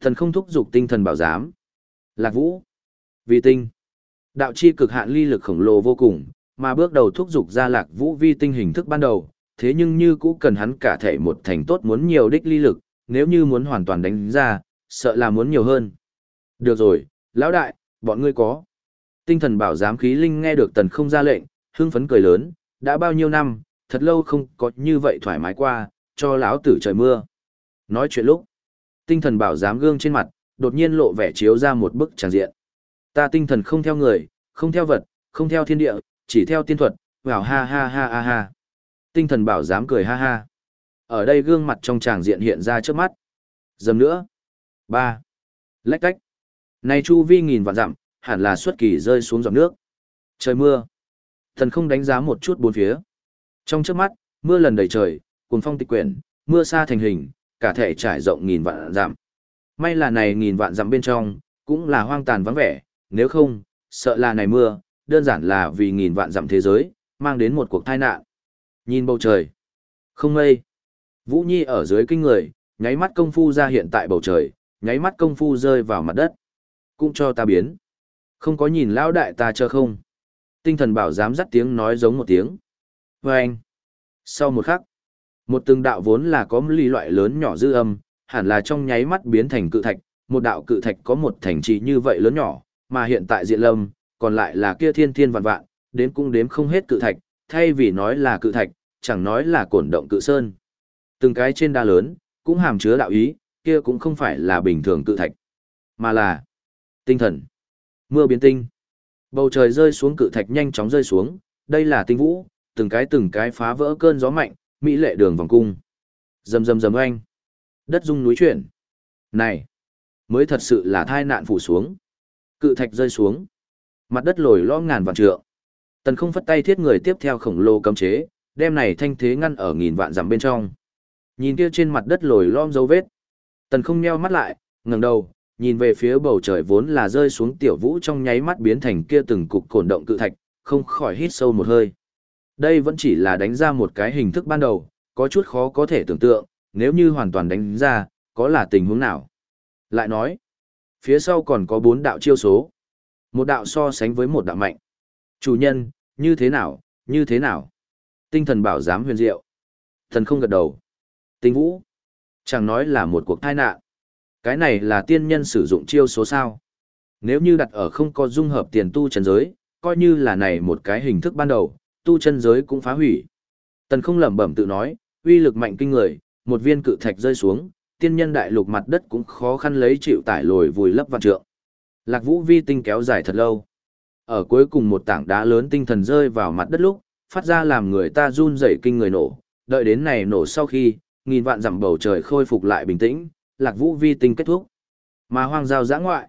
Thần không thúc giục tinh thần bảo giám. Lạc Vũ, Vi Tinh. Đạo chi cực hạn ly lực khổng lồ vô cùng, mà bước đầu thúc giục ra Lạc Vũ Vi Tinh hình thức ban đầu, thế nhưng như cũ cần hắn cả thể một thành tốt muốn nhiều đích ly lực, nếu như muốn hoàn toàn đánh ra, sợ là muốn nhiều hơn. Được rồi, lão đại, bọn ngươi có. Tinh thần bảo giám khí linh nghe được tần không ra lệnh, hưng phấn cười lớn, đã bao nhiêu năm, thật lâu không có như vậy thoải mái qua, cho lão tử trời mưa. Nói chuyện lúc, tinh thần bảo giám gương trên mặt, đột nhiên lộ vẻ chiếu ra một bức tràng diện. Ta tinh thần không theo người, không theo vật, không theo thiên địa, chỉ theo tiên thuật, vào ha ha ha ha ha. Tinh thần bảo giám cười ha ha. Ở đây gương mặt trong tràng diện hiện ra trước mắt. Dầm nữa. ba Lách cách. Này chu vi nghìn vạn dặm, hẳn là xuất kỳ rơi xuống dòng nước. Trời mưa. Thần không đánh giá một chút bốn phía. Trong trước mắt, mưa lần đầy trời, cuồng phong tịch quyển, mưa xa thành hình, cả thể trải rộng nghìn vạn dặm. May là này nghìn vạn dặm bên trong, cũng là hoang tàn vắng vẻ, nếu không, sợ là này mưa, đơn giản là vì nghìn vạn dặm thế giới, mang đến một cuộc tai nạn. Nhìn bầu trời, không mây. Vũ Nhi ở dưới kinh người, nháy mắt công phu ra hiện tại bầu trời, nháy mắt công phu rơi vào mặt đất. Cũng cho ta biến. Không có nhìn lão đại ta chờ không. Tinh thần bảo dám dắt tiếng nói giống một tiếng. Và anh. Sau một khắc, một từng đạo vốn là có ly loại lớn nhỏ dư âm, hẳn là trong nháy mắt biến thành cự thạch, một đạo cự thạch có một thành trì như vậy lớn nhỏ, mà hiện tại diện lâm, còn lại là kia thiên thiên vạn vạn, đến cũng đếm không hết cự thạch, thay vì nói là cự thạch, chẳng nói là cổn động cự sơn. Từng cái trên đa lớn, cũng hàm chứa đạo ý, kia cũng không phải là bình thường cự thạch, mà là tinh thần. Mưa biến tinh. Bầu trời rơi xuống cự thạch nhanh chóng rơi xuống, đây là tinh vũ, từng cái từng cái phá vỡ cơn gió mạnh, mỹ lệ đường vòng cung. Rầm rầm rầm oanh. Đất rung núi chuyển. Này, mới thật sự là thai nạn phủ xuống. Cự thạch rơi xuống. Mặt đất lồi lo ngàn vạn trượng. Tần không phất tay thiết người tiếp theo khổng lồ cấm chế, đem này thanh thế ngăn ở nghìn vạn dặm bên trong. Nhìn kia trên mặt đất lồi lom dấu vết. Tần không nheo mắt lại, ngẩng đầu, nhìn về phía bầu trời vốn là rơi xuống tiểu vũ trong nháy mắt biến thành kia từng cục cổn động cự thạch, không khỏi hít sâu một hơi. Đây vẫn chỉ là đánh ra một cái hình thức ban đầu, có chút khó có thể tưởng tượng, nếu như hoàn toàn đánh ra, có là tình huống nào. Lại nói, phía sau còn có bốn đạo chiêu số. Một đạo so sánh với một đạo mạnh. Chủ nhân, như thế nào, như thế nào? Tinh thần bảo giám huyền diệu. Thần không gật đầu. Tinh vũ. Chẳng nói là một cuộc tai nạn. Cái này là tiên nhân sử dụng chiêu số sao. Nếu như đặt ở không có dung hợp tiền tu chân giới, coi như là này một cái hình thức ban đầu, tu chân giới cũng phá hủy. Tần không lẩm bẩm tự nói, uy lực mạnh kinh người, một viên cự thạch rơi xuống, tiên nhân đại lục mặt đất cũng khó khăn lấy chịu tải lồi vùi lấp vạn trượng. Lạc Vũ vi tinh kéo dài thật lâu. Ở cuối cùng một tảng đá lớn tinh thần rơi vào mặt đất lúc, phát ra làm người ta run rẩy kinh người nổ, đợi đến này nổ sau khi, nghìn vạn dặm bầu trời khôi phục lại bình tĩnh, Lạc Vũ vi tinh kết thúc. Mà hoang giao giã ngoại,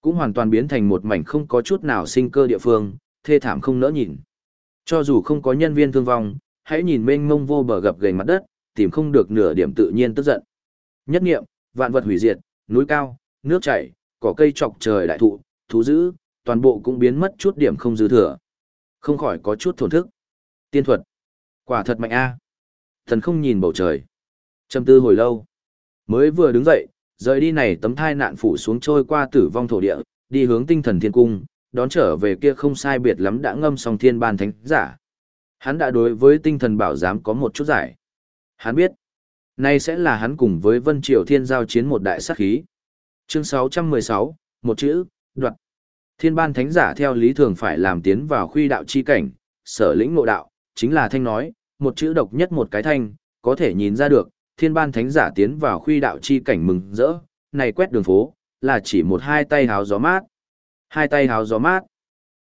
cũng hoàn toàn biến thành một mảnh không có chút nào sinh cơ địa phương, thê thảm không nỡ nhìn. Cho dù không có nhân viên thương vong, hãy nhìn mênh mông vô bờ gập gành mặt đất, tìm không được nửa điểm tự nhiên tức giận. Nhất nghiệm, vạn vật hủy diệt, núi cao, nước chảy, cỏ cây chọc trời đại thụ, thú dữ, toàn bộ cũng biến mất chút điểm không dư thừa. Không khỏi có chút thổn thức. Tiên thuật. Quả thật mạnh a. Thần không nhìn bầu trời. Trầm tư hồi lâu. Mới vừa đứng dậy, rời đi này tấm thai nạn phủ xuống trôi qua tử vong thổ địa, đi hướng tinh thần thiên cung, đón trở về kia không sai biệt lắm đã ngâm xong thiên ban thánh giả. Hắn đã đối với tinh thần bảo giám có một chút giải. Hắn biết, nay sẽ là hắn cùng với Vân Triều Thiên giao chiến một đại sát khí. Chương 616, một chữ, đoạt. Thiên ban thánh giả theo lý thường phải làm tiến vào khuy đạo chi cảnh, sở lĩnh ngộ đạo, chính là thanh nói, một chữ độc nhất một cái thanh, có thể nhìn ra được, thiên ban thánh giả tiến vào khuy đạo chi cảnh mừng rỡ, này quét đường phố, là chỉ một hai tay háo gió mát. Hai tay háo gió mát.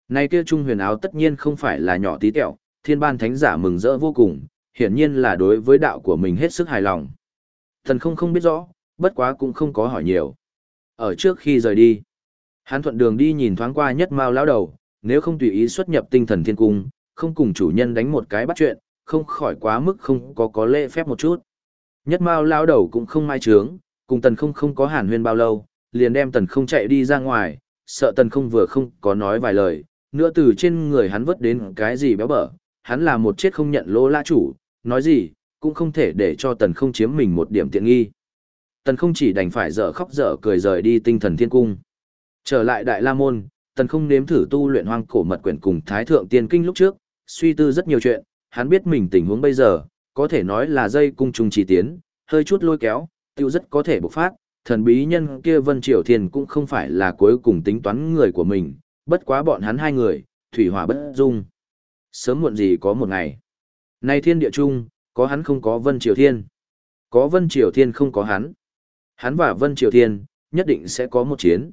Này kia trung huyền áo tất nhiên không phải là nhỏ tí tẹo, thiên ban thánh giả mừng rỡ vô cùng, hiển nhiên là đối với đạo của mình hết sức hài lòng. Thần không không biết rõ, bất quá cũng không có hỏi nhiều. Ở trước khi rời đi, hắn thuận đường đi nhìn thoáng qua nhất mao lão đầu, nếu không tùy ý xuất nhập tinh thần thiên cung, không cùng chủ nhân đánh một cái bắt chuyện, không khỏi quá mức không có có lễ phép một chút. Nhất mao lão đầu cũng không mai trướng, cùng tần không không có hàn huyên bao lâu, liền đem tần không chạy đi ra ngoài, sợ tần không vừa không có nói vài lời, nữa từ trên người hắn vớt đến cái gì béo bở, hắn là một chết không nhận lỗ la chủ, nói gì, cũng không thể để cho tần không chiếm mình một điểm tiện nghi. Tần không chỉ đành phải dở khóc dở cười rời đi tinh thần thiên cung. Trở lại Đại La Môn, tần không nếm thử tu luyện hoang cổ mật quyển cùng Thái Thượng Tiên Kinh lúc trước, suy tư rất nhiều chuyện, hắn biết mình tình huống bây giờ, có thể nói là dây cung trùng chỉ tiến, hơi chút lôi kéo, tiêu rất có thể bộc phát, thần bí nhân kia Vân Triều Thiên cũng không phải là cuối cùng tính toán người của mình, bất quá bọn hắn hai người, thủy hỏa bất dung. Sớm muộn gì có một ngày. Nay thiên địa chung, có hắn không có Vân Triều Thiên. Có Vân Triều Thiên không có hắn. Hắn và Vân Triều Thiên, nhất định sẽ có một chiến.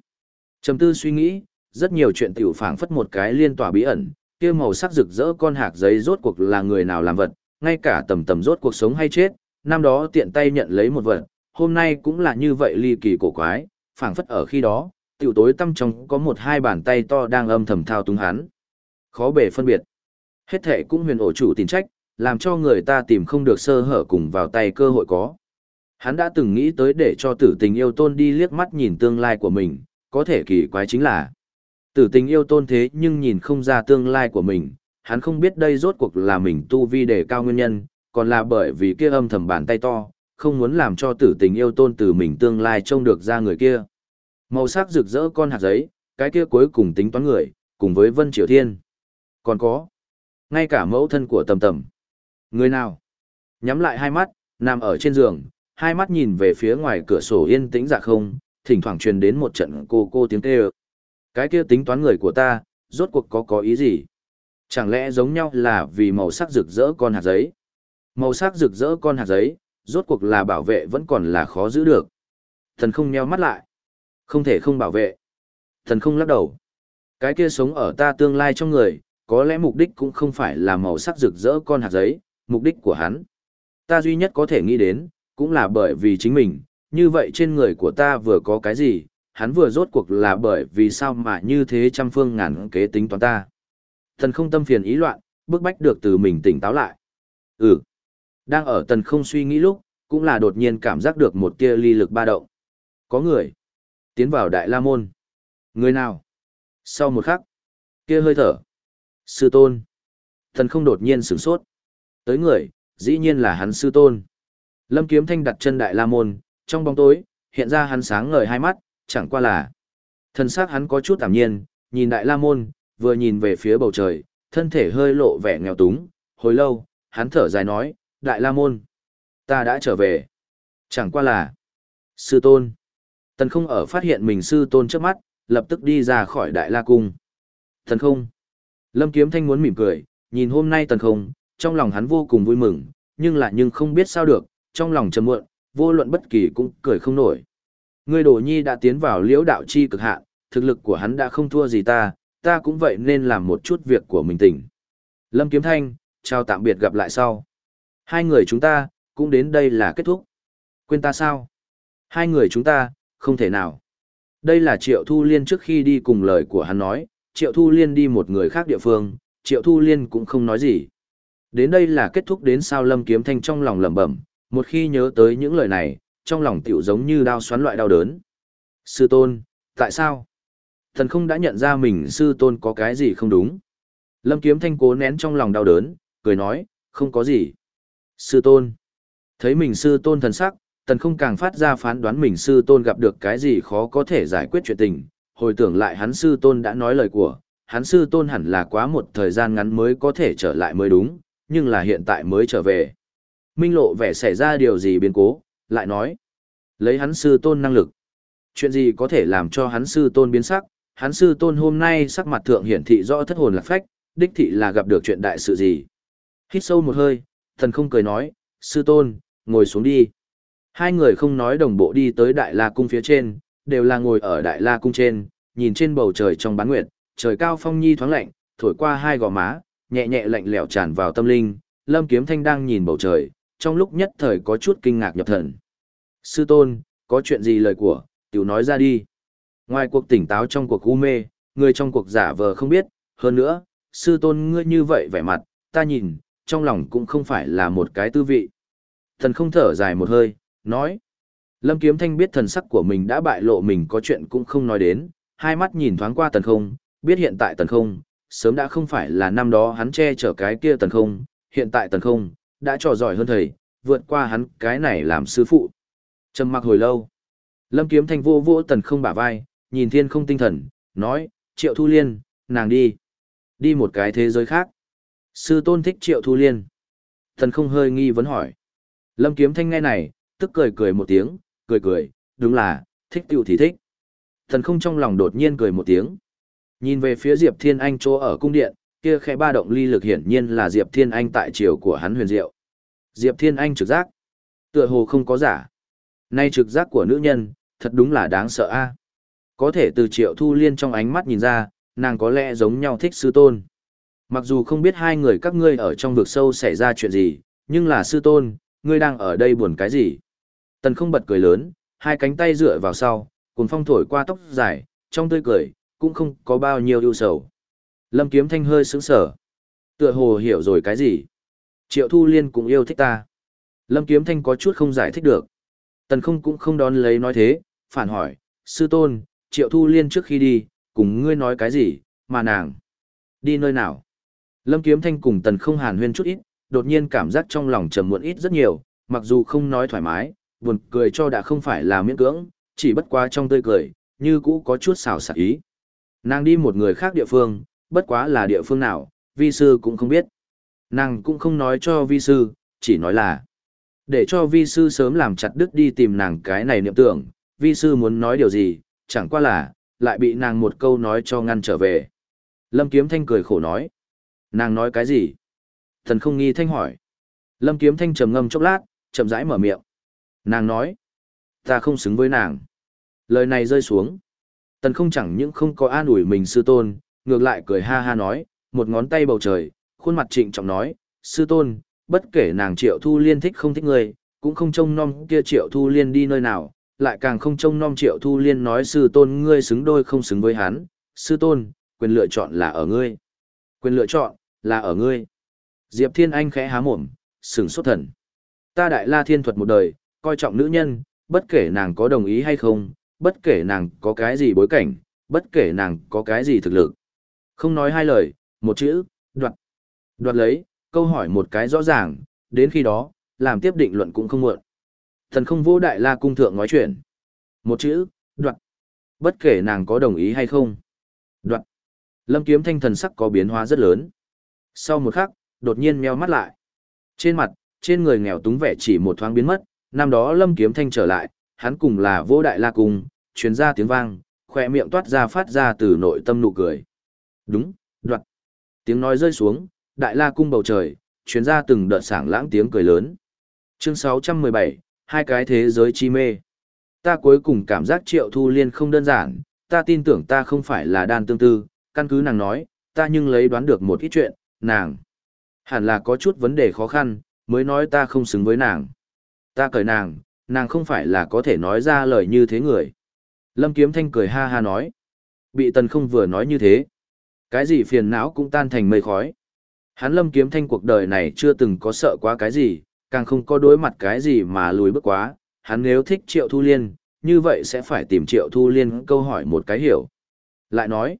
Trầm tư suy nghĩ, rất nhiều chuyện tiểu phảng phất một cái liên tỏa bí ẩn, kia màu sắc rực rỡ con hạc giấy rốt cuộc là người nào làm vật, ngay cả tầm tầm rốt cuộc sống hay chết, năm đó tiện tay nhận lấy một vật, hôm nay cũng là như vậy ly kỳ cổ quái, phảng phất ở khi đó, tiểu tối tâm trong có một hai bàn tay to đang âm thầm thao túng hắn. Khó bề phân biệt. Hết thệ cũng huyền ổ chủ tìm trách, làm cho người ta tìm không được sơ hở cùng vào tay cơ hội có. Hắn đã từng nghĩ tới để cho tử tình yêu tôn đi liếc mắt nhìn tương lai của mình, có thể kỳ quái chính là tử tình yêu tôn thế nhưng nhìn không ra tương lai của mình, hắn không biết đây rốt cuộc là mình tu vi đề cao nguyên nhân, còn là bởi vì kia âm thầm bàn tay to, không muốn làm cho tử tình yêu tôn từ mình tương lai trông được ra người kia. Màu sắc rực rỡ con hạt giấy, cái kia cuối cùng tính toán người, cùng với Vân Triều Thiên. Còn có, ngay cả mẫu thân của tầm tầm. Người nào? Nhắm lại hai mắt, nằm ở trên giường, hai mắt nhìn về phía ngoài cửa sổ yên tĩnh dạ không, thỉnh thoảng truyền đến một trận cô cô tiếng kêu. Cái kia tính toán người của ta, rốt cuộc có có ý gì? Chẳng lẽ giống nhau là vì màu sắc rực rỡ con hạt giấy? Màu sắc rực rỡ con hạt giấy, rốt cuộc là bảo vệ vẫn còn là khó giữ được. Thần không nheo mắt lại. Không thể không bảo vệ. Thần không lắc đầu. Cái kia sống ở ta tương lai trong người, có lẽ mục đích cũng không phải là màu sắc rực rỡ con hạt giấy, mục đích của hắn. Ta duy nhất có thể nghĩ đến, cũng là bởi vì chính mình, như vậy trên người của ta vừa có cái gì, hắn vừa rốt cuộc là bởi vì sao mà như thế trăm phương ngàn kế tính toán ta. Thần không tâm phiền ý loạn, bức bách được từ mình tỉnh táo lại. Ừ. Đang ở tần không suy nghĩ lúc, cũng là đột nhiên cảm giác được một tia ly lực ba động. Có người. Tiến vào đại la môn. Người nào? Sau một khắc. Kia hơi thở. Sư tôn. Thần không đột nhiên sửng sốt. Tới người, dĩ nhiên là hắn sư tôn. Lâm Kiếm Thanh đặt chân đại la môn, trong bóng tối, hiện ra hắn sáng ngời hai mắt, chẳng qua là. Thân xác hắn có chút tạm nhiên, nhìn đại la môn, vừa nhìn về phía bầu trời, thân thể hơi lộ vẻ nghèo túng, hồi lâu, hắn thở dài nói, đại la môn, ta đã trở về. Chẳng qua là, sư tôn. Tần không ở phát hiện mình sư tôn trước mắt, lập tức đi ra khỏi đại la cung. Tần không. Lâm Kiếm Thanh muốn mỉm cười, nhìn hôm nay tần không, trong lòng hắn vô cùng vui mừng, nhưng lại nhưng không biết sao được, trong lòng trầm muộn, vô luận bất kỳ cũng cười không nổi. Ngươi đồ nhi đã tiến vào liễu đạo chi cực hạn, thực lực của hắn đã không thua gì ta, ta cũng vậy nên làm một chút việc của mình tỉnh. Lâm Kiếm Thanh, chào tạm biệt gặp lại sau. Hai người chúng ta, cũng đến đây là kết thúc. Quên ta sao? Hai người chúng ta, không thể nào. Đây là Triệu Thu Liên trước khi đi cùng lời của hắn nói, Triệu Thu Liên đi một người khác địa phương, Triệu Thu Liên cũng không nói gì. Đến đây là kết thúc đến sao Lâm Kiếm Thanh trong lòng lẩm bẩm, một khi nhớ tới những lời này, trong lòng tiểu giống như đau xoắn loại đau đớn. Sư tôn, tại sao? Thần không đã nhận ra mình sư tôn có cái gì không đúng. Lâm Kiếm Thanh cố nén trong lòng đau đớn, cười nói, không có gì. Sư tôn. Thấy mình sư tôn thần sắc, tần không càng phát ra phán đoán mình sư tôn gặp được cái gì khó có thể giải quyết chuyện tình. Hồi tưởng lại hắn sư tôn đã nói lời của, hắn sư tôn hẳn là quá một thời gian ngắn mới có thể trở lại mới đúng, nhưng là hiện tại mới trở về. Minh lộ vẻ xảy ra điều gì biến cố, lại nói. Lấy hắn sư tôn năng lực. Chuyện gì có thể làm cho hắn sư tôn biến sắc, hắn sư tôn hôm nay sắc mặt thượng hiển thị rõ thất hồn lạc phách, đích thị là gặp được chuyện đại sự gì. Hít sâu một hơi, thần không cười nói, sư tôn, ngồi xuống đi. Hai người không nói đồng bộ đi tới Đại La Cung phía trên, đều là ngồi ở Đại La Cung trên, nhìn trên bầu trời trong bán nguyệt, trời cao phong nhi thoáng lạnh, thổi qua hai gò má, nhẹ nhẹ lạnh lẽo tràn vào tâm linh, Lâm Kiếm Thanh đang nhìn bầu trời, trong lúc nhất thời có chút kinh ngạc nhập thần. Sư tôn, có chuyện gì lời của, tiểu nói ra đi. Ngoài cuộc tỉnh táo trong cuộc u mê, người trong cuộc giả vờ không biết, hơn nữa, sư tôn ngươi như vậy vẻ mặt, ta nhìn, trong lòng cũng không phải là một cái tư vị. Thần không thở dài một hơi, nói. Lâm Kiếm Thanh biết thần sắc của mình đã bại lộ mình có chuyện cũng không nói đến, hai mắt nhìn thoáng qua tần không, biết hiện tại tần không, sớm đã không phải là năm đó hắn che chở cái kia tần không, hiện tại tần không, đã trò giỏi hơn thầy, vượt qua hắn cái này làm sư phụ. Trầm mặc hồi lâu. Lâm Kiếm Thanh vô vô tần không bả vai, nhìn thiên không tinh thần, nói, Triệu Thu Liên, nàng đi. Đi một cái thế giới khác. Sư tôn thích Triệu Thu Liên. thần không hơi nghi vấn hỏi. Lâm Kiếm Thanh nghe này, tức cười cười một tiếng, cười cười, đúng là, thích tiểu thì thích. thần không trong lòng đột nhiên cười một tiếng. Nhìn về phía Diệp Thiên Anh chỗ ở cung điện, kia khẽ ba động ly lực hiển nhiên là Diệp Thiên Anh tại chiều của hắn huyền diệu. Diệp Thiên Anh trực giác. Tựa hồ không có giả. Nay trực giác của nữ nhân, thật đúng là đáng sợ a. Có thể từ triệu thu liên trong ánh mắt nhìn ra, nàng có lẽ giống nhau thích sư tôn. Mặc dù không biết hai người các ngươi ở trong vực sâu xảy ra chuyện gì, nhưng là sư tôn, ngươi đang ở đây buồn cái gì? Tần không bật cười lớn, hai cánh tay dựa vào sau, cùng phong thổi qua tóc dài, trong tươi cười, cũng không có bao nhiêu ưu sầu. Lâm Kiếm Thanh hơi sững sở. Tựa hồ hiểu rồi cái gì? Triệu Thu Liên cũng yêu thích ta. Lâm Kiếm Thanh có chút không giải thích được. Tần không cũng không đón lấy nói thế, phản hỏi, sư tôn, Triệu Thu Liên trước khi đi, cùng ngươi nói cái gì, mà nàng đi nơi nào? Lâm Kiếm Thanh cùng Tần không hàn huyên chút ít, đột nhiên cảm giác trong lòng trầm muộn ít rất nhiều, mặc dù không nói thoải mái, buồn cười cho đã không phải là miễn cưỡng, chỉ bất quá trong tươi cười, như cũ có chút xào xạc ý. Nàng đi một người khác địa phương, bất quá là địa phương nào, vi sư cũng không biết. Nàng cũng không nói cho vi sư, chỉ nói là để cho vi sư sớm làm chặt đứt đi tìm nàng cái này niệm tưởng, vi sư muốn nói điều gì, chẳng qua là, lại bị nàng một câu nói cho ngăn trở về. Lâm Kiếm Thanh cười khổ nói. Nàng nói cái gì? Thần không nghi thanh hỏi. Lâm Kiếm Thanh trầm ngâm chốc lát, chậm rãi mở miệng. Nàng nói. Ta không xứng với nàng. Lời này rơi xuống. Tần không chẳng những không có an ủi mình sư tôn, ngược lại cười ha ha nói, một ngón tay bầu trời, khuôn mặt trịnh trọng nói, sư tôn, bất kể nàng triệu thu liên thích không thích ngươi, cũng không trông nom kia triệu thu liên đi nơi nào, lại càng không trông nom triệu thu liên nói sư tôn ngươi xứng đôi không xứng với hắn, sư tôn, quyền lựa chọn là ở ngươi. Quyền lựa chọn, là ở ngươi. Diệp Thiên Anh khẽ há mồm, sừng sốt thần. Ta đại la thiên thuật một đời, coi trọng nữ nhân, bất kể nàng có đồng ý hay không, bất kể nàng có cái gì bối cảnh, bất kể nàng có cái gì thực lực. Không nói hai lời, một chữ, đoạt. Đoạt lấy, câu hỏi một cái rõ ràng, đến khi đó, làm tiếp định luận cũng không muộn. Thần không vô đại la cung thượng nói chuyện. Một chữ, đoạt. Bất kể nàng có đồng ý hay không. Đoạt. Lâm kiếm thanh thần sắc có biến hóa rất lớn. Sau một khắc, đột nhiên meo mắt lại. Trên mặt, trên người nghèo túng vẻ chỉ một thoáng biến mất, năm đó lâm kiếm thanh trở lại, hắn cùng là vô đại la cung, truyền ra tiếng vang, khỏe miệng toát ra phát ra từ nội tâm nụ cười. Đúng, đoạn. Tiếng nói rơi xuống, đại la cung bầu trời, truyền ra từng đợt sảng lãng tiếng cười lớn. Chương 617, hai cái thế giới chi mê. Ta cuối cùng cảm giác triệu thu liên không đơn giản, ta tin tưởng ta không phải là đan tương tư, căn cứ nàng nói, ta nhưng lấy đoán được một ít chuyện, nàng. Hẳn là có chút vấn đề khó khăn, mới nói ta không xứng với nàng. Ta cởi nàng, nàng không phải là có thể nói ra lời như thế người. Lâm Kiếm Thanh cười ha ha nói. Bị tần không vừa nói như thế. Cái gì phiền não cũng tan thành mây khói. Hắn Lâm Kiếm Thanh cuộc đời này chưa từng có sợ quá cái gì, càng không có đối mặt cái gì mà lùi bước quá. Hắn nếu thích Triệu Thu Liên, như vậy sẽ phải tìm Triệu Thu Liên câu hỏi một cái hiểu. Lại nói,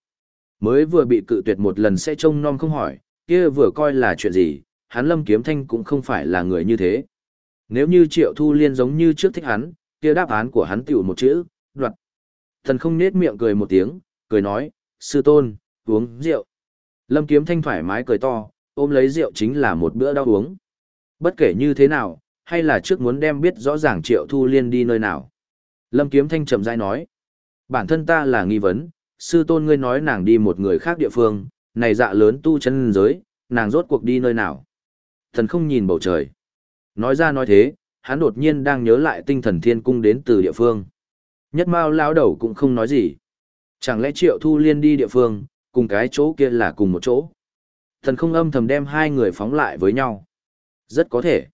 mới vừa bị cự tuyệt một lần sẽ trông non không hỏi, kia vừa coi là chuyện gì, hắn Lâm Kiếm Thanh cũng không phải là người như thế. Nếu như Triệu Thu Liên giống như trước thích hắn, kia đáp án của hắn tiểu một chữ, đoạt. Thần không nết miệng cười một tiếng, cười nói, sư tôn, uống rượu. Lâm Kiếm Thanh thoải mái cười to, ôm lấy rượu chính là một bữa đau uống. Bất kể như thế nào, hay là trước muốn đem biết rõ ràng Triệu Thu Liên đi nơi nào. Lâm Kiếm Thanh chậm rãi nói, bản thân ta là nghi vấn, sư tôn ngươi nói nàng đi một người khác địa phương, này dạ lớn tu chân giới, nàng rốt cuộc đi nơi nào. Thần không nhìn bầu trời. Nói ra nói thế, hắn đột nhiên đang nhớ lại tinh thần thiên cung đến từ địa phương. Nhất mao lão đầu cũng không nói gì. Chẳng lẽ triệu thu liên đi địa phương, cùng cái chỗ kia là cùng một chỗ. Thần không âm thầm đem hai người phóng lại với nhau. Rất có thể.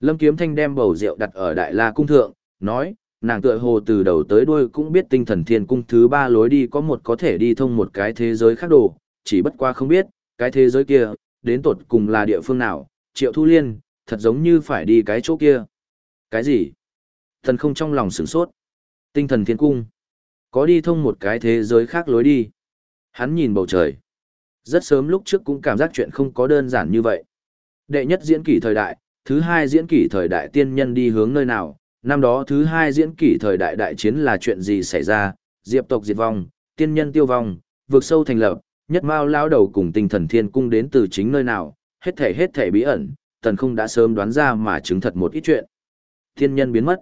Lâm Kiếm Thanh đem bầu rượu đặt ở Đại La Cung Thượng, nói, nàng tựa hồ từ đầu tới đuôi cũng biết tinh thần thiên cung thứ ba lối đi có một có thể đi thông một cái thế giới khác đồ, chỉ bất qua không biết, cái thế giới kia, đến tột cùng là địa phương nào, triệu thu liên, thật giống như phải đi cái chỗ kia. Cái gì? Thần không trong lòng sửng sốt. Tinh thần thiên cung. Có đi thông một cái thế giới khác lối đi. Hắn nhìn bầu trời. Rất sớm lúc trước cũng cảm giác chuyện không có đơn giản như vậy. Đệ nhất diễn kỷ thời đại, thứ hai diễn kỷ thời đại tiên nhân đi hướng nơi nào, năm đó thứ hai diễn kỷ thời đại đại chiến là chuyện gì xảy ra, diệp tộc diệt vong, tiên nhân tiêu vong, vượt sâu thành lập, nhất mao lao đầu cùng tinh thần thiên cung đến từ chính nơi nào, hết thể hết thể bí ẩn, tần không đã sớm đoán ra mà chứng thật một ít chuyện. Thiên nhân biến mất.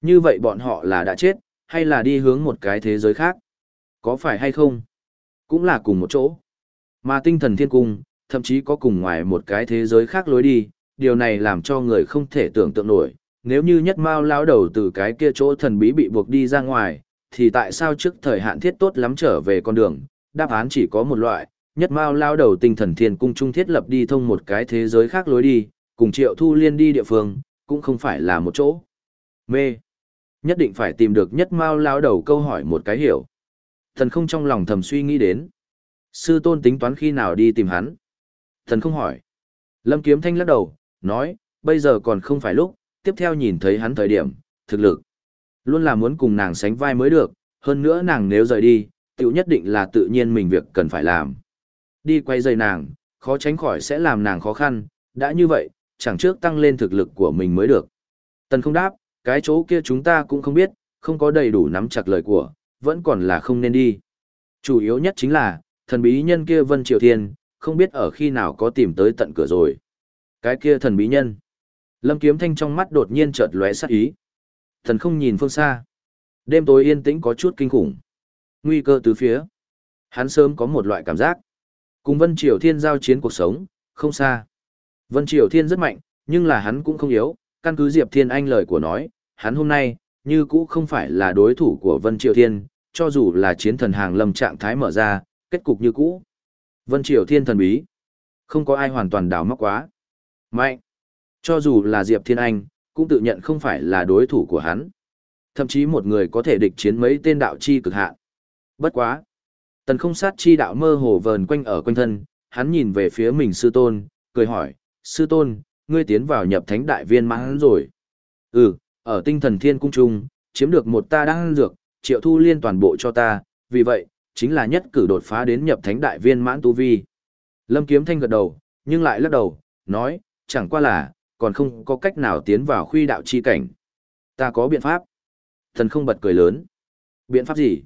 Như vậy bọn họ là đã chết, hay là đi hướng một cái thế giới khác? Có phải hay không? Cũng là cùng một chỗ. Mà tinh thần thiên cung, thậm chí có cùng ngoài một cái thế giới khác lối đi, điều này làm cho người không thể tưởng tượng nổi. Nếu như nhất mao lao đầu từ cái kia chỗ thần bí bị buộc đi ra ngoài, thì tại sao trước thời hạn thiết tốt lắm trở về con đường, đáp án chỉ có một loại, nhất mao lao đầu tinh thần thiên cung trung thiết lập đi thông một cái thế giới khác lối đi, cùng triệu thu liên đi địa phương, cũng không phải là một chỗ. Mê. Nhất định phải tìm được nhất mao lao đầu câu hỏi một cái hiểu. Thần không trong lòng thầm suy nghĩ đến. Sư tôn tính toán khi nào đi tìm hắn. Thần không hỏi. Lâm Kiếm Thanh lắc đầu, nói, bây giờ còn không phải lúc, tiếp theo nhìn thấy hắn thời điểm, thực lực. Luôn là muốn cùng nàng sánh vai mới được, hơn nữa nàng nếu rời đi, tiểu nhất định là tự nhiên mình việc cần phải làm. Đi quay dây nàng, khó tránh khỏi sẽ làm nàng khó khăn, đã như vậy, chẳng trước tăng lên thực lực của mình mới được. Tần không đáp, cái chỗ kia chúng ta cũng không biết, không có đầy đủ nắm chặt lời của, vẫn còn là không nên đi. Chủ yếu nhất chính là, thần bí nhân kia Vân Triều Thiên, không biết ở khi nào có tìm tới tận cửa rồi. Cái kia thần bí nhân. Lâm Kiếm Thanh trong mắt đột nhiên chợt lóe sắc ý. Thần không nhìn phương xa. Đêm tối yên tĩnh có chút kinh khủng. Nguy cơ từ phía. Hắn sớm có một loại cảm giác. Cùng Vân Triều Thiên giao chiến cuộc sống, không xa. Vân Triều Thiên rất mạnh, nhưng là hắn cũng không yếu, căn cứ Diệp Thiên Anh lời của nói, hắn hôm nay, như cũ không phải là đối thủ của Vân Triều Thiên, cho dù là chiến thần hàng lâm trạng thái mở ra, kết cục như cũ. Vân Triều Thiên thần bí, không có ai hoàn toàn đào móc quá. Mạnh, cho dù là Diệp Thiên Anh, cũng tự nhận không phải là đối thủ của hắn. Thậm chí một người có thể địch chiến mấy tên đạo chi cực hạn. Bất quá. Tần không sát chi đạo mơ hồ vờn quanh ở quanh thân, hắn nhìn về phía mình sư tôn, cười hỏi, sư tôn, ngươi tiến vào nhập thánh đại viên mãn rồi. Ừ, ở tinh thần thiên cung trung, chiếm được một ta đang dược, triệu thu liên toàn bộ cho ta, vì vậy, chính là nhất cử đột phá đến nhập thánh đại viên mãn tu vi. Lâm kiếm thanh gật đầu, nhưng lại lắc đầu, nói, chẳng qua là, còn không có cách nào tiến vào khuy đạo chi cảnh. Ta có biện pháp. Thần không bật cười lớn. Biện pháp gì?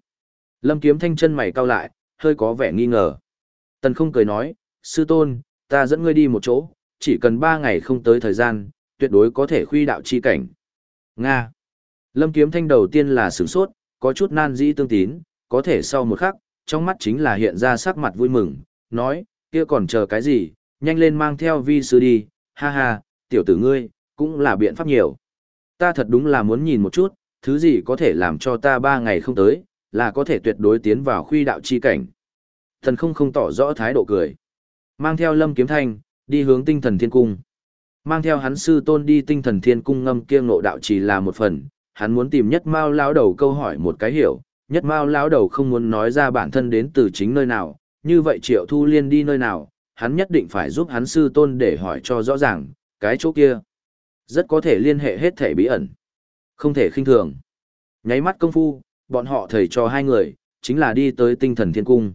Lâm kiếm thanh chân mày cau lại, hơi có vẻ nghi ngờ. Tần không cười nói, sư tôn, ta dẫn ngươi đi một chỗ, chỉ cần ba ngày không tới thời gian, tuyệt đối có thể khuy đạo chi cảnh. Nga. Lâm kiếm thanh đầu tiên là sửng sốt, có chút nan dĩ tương tín, có thể sau một khắc, trong mắt chính là hiện ra sắc mặt vui mừng, nói, kia còn chờ cái gì, nhanh lên mang theo vi sư đi, ha ha, tiểu tử ngươi, cũng là biện pháp nhiều. Ta thật đúng là muốn nhìn một chút, thứ gì có thể làm cho ta ba ngày không tới, là có thể tuyệt đối tiến vào khuy đạo chi cảnh. Thần không không tỏ rõ thái độ cười. Mang theo lâm kiếm thanh, đi hướng tinh thần thiên cung. Mang theo hắn sư tôn đi tinh thần thiên cung ngâm kia ngộ đạo chỉ là một phần, hắn muốn tìm nhất mao lao đầu câu hỏi một cái hiểu, nhất mao lão đầu không muốn nói ra bản thân đến từ chính nơi nào, như vậy triệu thu liên đi nơi nào, hắn nhất định phải giúp hắn sư tôn để hỏi cho rõ ràng, cái chỗ kia. Rất có thể liên hệ hết thể bí ẩn. Không thể khinh thường. Nháy mắt công phu, bọn họ thầy cho hai người, chính là đi tới tinh thần thiên cung.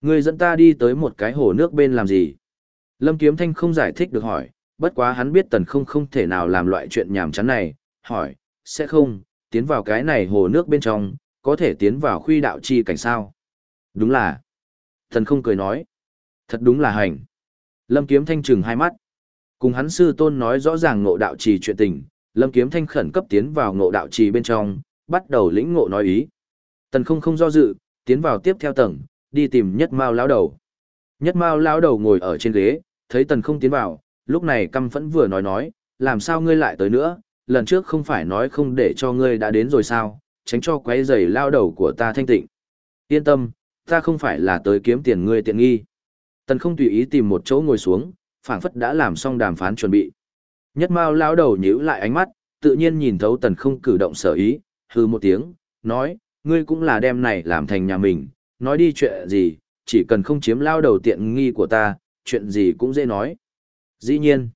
Người dẫn ta đi tới một cái hồ nước bên làm gì? Lâm Kiếm Thanh không giải thích được hỏi, bất quá hắn biết tần không không thể nào làm loại chuyện nhảm chán này, hỏi, sẽ không, tiến vào cái này hồ nước bên trong, có thể tiến vào khuy đạo chi cảnh sao? Đúng là. thần không cười nói. Thật đúng là hành. Lâm Kiếm Thanh trừng hai mắt. Cùng hắn sư tôn nói rõ ràng ngộ đạo trì chuyện tình, Lâm Kiếm Thanh khẩn cấp tiến vào ngộ đạo trì bên trong, bắt đầu lĩnh ngộ nói ý. Tần không không do dự, tiến vào tiếp theo tầng, đi tìm nhất mao lão đầu. Nhất mao lão đầu ngồi ở trên ghế, thấy tần không tiến vào, lúc này căm phẫn vừa nói nói, làm sao ngươi lại tới nữa, lần trước không phải nói không để cho ngươi đã đến rồi sao, tránh cho quấy rầy lao đầu của ta thanh tịnh. Yên tâm, ta không phải là tới kiếm tiền ngươi tiện nghi. Tần không tùy ý tìm một chỗ ngồi xuống, phảng phất đã làm xong đàm phán chuẩn bị. Nhất Mao lão đầu nhíu lại ánh mắt, tự nhiên nhìn thấu Tần không cử động sở ý, hư một tiếng, nói, ngươi cũng là đem này làm thành nhà mình, nói đi chuyện gì, chỉ cần không chiếm lao đầu tiện nghi của ta, chuyện gì cũng dễ nói. Dĩ nhiên,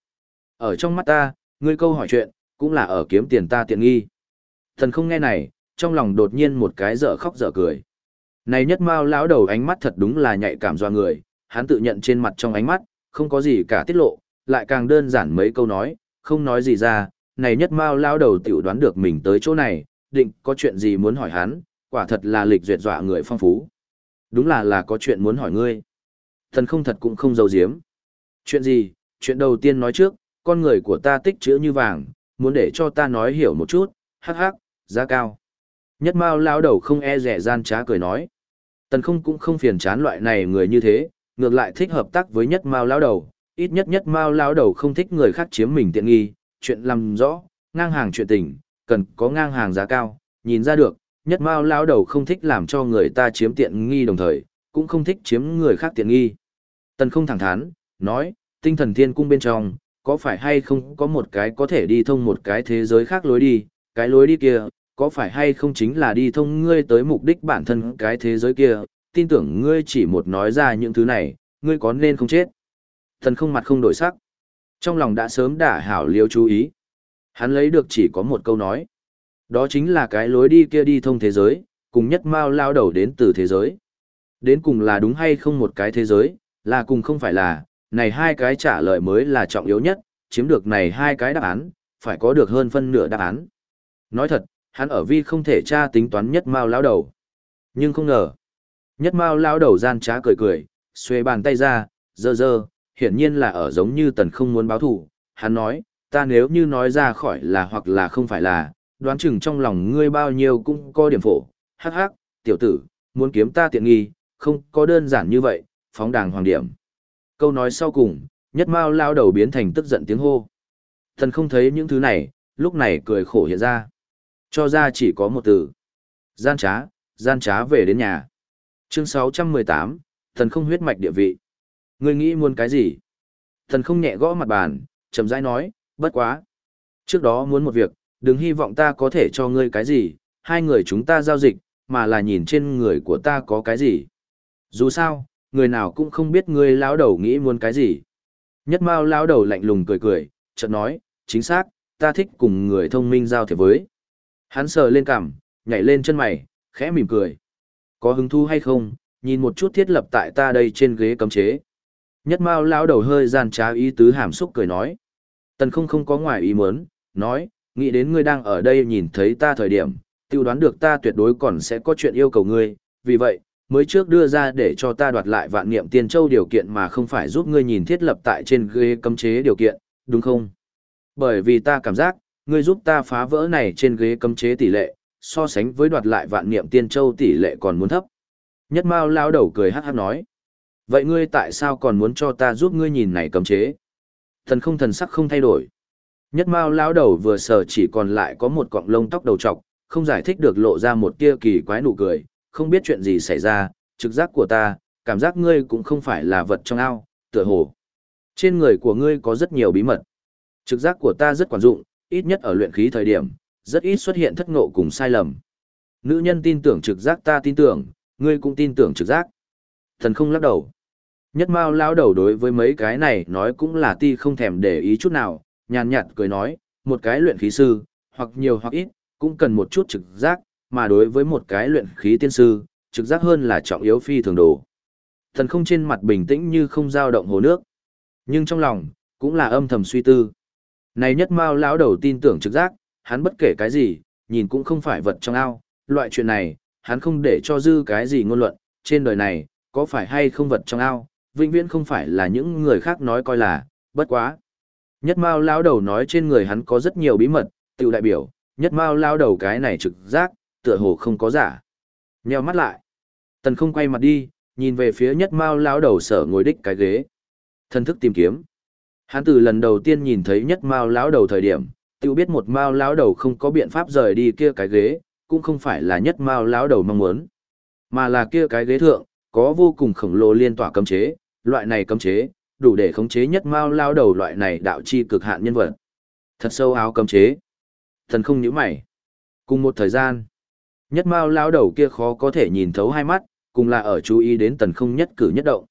ở trong mắt ta, ngươi câu hỏi chuyện, cũng là ở kiếm tiền ta tiện nghi. Thần không nghe này, trong lòng đột nhiên một cái dở khóc dở cười. Này nhất mao lão đầu ánh mắt thật đúng là nhạy cảm doa người, hắn tự nhận trên mặt trong ánh mắt, không có gì cả tiết lộ, lại càng đơn giản mấy câu nói, không nói gì ra, này nhất mao lão đầu tiểu đoán được mình tới chỗ này, định có chuyện gì muốn hỏi hắn, quả thật là lịch duyệt dọa người phong phú. Đúng là là có chuyện muốn hỏi ngươi. Thần không thật cũng không giấu giếm. Chuyện gì, chuyện đầu tiên nói trước, con người của ta tích chữ như vàng, muốn để cho ta nói hiểu một chút, hắc hắc, giá cao. Nhất mao lao đầu không e rẻ gian trá cười nói. Tần không cũng không phiền chán loại này người như thế, ngược lại thích hợp tác với nhất mao lao đầu, ít nhất nhất mao lao đầu không thích người khác chiếm mình tiện nghi, chuyện làm rõ, ngang hàng chuyện tình, cần có ngang hàng giá cao, nhìn ra được, nhất mao lao đầu không thích làm cho người ta chiếm tiện nghi đồng thời, cũng không thích chiếm người khác tiện nghi. Tần không thẳng thắn, nói, tinh thần thiên cung bên trong, có phải hay không có một cái có thể đi thông một cái thế giới khác lối đi, cái lối đi kia, có phải hay không chính là đi thông ngươi tới mục đích bản thân cái thế giới kia, tin tưởng ngươi chỉ một nói ra những thứ này, ngươi có nên không chết. Thần không mặt không đổi sắc. Trong lòng đã sớm đả hảo liêu chú ý. Hắn lấy được chỉ có một câu nói. Đó chính là cái lối đi kia đi thông thế giới, cùng nhất mao lao đầu đến từ thế giới. Đến cùng là đúng hay không một cái thế giới, là cùng không phải là, này hai cái trả lời mới là trọng yếu nhất, chiếm được này hai cái đáp án, phải có được hơn phân nửa đáp án. Nói thật, hắn ở vi không thể tra tính toán nhất mao Lão đầu. Nhưng không ngờ, nhất mao Lão đầu gian trá cười cười, xuê bàn tay ra, dơ dơ, hiển nhiên là ở giống như tần không muốn báo thủ. Hắn nói, ta nếu như nói ra khỏi là hoặc là không phải là, đoán chừng trong lòng ngươi bao nhiêu cũng có điểm phổ. Hắc hắc, tiểu tử, muốn kiếm ta tiện nghi, không có đơn giản như vậy, phóng đàng hoàng điểm. Câu nói sau cùng, nhất mao lao đầu biến thành tức giận tiếng hô. Thần không thấy những thứ này, lúc này cười khổ hiện ra. Cho ra chỉ có một từ. Gian trá, gian trá về đến nhà. Chương 618, thần không huyết mạch địa vị. Ngươi nghĩ muốn cái gì? Thần không nhẹ gõ mặt bàn, chậm rãi nói, bất quá. Trước đó muốn một việc, đừng hy vọng ta có thể cho ngươi cái gì, hai người chúng ta giao dịch, mà là nhìn trên người của ta có cái gì. Dù sao, người nào cũng không biết ngươi lão đầu nghĩ muốn cái gì. Nhất Mao lão đầu lạnh lùng cười cười, chợt nói, chính xác, ta thích cùng người thông minh giao thiệp với. Hắn sờ lên cằm, nhảy lên chân mày, khẽ mỉm cười. Có hứng thú hay không, nhìn một chút thiết lập tại ta đây trên ghế cấm chế. Nhất Mao lão đầu hơi gian trá ý tứ hàm xúc cười nói. Tần không không có ngoài ý muốn, nói, nghĩ đến ngươi đang ở đây nhìn thấy ta thời điểm, tiêu đoán được ta tuyệt đối còn sẽ có chuyện yêu cầu ngươi, vì vậy, mới trước đưa ra để cho ta đoạt lại vạn niệm tiên châu điều kiện mà không phải giúp ngươi nhìn thiết lập tại trên ghế cấm chế điều kiện, đúng không? Bởi vì ta cảm giác, ngươi giúp ta phá vỡ này trên ghế cấm chế tỷ lệ, so sánh với đoạt lại vạn niệm tiên châu tỷ lệ còn muốn thấp. Nhất Mao lao đầu cười hát hát nói. Vậy ngươi tại sao còn muốn cho ta giúp ngươi nhìn này cấm chế? Thần không thần sắc không thay đổi. Nhất Mao lão đầu vừa sờ chỉ còn lại có một cọng lông tóc đầu trọc, không giải thích được lộ ra một tia kỳ quái nụ cười, không biết chuyện gì xảy ra, trực giác của ta, cảm giác ngươi cũng không phải là vật trong ao, tựa hồ. Trên người của ngươi có rất nhiều bí mật. Trực giác của ta rất quan dụng, ít nhất ở luyện khí thời điểm, rất ít xuất hiện thất ngộ cùng sai lầm. Nữ nhân tin tưởng trực giác ta tin tưởng, ngươi cũng tin tưởng trực giác. Thần không lắc đầu. Nhất Mao lão đầu đối với mấy cái này nói cũng là ti không thèm để ý chút nào, nhàn nhạt cười nói, một cái luyện khí sư, hoặc nhiều hoặc ít, cũng cần một chút trực giác, mà đối với một cái luyện khí tiên sư, trực giác hơn là trọng yếu phi thường đồ. Thần không trên mặt bình tĩnh như không dao động hồ nước, nhưng trong lòng cũng là âm thầm suy tư. Này nhất mao lão đầu tin tưởng trực giác, hắn bất kể cái gì, nhìn cũng không phải vật trong ao, loại chuyện này, hắn không để cho dư cái gì ngôn luận, trên đời này, có phải hay không vật trong ao, vĩnh viễn không phải là những người khác nói coi là, bất quá. Nhất Mao lão đầu nói trên người hắn có rất nhiều bí mật, tiểu đại biểu, nhất Mao lão đầu cái này trực giác, tựa hồ không có giả. Nheo mắt lại. Tần không quay mặt đi, nhìn về phía nhất Mao lão đầu sở ngồi đích cái ghế. Thân thức tìm kiếm. Hắn từ lần đầu tiên nhìn thấy nhất Mao lão đầu thời điểm, tự biết một Mao lão đầu không có biện pháp rời đi kia cái ghế, cũng không phải là nhất Mao lão đầu mong muốn, mà là kia cái ghế thượng, có vô cùng khổng lồ liên tỏa cấm chế, loại này cấm chế, đủ để khống chế nhất mao lão đầu loại này đạo chi cực hạn nhân vật. Thật sâu áo cấm chế. Thần không nhíu mày. Cùng một thời gian, nhất mao lão đầu kia khó có thể nhìn thấu hai mắt, cùng là ở chú ý đến tần không nhất cử nhất động.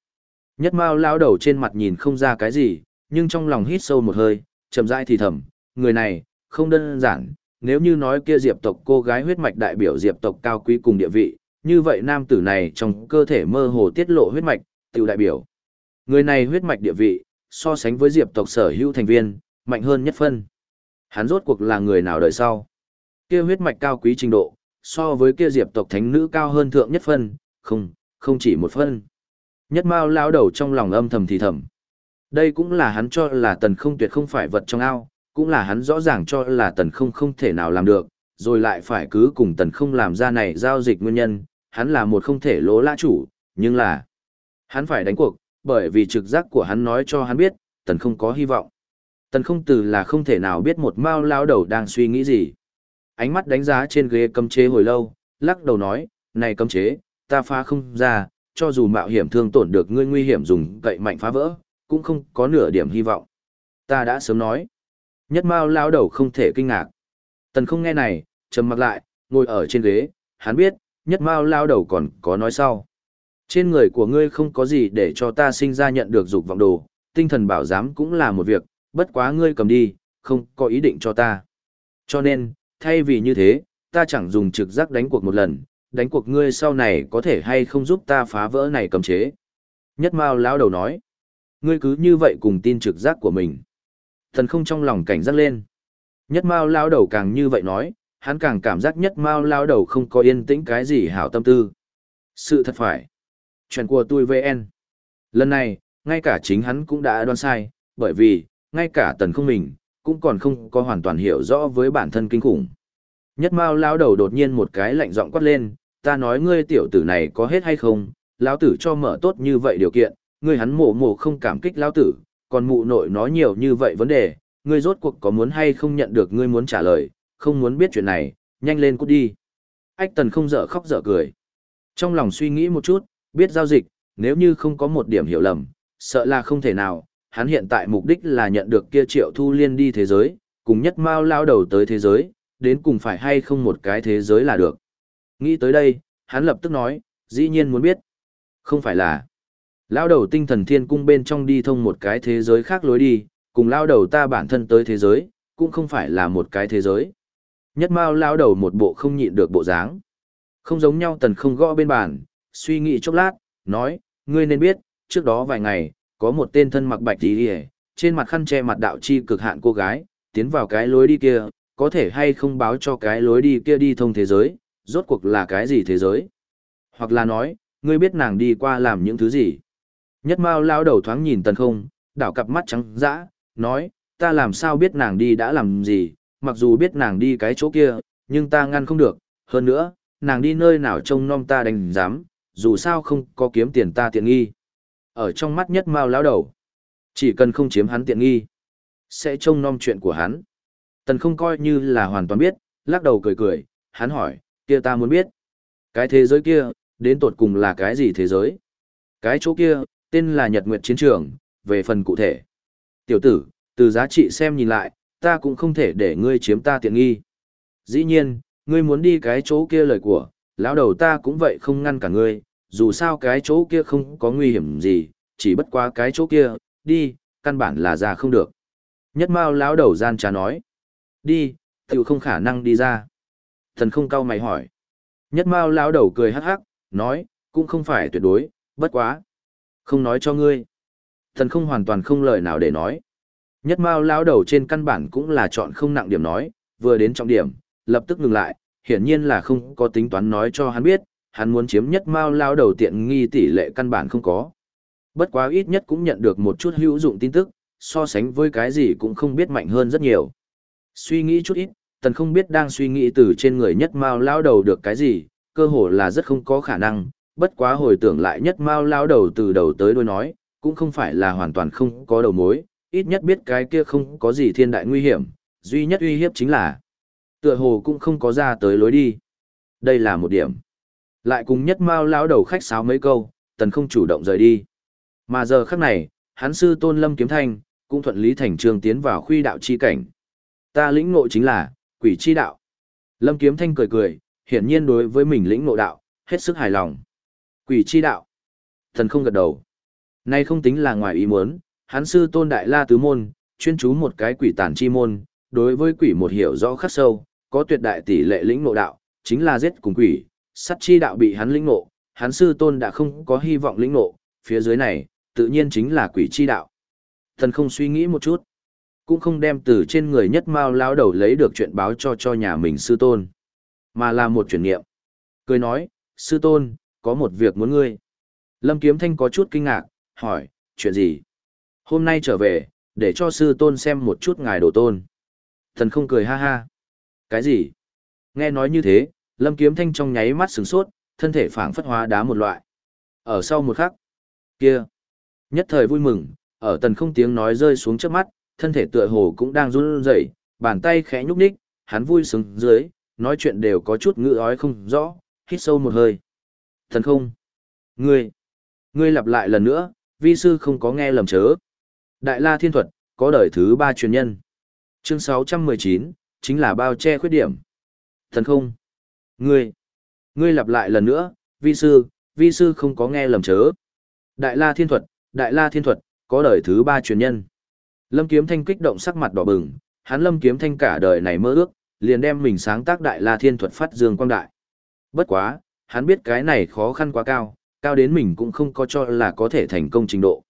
Nhất mao lão đầu trên mặt nhìn không ra cái gì, nhưng trong lòng hít sâu một hơi, chậm rãi thì thầm, người này, không đơn giản, nếu như nói kia diệp tộc cô gái huyết mạch đại biểu diệp tộc cao quý cùng địa vị, như vậy nam tử này trong cơ thể mơ hồ tiết lộ huyết mạch, tiểu đại biểu. Người này huyết mạch địa vị, so sánh với diệp tộc sở hữu thành viên, mạnh hơn nhất phân. Hắn rốt cuộc là người nào đợi sau. Kia huyết mạch cao quý trình độ, so với kia diệp tộc thánh nữ cao hơn thượng nhất phân, không, không chỉ một phân. Nhất mao lão đầu trong lòng âm thầm thì thầm. Đây cũng là hắn cho là tần không tuyệt không phải vật trong ao, cũng là hắn rõ ràng cho là tần không không thể nào làm được, rồi lại phải cứ cùng tần không làm ra này giao dịch nguyên nhân, hắn là một không thể lỗ lã chủ, nhưng là hắn phải đánh cuộc, bởi vì trực giác của hắn nói cho hắn biết, tần không có hy vọng. Tần không từ là không thể nào biết một mao lao đầu đang suy nghĩ gì. Ánh mắt đánh giá trên ghế cấm chế hồi lâu, lắc đầu nói, này cấm chế, ta phá không ra, cho dù mạo hiểm thương tổn được ngươi nguy hiểm dùng cậy mạnh phá vỡ, cũng không có nửa điểm hy vọng. Ta đã sớm nói. Nhất mao lao đầu không thể kinh ngạc. Tần không nghe này, trầm mặt lại, ngồi ở trên ghế, hắn biết, nhất mao lao đầu còn có nói sau. Trên người của ngươi không có gì để cho ta sinh ra nhận được dục vọng đồ, tinh thần bảo giám cũng là một việc, bất quá ngươi cầm đi, không có ý định cho ta. Cho nên, thay vì như thế, ta chẳng dùng trực giác đánh cuộc một lần, đánh cuộc ngươi sau này có thể hay không giúp ta phá vỡ này cầm chế. Nhất Mao lão đầu nói, ngươi cứ như vậy cùng tin trực giác của mình. Thần không trong lòng cảnh giác lên. Nhất Mao lão đầu càng như vậy nói, hắn càng cảm giác nhất Mao lão đầu không có yên tĩnh cái gì hảo tâm tư. Sự thật phải chuyện của tôi VN. Lần này, ngay cả chính hắn cũng đã đoán sai, bởi vì, ngay cả tần không mình, cũng còn không có hoàn toàn hiểu rõ với bản thân kinh khủng. Nhất Mao lao đầu đột nhiên một cái lạnh giọng quát lên, ta nói ngươi tiểu tử này có hết hay không, lão tử cho mở tốt như vậy điều kiện, ngươi hắn mổ mổ không cảm kích lão tử, còn mụ nội nói nhiều như vậy vấn đề, ngươi rốt cuộc có muốn hay không nhận được ngươi muốn trả lời, không muốn biết chuyện này, nhanh lên cút đi. Ách tần không dở khóc dở cười. Trong lòng suy nghĩ một chút, biết giao dịch, nếu như không có một điểm hiểu lầm, sợ là không thể nào, hắn hiện tại mục đích là nhận được kia triệu thu liên đi thế giới, cùng nhất mau lao đầu tới thế giới, đến cùng phải hay không một cái thế giới là được. Nghĩ tới đây, hắn lập tức nói, dĩ nhiên muốn biết. Không phải là, lao đầu tinh thần thiên cung bên trong đi thông một cái thế giới khác lối đi, cùng lao đầu ta bản thân tới thế giới, cũng không phải là một cái thế giới. Nhất mau lao đầu một bộ không nhịn được bộ dáng. Không giống nhau tần không gõ bên bàn, suy nghĩ chốc lát, nói, ngươi nên biết, trước đó vài ngày, có một tên thân mặc bạch tí hề, trên mặt khăn che mặt đạo chi cực hạn cô gái, tiến vào cái lối đi kia, có thể hay không báo cho cái lối đi kia đi thông thế giới, rốt cuộc là cái gì thế giới? Hoặc là nói, ngươi biết nàng đi qua làm những thứ gì? Nhất Mao lao đầu thoáng nhìn tần không, đảo cặp mắt trắng dã, nói, ta làm sao biết nàng đi đã làm gì, mặc dù biết nàng đi cái chỗ kia, nhưng ta ngăn không được, hơn nữa, nàng đi nơi nào trông nom ta đành dám? dù sao không có kiếm tiền ta tiện nghi. Ở trong mắt nhất mao lão đầu, chỉ cần không chiếm hắn tiện nghi, sẽ trông nom chuyện của hắn. Tần không coi như là hoàn toàn biết, lắc đầu cười cười, hắn hỏi, kia ta muốn biết. Cái thế giới kia, đến tột cùng là cái gì thế giới? Cái chỗ kia, tên là Nhật Nguyệt Chiến Trường, về phần cụ thể. Tiểu tử, từ giá trị xem nhìn lại, ta cũng không thể để ngươi chiếm ta tiện nghi. Dĩ nhiên, ngươi muốn đi cái chỗ kia lời của, lão đầu ta cũng vậy không ngăn cả ngươi, dù sao cái chỗ kia không có nguy hiểm gì, chỉ bất quá cái chỗ kia, đi, căn bản là ra không được. Nhất mao lão đầu gian trà nói, đi, tiểu không khả năng đi ra. Thần không cao mày hỏi. Nhất mao lão đầu cười hắc hắc, nói, cũng không phải tuyệt đối, bất quá. Không nói cho ngươi. Thần không hoàn toàn không lời nào để nói. Nhất mao lão đầu trên căn bản cũng là chọn không nặng điểm nói, vừa đến trọng điểm, lập tức ngừng lại, hiển nhiên là không có tính toán nói cho hắn biết, hắn muốn chiếm nhất mao lão đầu tiện nghi tỷ lệ căn bản không có. Bất quá ít nhất cũng nhận được một chút hữu dụng tin tức, so sánh với cái gì cũng không biết mạnh hơn rất nhiều. Suy nghĩ chút ít, tần không biết đang suy nghĩ từ trên người nhất mao lão đầu được cái gì, cơ hồ là rất không có khả năng, bất quá hồi tưởng lại nhất mao lão đầu từ đầu tới đuôi nói, cũng không phải là hoàn toàn không có đầu mối, ít nhất biết cái kia không có gì thiên đại nguy hiểm, duy nhất uy hiếp chính là tựa hồ cũng không có ra tới lối đi. Đây là một điểm. Lại cùng nhất mao lão đầu khách sáo mấy câu, tần không chủ động rời đi. Mà giờ khắc này, hắn sư tôn lâm kiếm thanh, cũng thuận lý thành trường tiến vào khuy đạo chi cảnh. Ta lĩnh ngộ chính là, quỷ chi đạo. Lâm kiếm thanh cười cười, hiển nhiên đối với mình lĩnh ngộ đạo, hết sức hài lòng. Quỷ chi đạo. Thần không gật đầu. Nay không tính là ngoài ý muốn, hắn sư tôn đại la tứ môn, chuyên chú một cái quỷ tản chi môn, đối với quỷ một hiểu rõ khắc sâu, có tuyệt đại tỷ lệ lĩnh ngộ đạo, chính là giết cùng quỷ, sắt chi đạo bị hắn lĩnh ngộ, hắn sư tôn đã không có hy vọng lĩnh ngộ, phía dưới này, tự nhiên chính là quỷ chi đạo. Thần không suy nghĩ một chút, cũng không đem từ trên người nhất mao lao đầu lấy được chuyện báo cho cho nhà mình sư tôn, mà là một chuyển niệm. Cười nói, sư tôn, có một việc muốn ngươi. Lâm Kiếm Thanh có chút kinh ngạc, hỏi, chuyện gì? Hôm nay trở về, để cho sư tôn xem một chút ngài đồ tôn. Thần không cười ha ha. Cái gì? Nghe nói như thế, Lâm Kiếm Thanh trong nháy mắt sửng sốt, thân thể phảng phất hóa đá một loại. Ở sau một khắc, kia, nhất thời vui mừng, ở tần không tiếng nói rơi xuống trước mắt, thân thể tựa hồ cũng đang run rẩy, bàn tay khẽ nhúc nhích, hắn vui sướng dưới, nói chuyện đều có chút ngữ ói không rõ, hít sâu một hơi. Thần không, ngươi, ngươi lặp lại lần nữa, vi sư không có nghe lầm chớ. Đại La Thiên Thuật, có đời thứ ba truyền nhân. Chương 619, chính là bao che khuyết điểm. Thần không, ngươi, ngươi lặp lại lần nữa, vi sư, vi sư không có nghe lầm chớ. Đại La Thiên Thuật, Đại La Thiên Thuật, có đời thứ ba truyền nhân. Lâm Kiếm Thanh kích động sắc mặt đỏ bừng, hắn Lâm Kiếm Thanh cả đời này mơ ước, liền đem mình sáng tác Đại La Thiên Thuật phát dương quang đại. Bất quá, hắn biết cái này khó khăn quá cao, cao đến mình cũng không có cho là có thể thành công trình độ.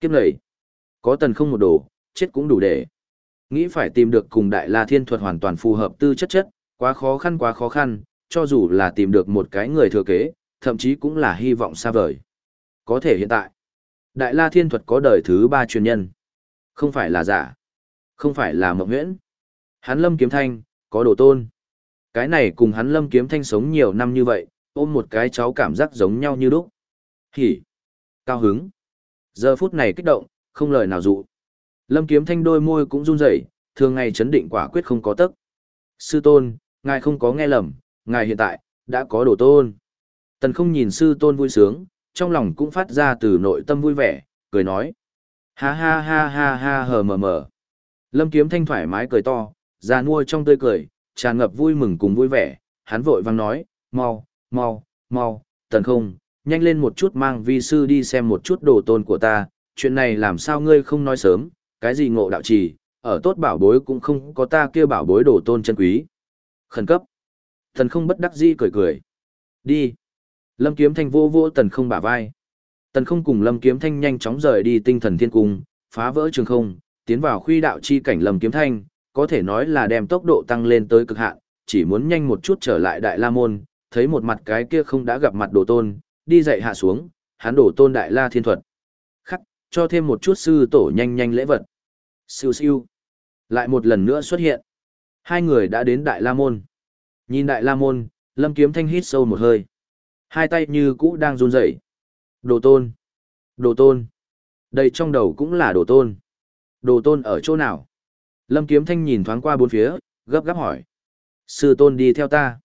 Kiếp này, có tần không một đồ, chết cũng đủ để. Nghĩ phải tìm được cùng Đại La Thiên Thuật hoàn toàn phù hợp tư chất chất, quá khó khăn quá khó khăn, cho dù là tìm được một cái người thừa kế, thậm chí cũng là hy vọng xa vời. Có thể hiện tại, Đại La Thiên Thuật có đời thứ ba truyền nhân. Không phải là giả. Không phải là mộng huyễn. Hắn lâm kiếm thanh, có đồ tôn. Cái này cùng hắn lâm kiếm thanh sống nhiều năm như vậy, ôm một cái cháu cảm giác giống nhau như lúc. Hỉ. Cao hứng. Giờ phút này kích động, không lời nào dụ. Lâm kiếm thanh đôi môi cũng run rẩy, thường ngày chấn định quả quyết không có tức. Sư tôn, ngài không có nghe lầm, ngài hiện tại, đã có đồ tôn. Tần không nhìn sư tôn vui sướng, trong lòng cũng phát ra từ nội tâm vui vẻ, cười nói. Ha ha ha ha ha hờ mờ mờ. Lâm kiếm thanh thoải mái cười to, già nuôi trong tươi cười, tràn ngập vui mừng cùng vui vẻ, hắn vội vang nói, mau, mau, mau, tần không, nhanh lên một chút mang vi sư đi xem một chút đồ tôn của ta, chuyện này làm sao ngươi không nói sớm, cái gì ngộ đạo trì, ở tốt bảo bối cũng không có ta kia bảo bối đồ tôn chân quý. Khẩn cấp. Tần không bất đắc dĩ cười cười. Đi. Lâm kiếm thanh vô vô tần không bả vai. Tần không cùng Lâm Kiếm Thanh nhanh chóng rời đi tinh thần thiên cung, phá vỡ trường không, tiến vào khuy đạo chi cảnh Lâm Kiếm Thanh, có thể nói là đem tốc độ tăng lên tới cực hạn, chỉ muốn nhanh một chút trở lại Đại La Môn, thấy một mặt cái kia không đã gặp mặt đồ tôn, đi dậy hạ xuống, hắn đổ tôn Đại La Thiên Thuật. Khắc, cho thêm một chút sư tổ nhanh nhanh lễ vật. Siêu siêu. Lại một lần nữa xuất hiện. Hai người đã đến Đại La Môn. Nhìn Đại La Môn, Lâm Kiếm Thanh hít sâu một hơi. Hai tay như cũ đang run rẩy. Đồ tôn. Đồ tôn. Đây trong đầu cũng là đồ tôn. Đồ tôn ở chỗ nào? Lâm Kiếm Thanh nhìn thoáng qua bốn phía, gấp gáp hỏi. Sư tôn đi theo ta.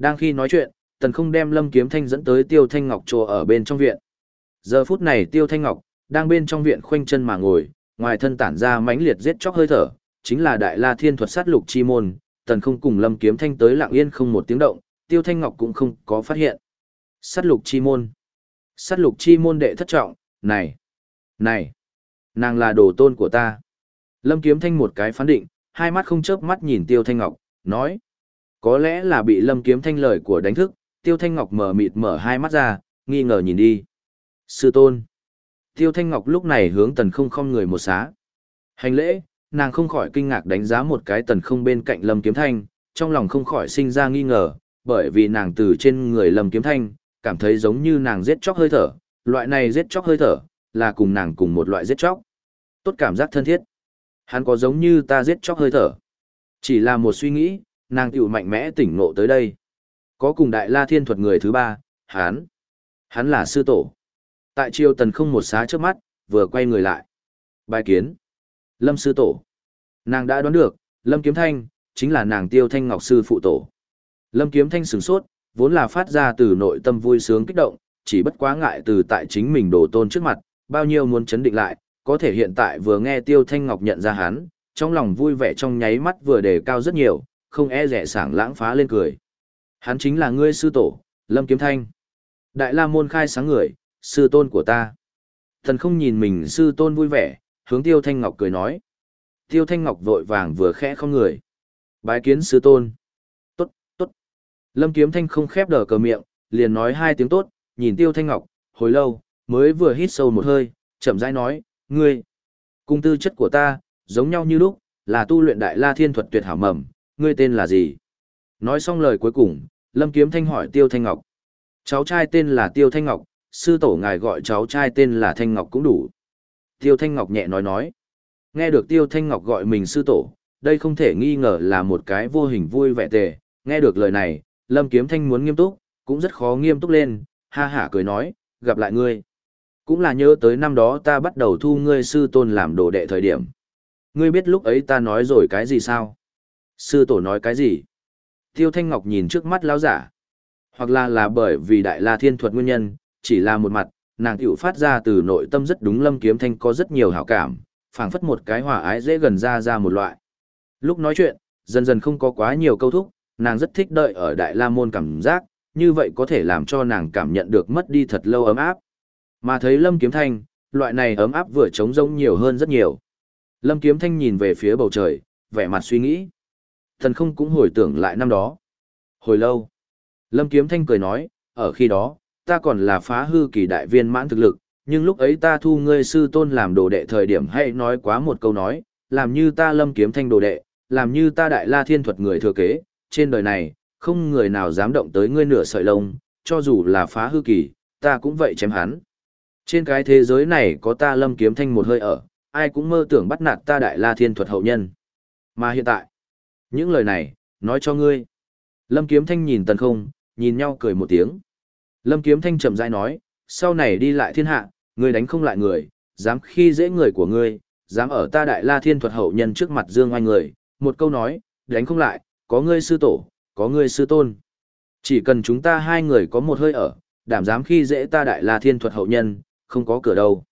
Đang khi nói chuyện, tần không đem Lâm Kiếm Thanh dẫn tới Tiêu Thanh Ngọc trồ ở bên trong viện. Giờ phút này Tiêu Thanh Ngọc, đang bên trong viện khoanh chân mà ngồi, ngoài thân tản ra mãnh liệt giết chóc hơi thở, chính là Đại La Thiên thuật sát lục chi môn, tần không cùng Lâm Kiếm Thanh tới lặng yên không một tiếng động, Tiêu Thanh Ngọc cũng không có phát hiện. Sát lục chi môn. Sát lục chi môn đệ thất trọng, này, này, nàng là đồ tôn của ta. Lâm Kiếm Thanh một cái phán định, hai mắt không chớp mắt nhìn Tiêu Thanh Ngọc, nói. Có lẽ là bị Lâm Kiếm Thanh lời của đánh thức, Tiêu Thanh Ngọc mở mịt mở hai mắt ra, nghi ngờ nhìn đi. Sư tôn. Tiêu Thanh Ngọc lúc này hướng tần không không người một xá. Hành lễ, nàng không khỏi kinh ngạc đánh giá một cái tần không bên cạnh Lâm Kiếm Thanh, trong lòng không khỏi sinh ra nghi ngờ, bởi vì nàng từ trên người Lâm Kiếm Thanh, cảm thấy giống như nàng giết chóc hơi thở, loại này giết chóc hơi thở, là cùng nàng cùng một loại giết chóc. Tốt cảm giác thân thiết. Hắn có giống như ta giết chóc hơi thở. Chỉ là một suy nghĩ, nàng tiểu mạnh mẽ tỉnh ngộ tới đây. Có cùng đại la thiên thuật người thứ ba, hắn. Hắn là sư tổ. Tại triều tần không một xá trước mắt, vừa quay người lại. Bài kiến. Lâm sư tổ. Nàng đã đoán được, Lâm Kiếm Thanh, chính là nàng tiêu thanh ngọc sư phụ tổ. Lâm Kiếm Thanh sửng sốt, vốn là phát ra từ nội tâm vui sướng kích động, chỉ bất quá ngại từ tại chính mình đổ tôn trước mặt, bao nhiêu muốn chấn định lại, có thể hiện tại vừa nghe Tiêu Thanh Ngọc nhận ra hắn, trong lòng vui vẻ trong nháy mắt vừa đề cao rất nhiều, không e rẻ sảng lãng phá lên cười. Hắn chính là ngươi sư tổ, Lâm Kiếm Thanh. Đại La Môn khai sáng người, sư tôn của ta. Thần không nhìn mình sư tôn vui vẻ, hướng Tiêu Thanh Ngọc cười nói. Tiêu Thanh Ngọc vội vàng vừa khẽ không người. Bái kiến sư tôn. Tốt, tốt. Lâm Kiếm Thanh không khép đờ cờ miệng, liền nói hai tiếng tốt, nhìn Tiêu Thanh Ngọc, hồi lâu, mới vừa hít sâu một hơi, chậm rãi nói, ngươi, cung tư chất của ta, giống nhau như lúc, là tu luyện đại la thiên thuật tuyệt hảo mầm, ngươi tên là gì? Nói xong lời cuối cùng, Lâm Kiếm Thanh hỏi Tiêu Thanh Ngọc. Cháu trai tên là Tiêu Thanh Ngọc, sư tổ ngài gọi cháu trai tên là Thanh Ngọc cũng đủ. Tiêu Thanh Ngọc nhẹ nói nói. Nghe được Tiêu Thanh Ngọc gọi mình sư tổ, đây không thể nghi ngờ là một cái vô hình vui vẻ tề. Nghe được lời này, Lâm Kiếm Thanh muốn nghiêm túc, cũng rất khó nghiêm túc lên, ha hả cười nói, gặp lại ngươi. Cũng là nhớ tới năm đó ta bắt đầu thu ngươi sư tôn làm đồ đệ thời điểm. Ngươi biết lúc ấy ta nói rồi cái gì sao? Sư tổ nói cái gì? Tiêu Thanh Ngọc nhìn trước mắt lão giả. Hoặc là là bởi vì đại la thiên thuật nguyên nhân, chỉ là một mặt, nàng tiểu phát ra từ nội tâm rất đúng lâm kiếm thanh có rất nhiều hảo cảm, phảng phất một cái hòa ái dễ gần ra ra một loại. Lúc nói chuyện, dần dần không có quá nhiều câu thúc, nàng rất thích đợi ở đại la môn cảm giác, như vậy có thể làm cho nàng cảm nhận được mất đi thật lâu ấm áp. Mà thấy lâm kiếm thanh, loại này ấm áp vừa trống rỗng nhiều hơn rất nhiều. Lâm kiếm thanh nhìn về phía bầu trời, vẻ mặt suy nghĩ. Thần không cũng hồi tưởng lại năm đó. Hồi lâu, Lâm Kiếm Thanh cười nói, ở khi đó, ta còn là phá hư kỳ đại viên mãn thực lực, nhưng lúc ấy ta thu ngươi sư tôn làm đồ đệ thời điểm hay nói quá một câu nói, làm như ta Lâm Kiếm Thanh đồ đệ, làm như ta đại la thiên thuật người thừa kế, trên đời này, không người nào dám động tới ngươi nửa sợi lông, cho dù là phá hư kỳ, ta cũng vậy chém hắn. Trên cái thế giới này có ta Lâm Kiếm Thanh một hơi ở, ai cũng mơ tưởng bắt nạt ta đại la thiên thuật hậu nhân. Mà hiện tại, những lời này, nói cho ngươi. Lâm Kiếm Thanh nhìn tần không, nhìn nhau cười một tiếng. Lâm Kiếm Thanh chậm rãi nói, sau này đi lại thiên hạ, ngươi đánh không lại người, dám khi dễ người của ngươi, dám ở ta đại la thiên thuật hậu nhân trước mặt dương oanh người, một câu nói, đánh không lại, có ngươi sư tổ, có ngươi sư tôn. Chỉ cần chúng ta hai người có một hơi ở, đảm dám khi dễ ta đại la thiên thuật hậu nhân, không có cửa đâu.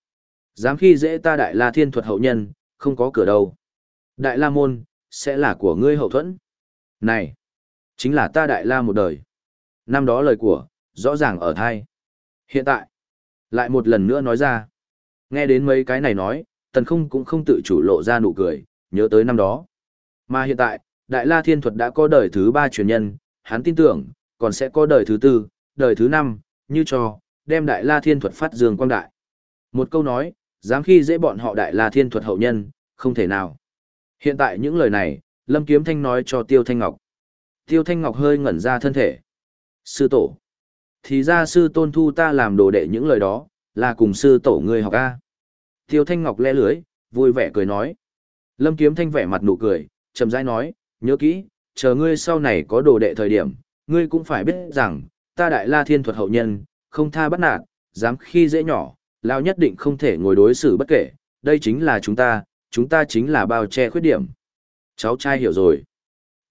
Dám khi dễ ta đại la thiên thuật hậu nhân, không có cửa đâu. Đại la môn, sẽ là của ngươi hậu thuẫn. Này, chính là ta đại la một đời. Năm đó lời của, rõ ràng ở thai. Hiện tại, lại một lần nữa nói ra. Nghe đến mấy cái này nói, tần không cũng không tự chủ lộ ra nụ cười, nhớ tới năm đó. Mà hiện tại, đại la thiên thuật đã có đời thứ ba truyền nhân, hắn tin tưởng, còn sẽ có đời thứ tư, đời thứ năm, như cho, đem đại la thiên thuật phát dương quang đại. Một câu nói, dám khi dễ bọn họ đại la thiên thuật hậu nhân, không thể nào. Hiện tại những lời này, Lâm Kiếm Thanh nói cho Tiêu Thanh Ngọc. Tiêu Thanh Ngọc hơi ngẩn ra thân thể. Sư tổ. Thì ra sư tôn thu ta làm đồ đệ những lời đó, là cùng sư tổ ngươi học A. Tiêu Thanh Ngọc le lưới, vui vẻ cười nói. Lâm Kiếm Thanh vẻ mặt nụ cười, chậm rãi nói, nhớ kỹ, chờ ngươi sau này có đồ đệ thời điểm, ngươi cũng phải biết rằng, ta đại la thiên thuật hậu nhân, không tha bắt nạt, dám khi dễ nhỏ, lao nhất định không thể ngồi đối xử bất kể, đây chính là chúng ta, chúng ta chính là bao che khuyết điểm. Cháu trai hiểu rồi.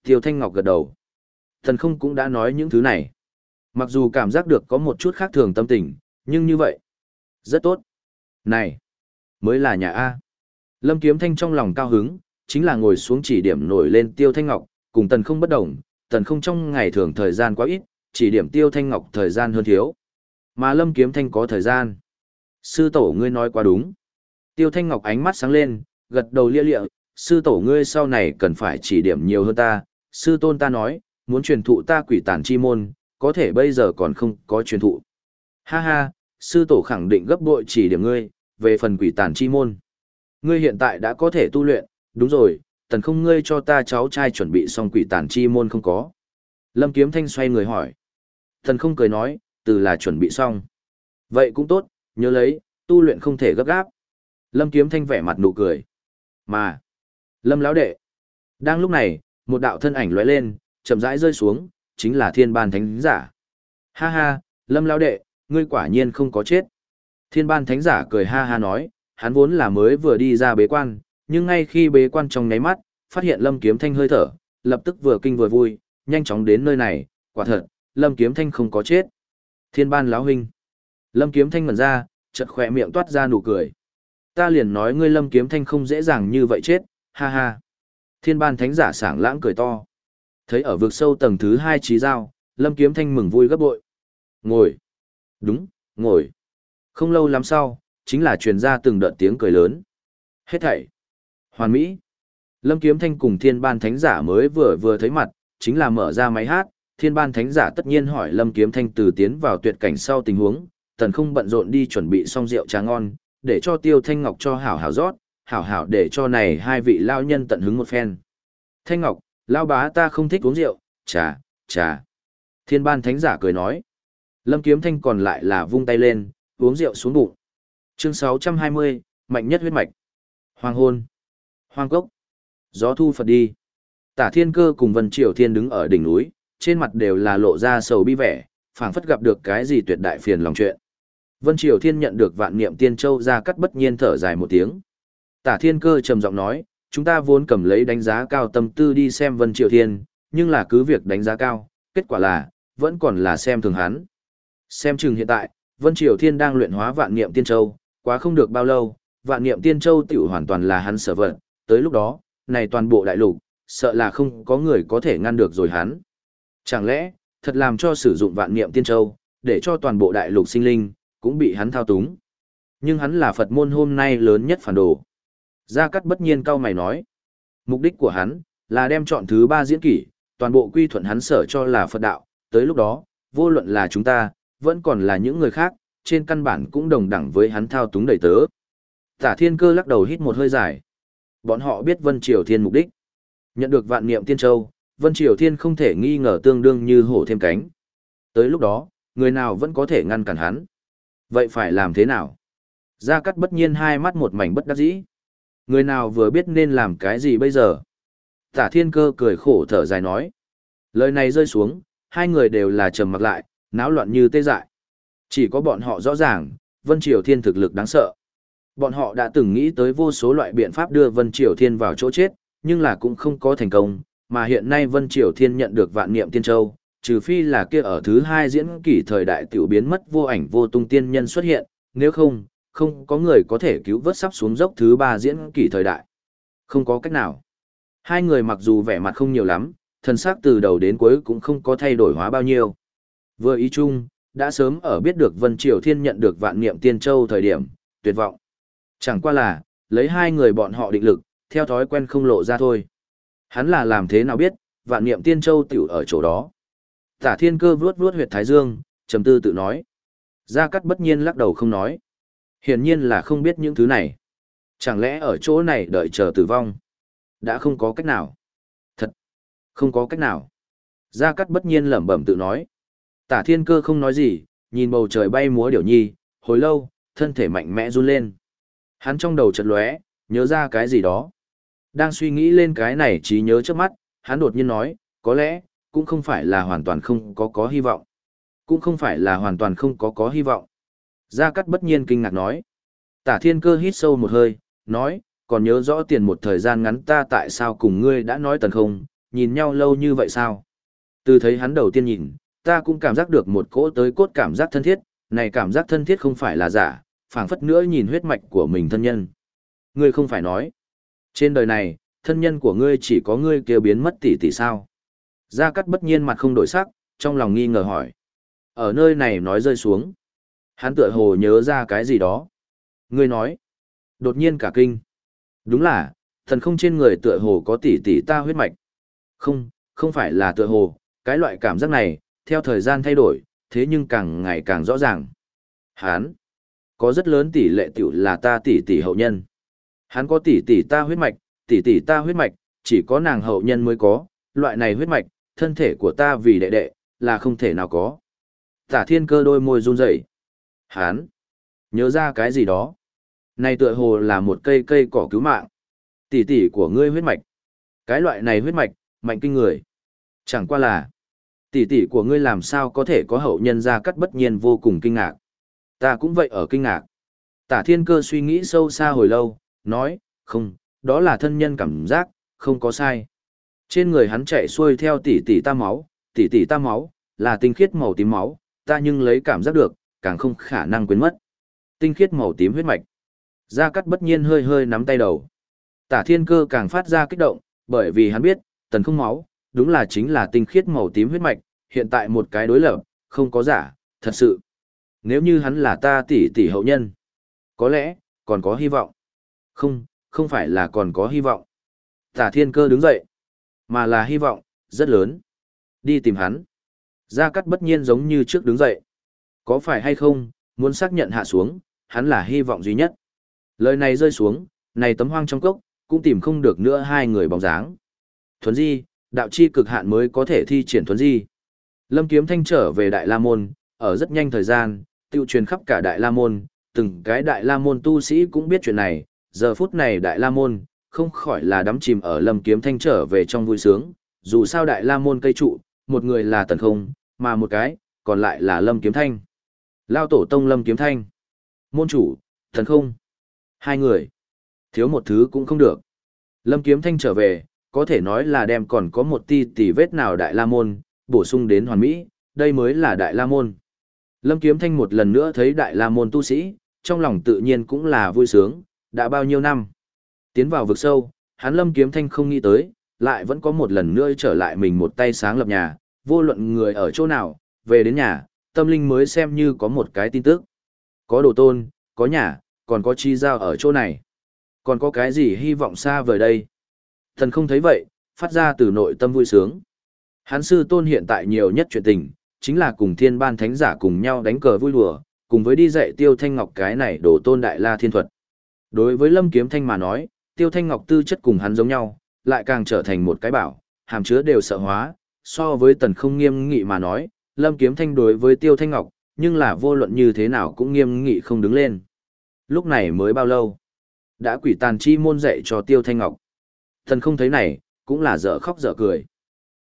Tiêu Thanh Ngọc gật đầu. Thần không cũng đã nói những thứ này. Mặc dù cảm giác được có một chút khác thường tâm tình, nhưng như vậy. Rất tốt. Này, mới là nhà A. Lâm Kiếm Thanh trong lòng cao hứng, chính là ngồi xuống chỉ điểm nổi lên Tiêu Thanh Ngọc, cùng Tần không bất đồng, Tần không trong ngày thường thời gian quá ít, chỉ điểm Tiêu Thanh Ngọc thời gian hơn thiếu. Mà Lâm Kiếm Thanh có thời gian. Sư tổ ngươi nói quá đúng. Tiêu Thanh Ngọc ánh mắt sáng lên, gật đầu lia lịa, sư tổ ngươi sau này cần phải chỉ điểm nhiều hơn ta, sư tôn ta nói, muốn truyền thụ ta quỷ tản chi môn, có thể bây giờ còn không có truyền thụ. Ha ha, sư tổ khẳng định gấp bội chỉ điểm ngươi, về phần quỷ tản chi môn. Ngươi hiện tại đã có thể tu luyện, đúng rồi, tần không ngươi cho ta cháu trai chuẩn bị xong quỷ tản chi môn không có. Lâm Kiếm Thanh xoay người hỏi. Tần không cười nói, từ là chuẩn bị xong. Vậy cũng tốt, nhớ lấy, tu luyện không thể gấp gáp. Lâm Kiếm Thanh vẻ mặt nụ cười. Mà, Lâm lão đệ. Đang lúc này, một đạo thân ảnh lóe lên, chậm rãi rơi xuống, chính là Thiên Ban Thánh giả. Ha ha, Lâm lão đệ, ngươi quả nhiên không có chết. Thiên Ban Thánh giả cười ha ha nói, hắn vốn là mới vừa đi ra bế quan, nhưng ngay khi bế quan trong nháy mắt, phát hiện Lâm Kiếm Thanh hơi thở, lập tức vừa kinh vừa vui, nhanh chóng đến nơi này, quả thật, Lâm Kiếm Thanh không có chết. Thiên Ban lão huynh. Lâm Kiếm Thanh ngẩn ra, chật khỏe miệng toát ra nụ cười. Ta liền nói ngươi Lâm Kiếm Thanh không dễ dàng như vậy chết, ha ha. Thiên ban thánh giả sảng lãng cười to. Thấy ở vực sâu tầng thứ hai trí dao, Lâm Kiếm Thanh mừng vui gấp bội. Ngồi. Đúng, ngồi. Không lâu lắm sau, chính là truyền ra từng đợt tiếng cười lớn. Hết thảy. Hoàn Mỹ. Lâm Kiếm Thanh cùng thiên ban thánh giả mới vừa vừa thấy mặt, chính là mở ra máy hát. Thiên ban thánh giả tất nhiên hỏi Lâm Kiếm Thanh từ tiến vào tuyệt cảnh sau tình huống, tần không bận rộn đi chuẩn bị xong rượu trà ngon, để cho Tiêu Thanh Ngọc cho hảo hảo rót, hảo hảo để cho này hai vị lao nhân tận hứng một phen. Thanh Ngọc, lao bá ta không thích uống rượu, trà, trà. Thiên ban thánh giả cười nói. Lâm Kiếm Thanh còn lại là vung tay lên, uống rượu xuống bụng. Chương 620, mạnh nhất huyết mạch. Hoàng hôn. Hoàng cốc. Gió thu Phật đi. Tả Thiên Cơ cùng Vân Triều Thiên đứng ở đỉnh núi, trên mặt đều là lộ ra sầu bi vẻ, phảng phất gặp được cái gì tuyệt đại phiền lòng chuyện. Vân Triều Thiên nhận được vạn niệm tiên châu ra cắt bất nhiên thở dài một tiếng. Tả Thiên Cơ trầm giọng nói, chúng ta vốn cầm lấy đánh giá cao tâm tư đi xem Vân Triều Thiên, nhưng là cứ việc đánh giá cao, kết quả là, vẫn còn là xem thường hắn. Xem chừng hiện tại, Vân Triều Thiên đang luyện hóa vạn niệm tiên châu, quá không được bao lâu, vạn niệm tiên châu tiểu hoàn toàn là hắn sở vận, tới lúc đó, này toàn bộ đại lục, sợ là không có người có thể ngăn được rồi hắn. Chẳng lẽ, thật làm cho sử dụng vạn niệm tiên châu, để cho toàn bộ đại lục sinh linh, cũng bị hắn thao túng. Nhưng hắn là Phật môn hôm nay lớn nhất phản đồ. Gia Cát bất nhiên cao mày nói. Mục đích của hắn, là đem chọn thứ ba diễn kỷ, toàn bộ quy thuận hắn sở cho là Phật đạo, tới lúc đó, vô luận là chúng ta, vẫn còn là những người khác, trên căn bản cũng đồng đẳng với hắn thao túng đầy tớ. Tả thiên cơ lắc đầu hít một hơi dài. Bọn họ biết Vân Triều Thiên mục đích. Nhận được vạn niệm tiên châu, Vân Triều Thiên không thể nghi ngờ tương đương như hổ thêm cánh. Tới lúc đó, người nào vẫn có thể ngăn cản hắn. Vậy phải làm thế nào? Gia Cát bất nhiên hai mắt một mảnh bất đắc dĩ. Người nào vừa biết nên làm cái gì bây giờ? Tả thiên cơ cười khổ thở dài nói. Lời này rơi xuống, hai người đều là trầm mặc lại, náo loạn như tê dại. Chỉ có bọn họ rõ ràng, Vân Triều Thiên thực lực đáng sợ. Bọn họ đã từng nghĩ tới vô số loại biện pháp đưa Vân Triều Thiên vào chỗ chết, nhưng là cũng không có thành công, mà hiện nay Vân Triều Thiên nhận được vạn niệm tiên châu, trừ phi là kia ở thứ hai diễn kỷ thời đại tiểu biến mất vô ảnh vô tung tiên nhân xuất hiện, nếu không, không có người có thể cứu vớt sắp xuống dốc thứ ba diễn kỷ thời đại. Không có cách nào. Hai người mặc dù vẻ mặt không nhiều lắm, thân xác từ đầu đến cuối cũng không có thay đổi hóa bao nhiêu. Vừa ý chung, đã sớm ở biết được Vân Triều Thiên nhận được vạn niệm tiên châu thời điểm, tuyệt vọng. Chẳng qua là, lấy hai người bọn họ định lực, theo thói quen không lộ ra thôi. Hắn là làm thế nào biết, vạn niệm tiên châu tiểu ở chỗ đó. Tả thiên cơ vuốt vuốt huyệt thái dương, trầm tư tự nói. Gia Cát bất nhiên lắc đầu không nói. Hiển nhiên là không biết những thứ này. Chẳng lẽ ở chỗ này đợi chờ tử vong? Đã không có cách nào. Thật, không có cách nào. Gia Cát bất nhiên lẩm bẩm tự nói. Tả thiên cơ không nói gì, nhìn bầu trời bay múa điểu nhi, hồi lâu, thân thể mạnh mẽ run lên. Hắn trong đầu chợt lóe, nhớ ra cái gì đó. Đang suy nghĩ lên cái này trí nhớ trước mắt, hắn đột nhiên nói, có lẽ, cũng không phải là hoàn toàn không có có hy vọng. Cũng không phải là hoàn toàn không có có hy vọng. Gia Cát bất nhiên kinh ngạc nói. Tả thiên cơ hít sâu một hơi, nói, còn nhớ rõ tiền một thời gian ngắn ta tại sao cùng ngươi đã nói tần không, nhìn nhau lâu như vậy sao? Từ thấy hắn đầu tiên nhìn, ta cũng cảm giác được một cỗ tới cốt cảm giác thân thiết, này cảm giác thân thiết không phải là giả, phảng phất nữa nhìn huyết mạch của mình thân nhân. Ngươi không phải nói, trên đời này, thân nhân của ngươi chỉ có ngươi kia biến mất tỷ tỷ sao? Gia Cát bất nhiên mặt không đổi sắc, trong lòng nghi ngờ hỏi. Ở nơi này nói rơi xuống. Hắn tựa hồ nhớ ra cái gì đó. Ngươi nói. Đột nhiên cả kinh. Đúng là, thần không trên người tựa hồ có tỷ tỷ ta huyết mạch. Không, không phải là tựa hồ, cái loại cảm giác này, theo thời gian thay đổi, thế nhưng càng ngày càng rõ ràng. hắn có rất lớn tỷ lệ tiểu là ta tỷ tỷ hậu nhân. Hắn có tỷ tỷ ta huyết mạch, tỷ tỷ ta huyết mạch, chỉ có nàng hậu nhân mới có, loại này huyết mạch, thân thể của ta vì đệ đệ, là không thể nào có. Tả thiên cơ đôi môi run rẩy. Hán, nhớ ra cái gì đó. Này tựa hồ là một cây cây cỏ cứu mạng. Tỷ tỷ của ngươi huyết mạch. Cái loại này huyết mạch, mạnh kinh người. Chẳng qua là, tỷ tỷ của ngươi làm sao có thể có hậu nhân ra cắt bất nhiên vô cùng kinh ngạc. Ta cũng vậy ở kinh ngạc. Tả thiên cơ suy nghĩ sâu xa hồi lâu, nói, không, đó là thân nhân cảm giác, không có sai. Trên người hắn chạy xuôi theo tỷ tỷ ta máu, tỷ tỷ ta máu, là tinh khiết màu tím máu, ta nhưng lấy cảm giác được, càng không khả năng quên mất. Tinh khiết màu tím huyết mạch. Gia Cát bất nhiên hơi hơi nắm tay đầu. Tả thiên cơ càng phát ra kích động, bởi vì hắn biết, tần không máu, đúng là chính là tinh khiết màu tím huyết mạch, hiện tại một cái đối lập, không có giả, thật sự. Nếu như hắn là ta tỷ tỷ hậu nhân, có lẽ, còn có hy vọng. Không, không phải là còn có hy vọng. Tả thiên cơ đứng dậy, mà là hy vọng, rất lớn. Đi tìm hắn. Gia Cát bất nhiên giống như trước đứng dậy. Có phải hay không, muốn xác nhận hạ xuống, hắn là hy vọng duy nhất. Lời này rơi xuống, này tấm hoang trong cốc, cũng tìm không được nữa hai người bóng dáng. Thuấn di, đạo chi cực hạn mới có thể thi triển thuấn di. Lâm Kiếm Thanh trở về Đại La Môn, ở rất nhanh thời gian, tiêu truyền khắp cả Đại La Môn, từng cái Đại La Môn tu sĩ cũng biết chuyện này, giờ phút này Đại La Môn, không khỏi là đắm chìm ở Lâm Kiếm Thanh trở về trong vui sướng, dù sao Đại La Môn cây trụ, một người là Tần Không, mà một cái, còn lại là Lâm Kiếm Thanh. Lao tổ tông Lâm Kiếm Thanh. Môn chủ, thần Không. Hai người. Thiếu một thứ cũng không được. Lâm Kiếm Thanh trở về, có thể nói là đem còn có một ti tỷ vết nào Đại La Môn, bổ sung đến hoàn mỹ, đây mới là Đại La Môn. Lâm Kiếm Thanh một lần nữa thấy Đại La Môn tu sĩ, trong lòng tự nhiên cũng là vui sướng, đã bao nhiêu năm. Tiến vào vực sâu, hắn Lâm Kiếm Thanh không nghĩ tới, lại vẫn có một lần nữa trở lại mình một tay sáng lập nhà, vô luận người ở chỗ nào, về đến nhà, tâm linh mới xem như có một cái tin tức. Có đồ tôn, có nhà, còn có chi giao ở chỗ này. Còn có cái gì hy vọng xa vời đây? Thần không thấy vậy, phát ra từ nội tâm vui sướng. Hắn sư tôn hiện tại nhiều nhất chuyện tình, chính là cùng thiên ban thánh giả cùng nhau đánh cờ vui đùa, cùng với đi dạy tiêu thanh ngọc cái này đổ tôn đại la thiên thuật. Đối với lâm kiếm thanh mà nói, tiêu thanh ngọc tư chất cùng hắn giống nhau, lại càng trở thành một cái bảo, hàm chứa đều sợ hóa, so với tần không nghiêm nghị mà nói, lâm kiếm thanh đối với tiêu thanh ngọc, nhưng là vô luận như thế nào cũng nghiêm nghị không đứng lên. Lúc này mới bao lâu? Đã quỷ tàn chi môn dạy cho tiêu thanh ngọc. Thần không thấy này, cũng là dở khóc dở cười.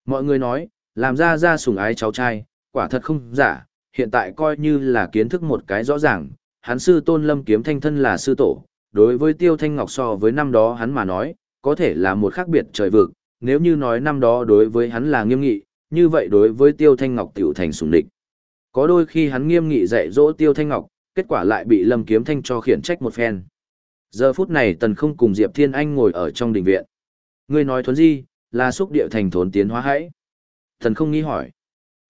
Mọi người nói, làm ra ra sùng ái cháu trai, quả thật không giả, hiện tại coi như là kiến thức một cái rõ ràng, hắn sư tôn lâm kiếm thanh thân là sư tổ, đối với tiêu thanh ngọc so với năm đó hắn mà nói, có thể là một khác biệt trời vực, nếu như nói năm đó đối với hắn là nghiêm nghị, như vậy đối với tiêu thanh ngọc tiểu thành sùng địch. Có đôi khi hắn nghiêm nghị dạy dỗ tiêu thanh ngọc, kết quả lại bị lâm kiếm thanh cho khiển trách một phen. Giờ phút này tần không cùng Diệp Thiên Anh ngồi ở trong đình viện. Ngươi nói thuấn di, là xúc địa thành thốn tiến hóa hãy. Tần không nghi hỏi.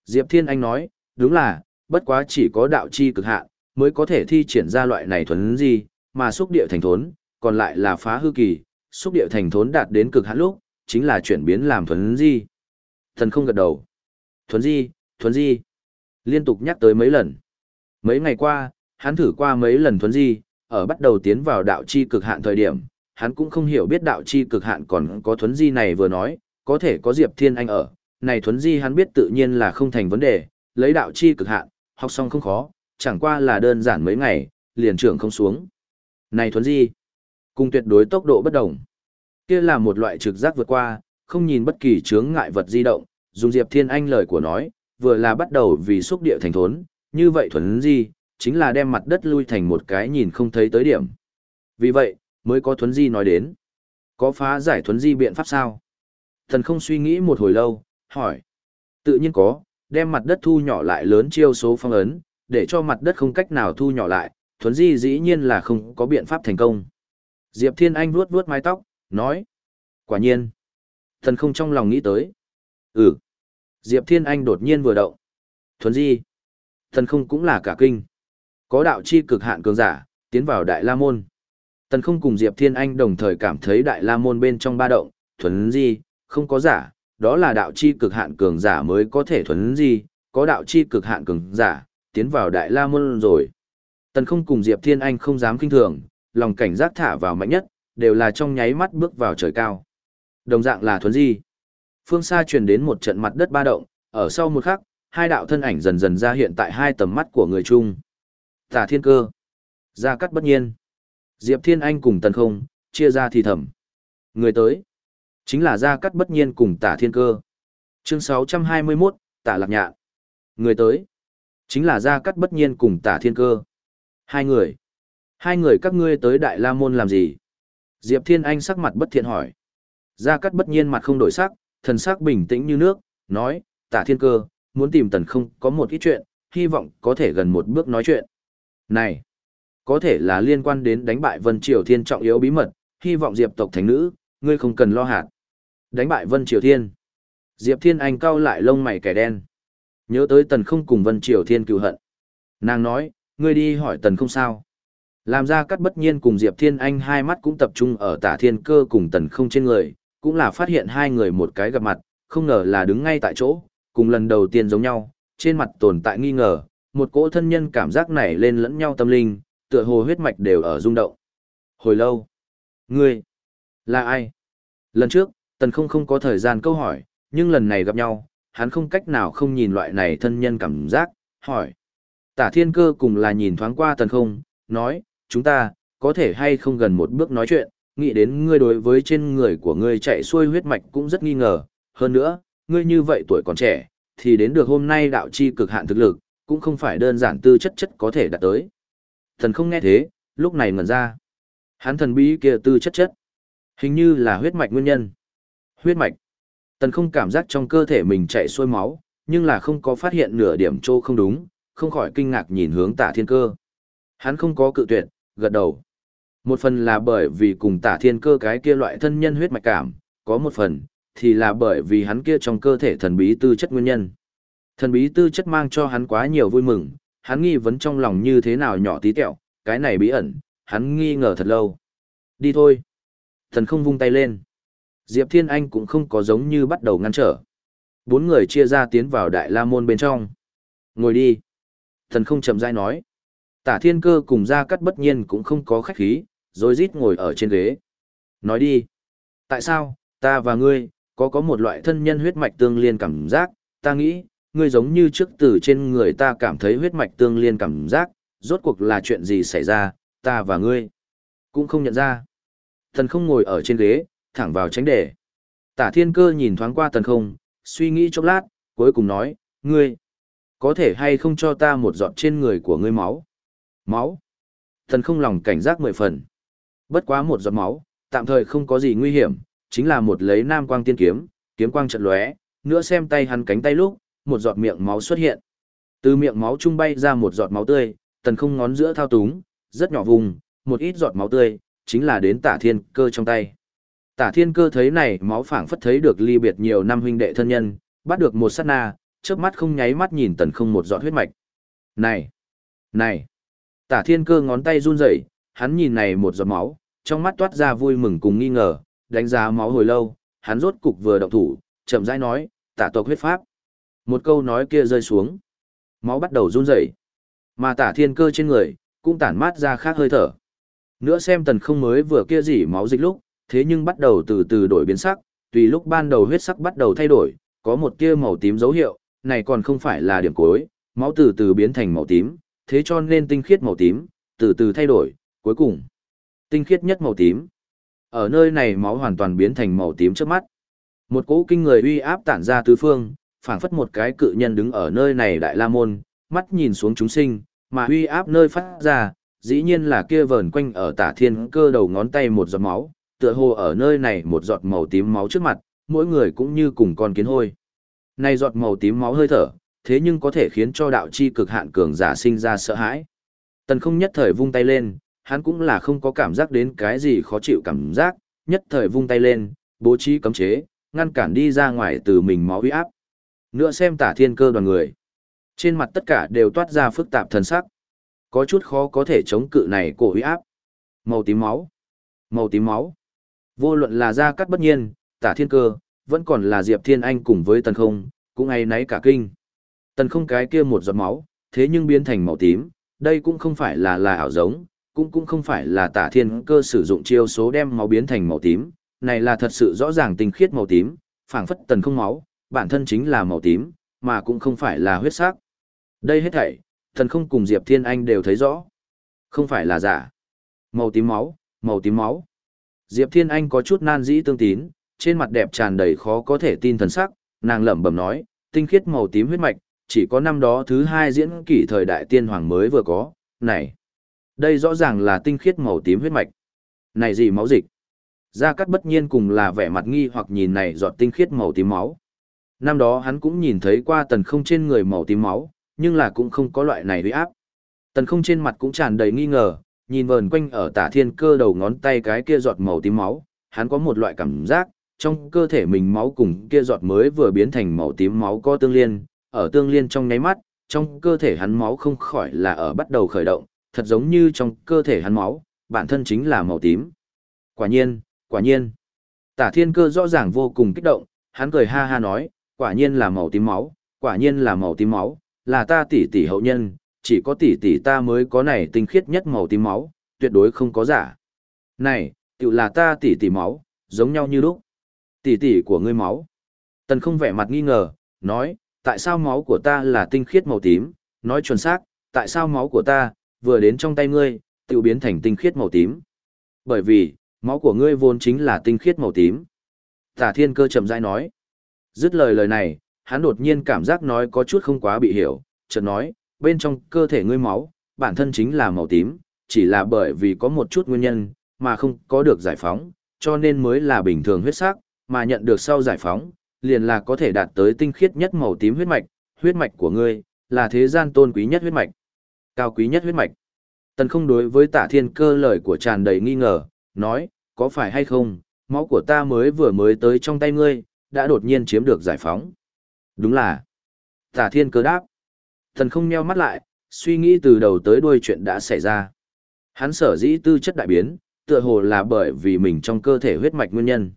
Diệp Thiên Anh nói, đúng là, bất quá chỉ có đạo chi cực hạn mới có thể thi triển ra loại này thuấn di, mà xúc địa thành thốn, còn lại là phá hư kỳ, xúc địa thành thốn đạt đến cực hạn lúc, chính là chuyển biến làm thuấn di. Thần không gật đầu. Thuấn di, thuấn di. Liên tục nhắc tới mấy lần. Mấy ngày qua, hắn thử qua mấy lần thuấn di, ở bắt đầu tiến vào đạo chi cực hạn thời điểm, hắn cũng không hiểu biết đạo chi cực hạn còn có thuấn di này vừa nói, có thể có Diệp Thiên Anh ở, này thuấn di hắn biết tự nhiên là không thành vấn đề, lấy đạo chi cực hạn, học xong không khó, chẳng qua là đơn giản mấy ngày, liền trưởng không xuống. Này thuấn di, cùng tuyệt đối tốc độ bất đồng. Kia là một loại trực giác vượt qua, không nhìn bất kỳ chướng ngại vật di động, dùng Diệp Thiên Anh lời của nói, vừa là bắt đầu vì xúc địa thành thốn, như vậy thuấn di, chính là đem mặt đất lui thành một cái nhìn không thấy tới điểm. Vì vậy, mới có thuấn di nói đến. Có phá giải thuấn di biện pháp sao? Thần không suy nghĩ một hồi lâu, hỏi. Tự nhiên có, đem mặt đất thu nhỏ lại lớn chiêu số phong ấn, để cho mặt đất không cách nào thu nhỏ lại, thuấn di dĩ nhiên là không có biện pháp thành công. Diệp Thiên Anh vuốt vuốt mái tóc, nói. Quả nhiên. Thần không trong lòng nghĩ tới. Ừ. Diệp Thiên Anh đột nhiên vừa động. Thuấn di. Thần không cũng là cả kinh. Có đạo chi cực hạn cường giả, tiến vào Đại La Môn. Tần không cùng Diệp Thiên Anh đồng thời cảm thấy Đại La Môn bên trong ba động, thuấn di, không có giả, đó là đạo chi cực hạn cường giả mới có thể thuấn di, có đạo chi cực hạn cường giả, tiến vào Đại La Môn rồi. Tần không cùng Diệp Thiên Anh không dám kinh thường, lòng cảnh giác thả vào mạnh nhất, đều là trong nháy mắt bước vào trời cao. Đồng dạng là thuấn di. Phương xa truyền đến một trận mặt đất ba động, ở sau một khắc, hai đạo thân ảnh dần dần ra hiện tại hai tầm mắt của người chung. Tả thiên cơ. Gia cắt bất nhiên. Diệp Thiên Anh cùng tần không, chia ra thì thầm. Người tới. Chính là Gia cắt bất nhiên cùng tả thiên cơ. Chương 621, tả lạc nhạn. Người tới. Chính là Gia cắt bất nhiên cùng tả thiên cơ. Hai người. Hai người các ngươi tới Đại La Môn làm gì? Diệp Thiên Anh sắc mặt bất thiện hỏi. Gia cắt bất nhiên mặt không đổi sắc, thần sắc bình tĩnh như nước, nói, tả thiên cơ, muốn tìm tần không có một ít chuyện, hy vọng có thể gần một bước nói chuyện. Này, có thể là liên quan đến đánh bại Vân Triều Thiên trọng yếu bí mật, hy vọng Diệp tộc thánh nữ, ngươi không cần lo hạt. Đánh bại Vân Triều Thiên. Diệp Thiên Anh cau lại lông mày kẻ đen. Nhớ tới tần không cùng Vân Triều Thiên cựu hận. Nàng nói, ngươi đi hỏi tần không sao. Làm ra cắt bất nhiên cùng Diệp Thiên Anh hai mắt cũng tập trung ở tả thiên cơ cùng tần không trên người, cũng là phát hiện hai người một cái gặp mặt, không ngờ là đứng ngay tại chỗ, cùng lần đầu tiên giống nhau, trên mặt tồn tại nghi ngờ, một cỗ thân nhân cảm giác nảy lên lẫn nhau tâm linh, tựa hồ huyết mạch đều ở rung động. Hồi lâu, ngươi, là ai? Lần trước, tần không không có thời gian câu hỏi, nhưng lần này gặp nhau, hắn không cách nào không nhìn loại này thân nhân cảm giác, hỏi. Tả thiên cơ cùng là nhìn thoáng qua tần không, nói, chúng ta, có thể hay không gần một bước nói chuyện, nghĩ đến ngươi đối với trên người của ngươi chạy xuôi huyết mạch cũng rất nghi ngờ, hơn nữa, ngươi như vậy tuổi còn trẻ, thì đến được hôm nay đạo chi cực hạn thực lực, cũng không phải đơn giản tư chất chất có thể đạt tới. Thần không nghe thế, lúc này ngẩn ra. Hắn thần bí kia tư chất chất. Hình như là huyết mạch nguyên nhân. Huyết mạch. Tần không cảm giác trong cơ thể mình chạy xuôi máu, nhưng là không có phát hiện nửa điểm trô không đúng, không khỏi kinh ngạc nhìn hướng tả thiên cơ. Hắn không có cự tuyệt, gật đầu. Một phần là bởi vì cùng tả thiên cơ cái kia loại thân nhân huyết mạch cảm, có một phần, thì là bởi vì hắn kia trong cơ thể thần bí tư chất nguyên nhân. Thần bí tư chất mang cho hắn quá nhiều vui mừng, hắn nghi vấn trong lòng như thế nào nhỏ tí tẹo, cái này bí ẩn, hắn nghi ngờ thật lâu. Đi thôi. Thần không vung tay lên. Diệp Thiên Anh cũng không có giống như bắt đầu ngăn trở. Bốn người chia ra tiến vào đại la môn bên trong. Ngồi đi. Thần không chậm rãi nói. Tả thiên cơ cùng ra cắt bất nhiên cũng không có khách khí, rồi rít ngồi ở trên ghế. Nói đi. Tại sao, ta và ngươi, có có một loại thân nhân huyết mạch tương liên cảm giác, ta nghĩ, ngươi giống như trước từ trên người ta cảm thấy huyết mạch tương liên cảm giác, rốt cuộc là chuyện gì xảy ra, ta và ngươi. Cũng không nhận ra. Thần không ngồi ở trên ghế, thẳng vào tránh đề. Tả thiên cơ nhìn thoáng qua thần không, suy nghĩ chốc lát, cuối cùng nói, ngươi, có thể hay không cho ta một giọt trên người của ngươi máu? Máu. Thần không lòng cảnh giác mười phần. Bất quá một giọt máu, tạm thời không có gì nguy hiểm, chính là một lấy nam quang tiên kiếm, kiếm quang trận lóe, nữa xem tay hắn cánh tay lúc, một giọt miệng máu xuất hiện. Từ miệng máu trung bay ra một giọt máu tươi, tần không ngón giữa thao túng, rất nhỏ vùng, một ít giọt máu tươi, chính là đến tả thiên cơ trong tay. Tả thiên cơ thấy này máu phảng phất thấy được ly biệt nhiều năm huynh đệ thân nhân, bắt được một sát na, chớp mắt không nháy mắt nhìn tần không một giọt huyết mạch. Này! Này! Tả thiên cơ ngón tay run rẩy, hắn nhìn này một giọt máu, trong mắt toát ra vui mừng cùng nghi ngờ, đánh giá máu hồi lâu, hắn rốt cục vừa động thủ, chậm rãi nói, tả tộc huyết pháp. Một câu nói kia rơi xuống. Máu bắt đầu run rẩy, Mà tả thiên cơ trên người, cũng tản mát ra khác hơi thở. Nữa xem tần không mới vừa kia gì máu dịch lúc, thế nhưng bắt đầu từ từ đổi biến sắc, tùy lúc ban đầu huyết sắc bắt đầu thay đổi, có một tia màu tím dấu hiệu, này còn không phải là điểm cuối, máu từ từ biến thành màu tím, thế cho nên tinh khiết màu tím, từ từ thay đổi, cuối cùng, tinh khiết nhất màu tím. Ở nơi này máu hoàn toàn biến thành màu tím trước mắt. Một cỗ kinh người uy áp tản ra tứ phương, phảng phất một cái cự nhân đứng ở nơi này đại la môn, mắt nhìn xuống chúng sinh, mà uy áp nơi phát ra, dĩ nhiên là kia vờn quanh ở tả thiên cơ đầu ngón tay một giọt máu, tựa hồ ở nơi này một giọt màu tím máu trước mặt, mỗi người cũng như cùng con kiến hôi. Này giọt màu tím máu hơi thở, thế nhưng có thể khiến cho đạo chi cực hạn cường giả sinh ra sợ hãi. Tần không nhất thời vung tay lên, hắn cũng là không có cảm giác đến cái gì khó chịu cảm giác, nhất thời vung tay lên, bố trí cấm chế, ngăn cản đi ra ngoài từ mình máu uy áp. Nữa xem tả thiên cơ đoàn người. Trên mặt tất cả đều toát ra phức tạp thần sắc. Có chút khó có thể chống cự này cổ uy áp. Màu tím máu. Màu tím máu. Vô luận là ra cắt bất nhiên, tả thiên cơ, vẫn còn là Diệp Thiên Anh cùng với tần không, cũng ai nấy cả kinh. Tần không cái kia một giọt máu, thế nhưng biến thành màu tím, đây cũng không phải là là ảo giống, cũng cũng không phải là tả thiên cơ sử dụng chiêu số đem máu biến thành màu tím, này là thật sự rõ ràng tinh khiết màu tím, phảng phất tần không máu, bản thân chính là màu tím, mà cũng không phải là huyết sắc. Đây hết thảy, tần không cùng Diệp Thiên Anh đều thấy rõ. Không phải là giả. Màu tím máu, màu tím máu. Diệp Thiên Anh có chút nan dĩ tương tín, trên mặt đẹp tràn đầy khó có thể tin thần sắc, nàng lẩm bẩm nói, tinh khiết màu tím huyết mạch, chỉ có năm đó thứ hai diễn kỷ thời đại tiên hoàng mới vừa có, này. Đây rõ ràng là tinh khiết màu tím huyết mạch. Này gì máu dịch? Gia Cát bất nhiên cùng là vẻ mặt nghi hoặc nhìn này giọt tinh khiết màu tím máu. Năm đó hắn cũng nhìn thấy qua tần không trên người màu tím máu, nhưng là cũng không có loại này uy áp. Tần không trên mặt cũng tràn đầy nghi ngờ, nhìn vờn quanh ở tả thiên cơ đầu ngón tay cái kia giọt màu tím máu, hắn có một loại cảm giác, trong cơ thể mình máu cùng kia giọt mới vừa biến thành màu tím máu có tương liên, ở tương liên trong nháy mắt, trong cơ thể hắn máu không khỏi là ở bắt đầu khởi động, thật giống như trong cơ thể hắn máu, bản thân chính là màu tím. Quả nhiên, quả nhiên. Tả thiên cơ rõ ràng vô cùng kích động, hắn cười ha ha nói, quả nhiên là màu tím máu, quả nhiên là màu tím máu, là ta tỷ tỷ hậu nhân, chỉ có tỷ tỷ ta mới có này tinh khiết nhất màu tím máu, tuyệt đối không có giả. Này, tự là ta tỷ tỷ máu, giống nhau như lúc. Tỷ tỷ của ngươi máu. Tần không vẻ mặt nghi ngờ, nói, tại sao máu của ta là tinh khiết màu tím, nói chuẩn xác, tại sao máu của ta, vừa đến trong tay ngươi, tự biến thành tinh khiết màu tím. Bởi vì, máu của ngươi vốn chính là tinh khiết màu tím. Tả thiên cơ chậm rãi nói. Dứt lời lời này, hắn đột nhiên cảm giác nói có chút không quá bị hiểu, chợt nói, bên trong cơ thể ngươi máu, bản thân chính là màu tím, chỉ là bởi vì có một chút nguyên nhân, mà không có được giải phóng, cho nên mới là bình thường huyết sắc, mà nhận được sau giải phóng, liền là có thể đạt tới tinh khiết nhất màu tím huyết mạch, huyết mạch của ngươi, là thế gian tôn quý nhất huyết mạch, cao quý nhất huyết mạch. Tần không đối với tả thiên cơ lời của tràn đầy nghi ngờ, nói, có phải hay không, máu của ta mới vừa mới tới trong tay ngươi, đã đột nhiên chiếm được giải phóng. Đúng là. Tả thiên cơ đáp. Tần không nheo mắt lại, suy nghĩ từ đầu tới đuôi chuyện đã xảy ra. Hắn sở dĩ tư chất đại biến, tựa hồ là bởi vì mình trong cơ thể huyết mạch nguyên nhân.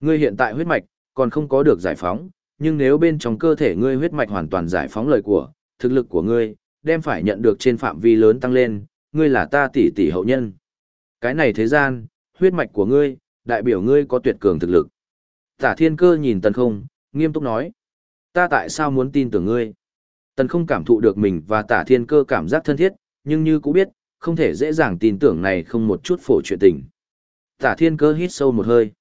Ngươi hiện tại huyết mạch, còn không có được giải phóng, nhưng nếu bên trong cơ thể ngươi huyết mạch hoàn toàn giải phóng lời của, thực lực của ngươi, đem phải nhận được trên phạm vi lớn tăng lên, ngươi là ta tỷ tỷ hậu nhân. Cái này thế gian, huyết mạch của ngươi, đại biểu ngươi có tuyệt cường thực lực. Tả thiên cơ nhìn tần không, nghiêm túc nói. Ta tại sao muốn tin tưởng ngươi? Tần không cảm thụ được mình và tả thiên cơ cảm giác thân thiết, nhưng như cũng biết, không thể dễ dàng tin tưởng này không một chút phổ chuyện tình. Tả thiên cơ hít sâu một hơi.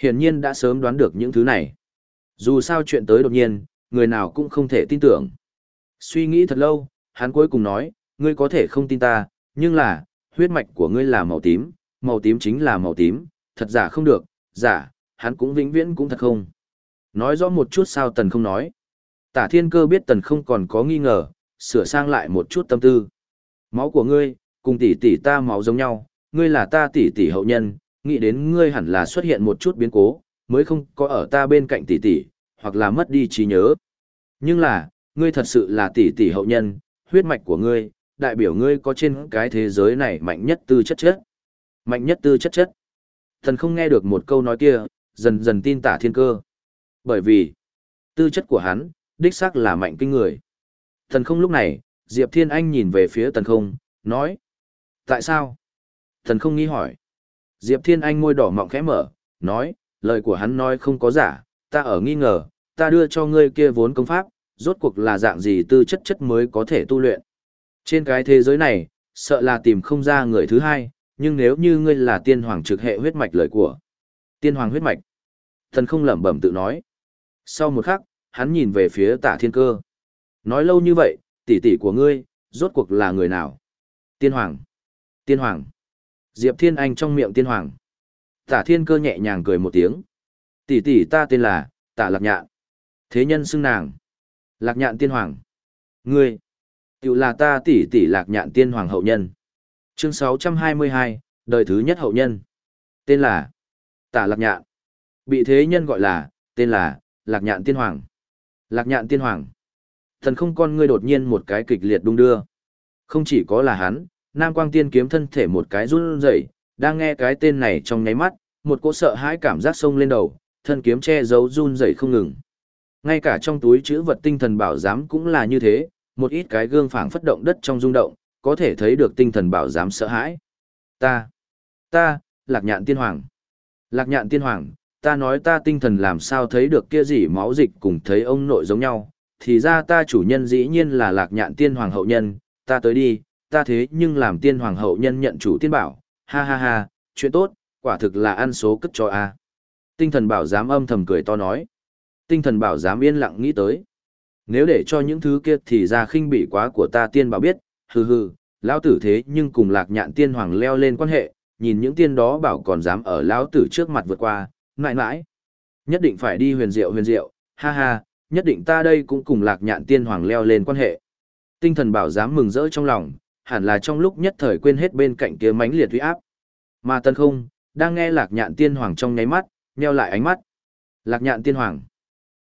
Hiển nhiên đã sớm đoán được những thứ này. Dù sao chuyện tới đột nhiên, người nào cũng không thể tin tưởng. Suy nghĩ thật lâu, hắn cuối cùng nói, ngươi có thể không tin ta, nhưng là, huyết mạch của ngươi là màu tím, màu tím chính là màu tím, thật giả không được, giả, hắn cũng vĩnh viễn cũng thật không. Nói rõ một chút sao tần không nói. Tả thiên cơ biết tần không còn có nghi ngờ, sửa sang lại một chút tâm tư. Máu của ngươi, cùng tỷ tỷ ta máu giống nhau, ngươi là ta tỷ tỷ hậu nhân, nghĩ đến ngươi hẳn là xuất hiện một chút biến cố, mới không có ở ta bên cạnh tỷ tỷ, hoặc là mất đi trí nhớ. Nhưng là, ngươi thật sự là tỷ tỷ hậu nhân, huyết mạch của ngươi, đại biểu ngươi có trên cái thế giới này mạnh nhất tư chất chất. Mạnh nhất tư chất chất. Thần không nghe được một câu nói kia, dần dần tin tả thiên cơ. Bởi vì, tư chất của hắn, đích xác là mạnh kinh người. Thần không lúc này, Diệp Thiên Anh nhìn về phía thần không, nói. Tại sao? Thần không nghi hỏi. Diệp Thiên Anh môi đỏ mọng khẽ mở, nói, lời của hắn nói không có giả, ta ở nghi ngờ, ta đưa cho ngươi kia vốn công pháp, rốt cuộc là dạng gì tư chất chất mới có thể tu luyện. Trên cái thế giới này, sợ là tìm không ra người thứ hai, nhưng nếu như ngươi là tiên hoàng trực hệ huyết mạch lời của. Tiên hoàng huyết mạch. Thần không lẩm bẩm tự nói. Sau một khắc, hắn nhìn về phía tả thiên cơ. Nói lâu như vậy, tỷ tỷ của ngươi, rốt cuộc là người nào? Tiên hoàng. Tiên hoàng. Diệp Thiên Anh trong miệng tiên hoàng. Tả Thiên Cơ nhẹ nhàng cười một tiếng. Tỷ tỷ ta tên là Tả Lạc Nhạn. Thế nhân xưng nàng. Lạc Nhạn tiên hoàng. Ngươi. Tiểu là ta tỷ tỷ Lạc Nhạn tiên hoàng hậu nhân. Chương 622, đời thứ nhất hậu nhân. Tên là Tả Lạc Nhạn. Bị thế nhân gọi là, tên là Lạc Nhạn tiên hoàng. Lạc Nhạn tiên hoàng. Thần không con ngươi đột nhiên một cái kịch liệt đung đưa. Không chỉ có là hắn, Nam Quang Tiên kiếm thân thể một cái run rẩy, đang nghe cái tên này trong nháy mắt, một cỗ sợ hãi cảm giác sông lên đầu, thân kiếm che giấu run rẩy không ngừng. Ngay cả trong túi chữ vật tinh thần bảo giám cũng là như thế, một ít cái gương phảng phất động đất trong rung động, có thể thấy được tinh thần bảo giám sợ hãi. Ta, ta, Lạc Nhạn Tiên Hoàng. Lạc Nhạn Tiên Hoàng, ta nói ta tinh thần làm sao thấy được kia gì máu dịch cùng thấy ông nội giống nhau, thì ra ta chủ nhân dĩ nhiên là Lạc Nhạn Tiên Hoàng hậu nhân, ta tới đi, ta thế nhưng làm tiên hoàng hậu nhân nhận chủ tiên bảo, ha ha ha, chuyện tốt, quả thực là ăn số cất cho a. Tinh thần bảo giám âm thầm cười to nói. Tinh thần bảo giám yên lặng nghĩ tới. Nếu để cho những thứ kia thì ra khinh bị quá của ta tiên bảo biết, hừ hừ, lão tử thế nhưng cùng lạc nhạn tiên hoàng leo lên quan hệ, nhìn những tiên đó bảo còn dám ở lão tử trước mặt vượt qua, mãi mãi. Nhất định phải đi huyền diệu huyền diệu, ha ha, nhất định ta đây cũng cùng lạc nhạn tiên hoàng leo lên quan hệ. Tinh thần bảo giám mừng rỡ trong lòng, hẳn là trong lúc nhất thời quên hết bên cạnh kia mánh liệt uy áp. Mà tân không, đang nghe lạc nhạn tiên hoàng trong nháy mắt, nheo lại ánh mắt. Lạc nhạn tiên hoàng.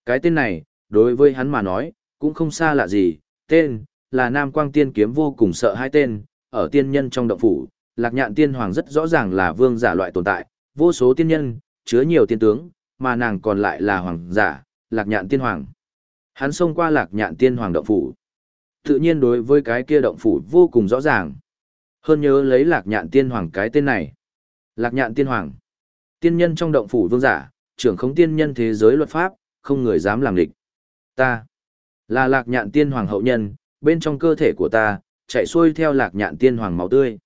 Cái tên này, đối với hắn mà nói, cũng không xa lạ gì, tên, là Nam Quang Tiên Kiếm vô cùng sợ hai tên, ở tiên nhân trong động phủ, lạc nhạn tiên hoàng rất rõ ràng là vương giả loại tồn tại, vô số tiên nhân, chứa nhiều tiên tướng, mà nàng còn lại là hoàng giả, lạc nhạn tiên hoàng. Hắn xông qua lạc nhạn tiên hoàng động phủ tự nhiên đối với cái kia động phủ vô cùng rõ ràng. Hơn nhớ lấy lạc nhạn tiên hoàng cái tên này. Lạc nhạn tiên hoàng. Tiên nhân trong động phủ vương giả, trưởng không tiên nhân thế giới luật pháp, không người dám làm địch. Ta là lạc nhạn tiên hoàng hậu nhân, bên trong cơ thể của ta, chạy xuôi theo lạc nhạn tiên hoàng máu tươi.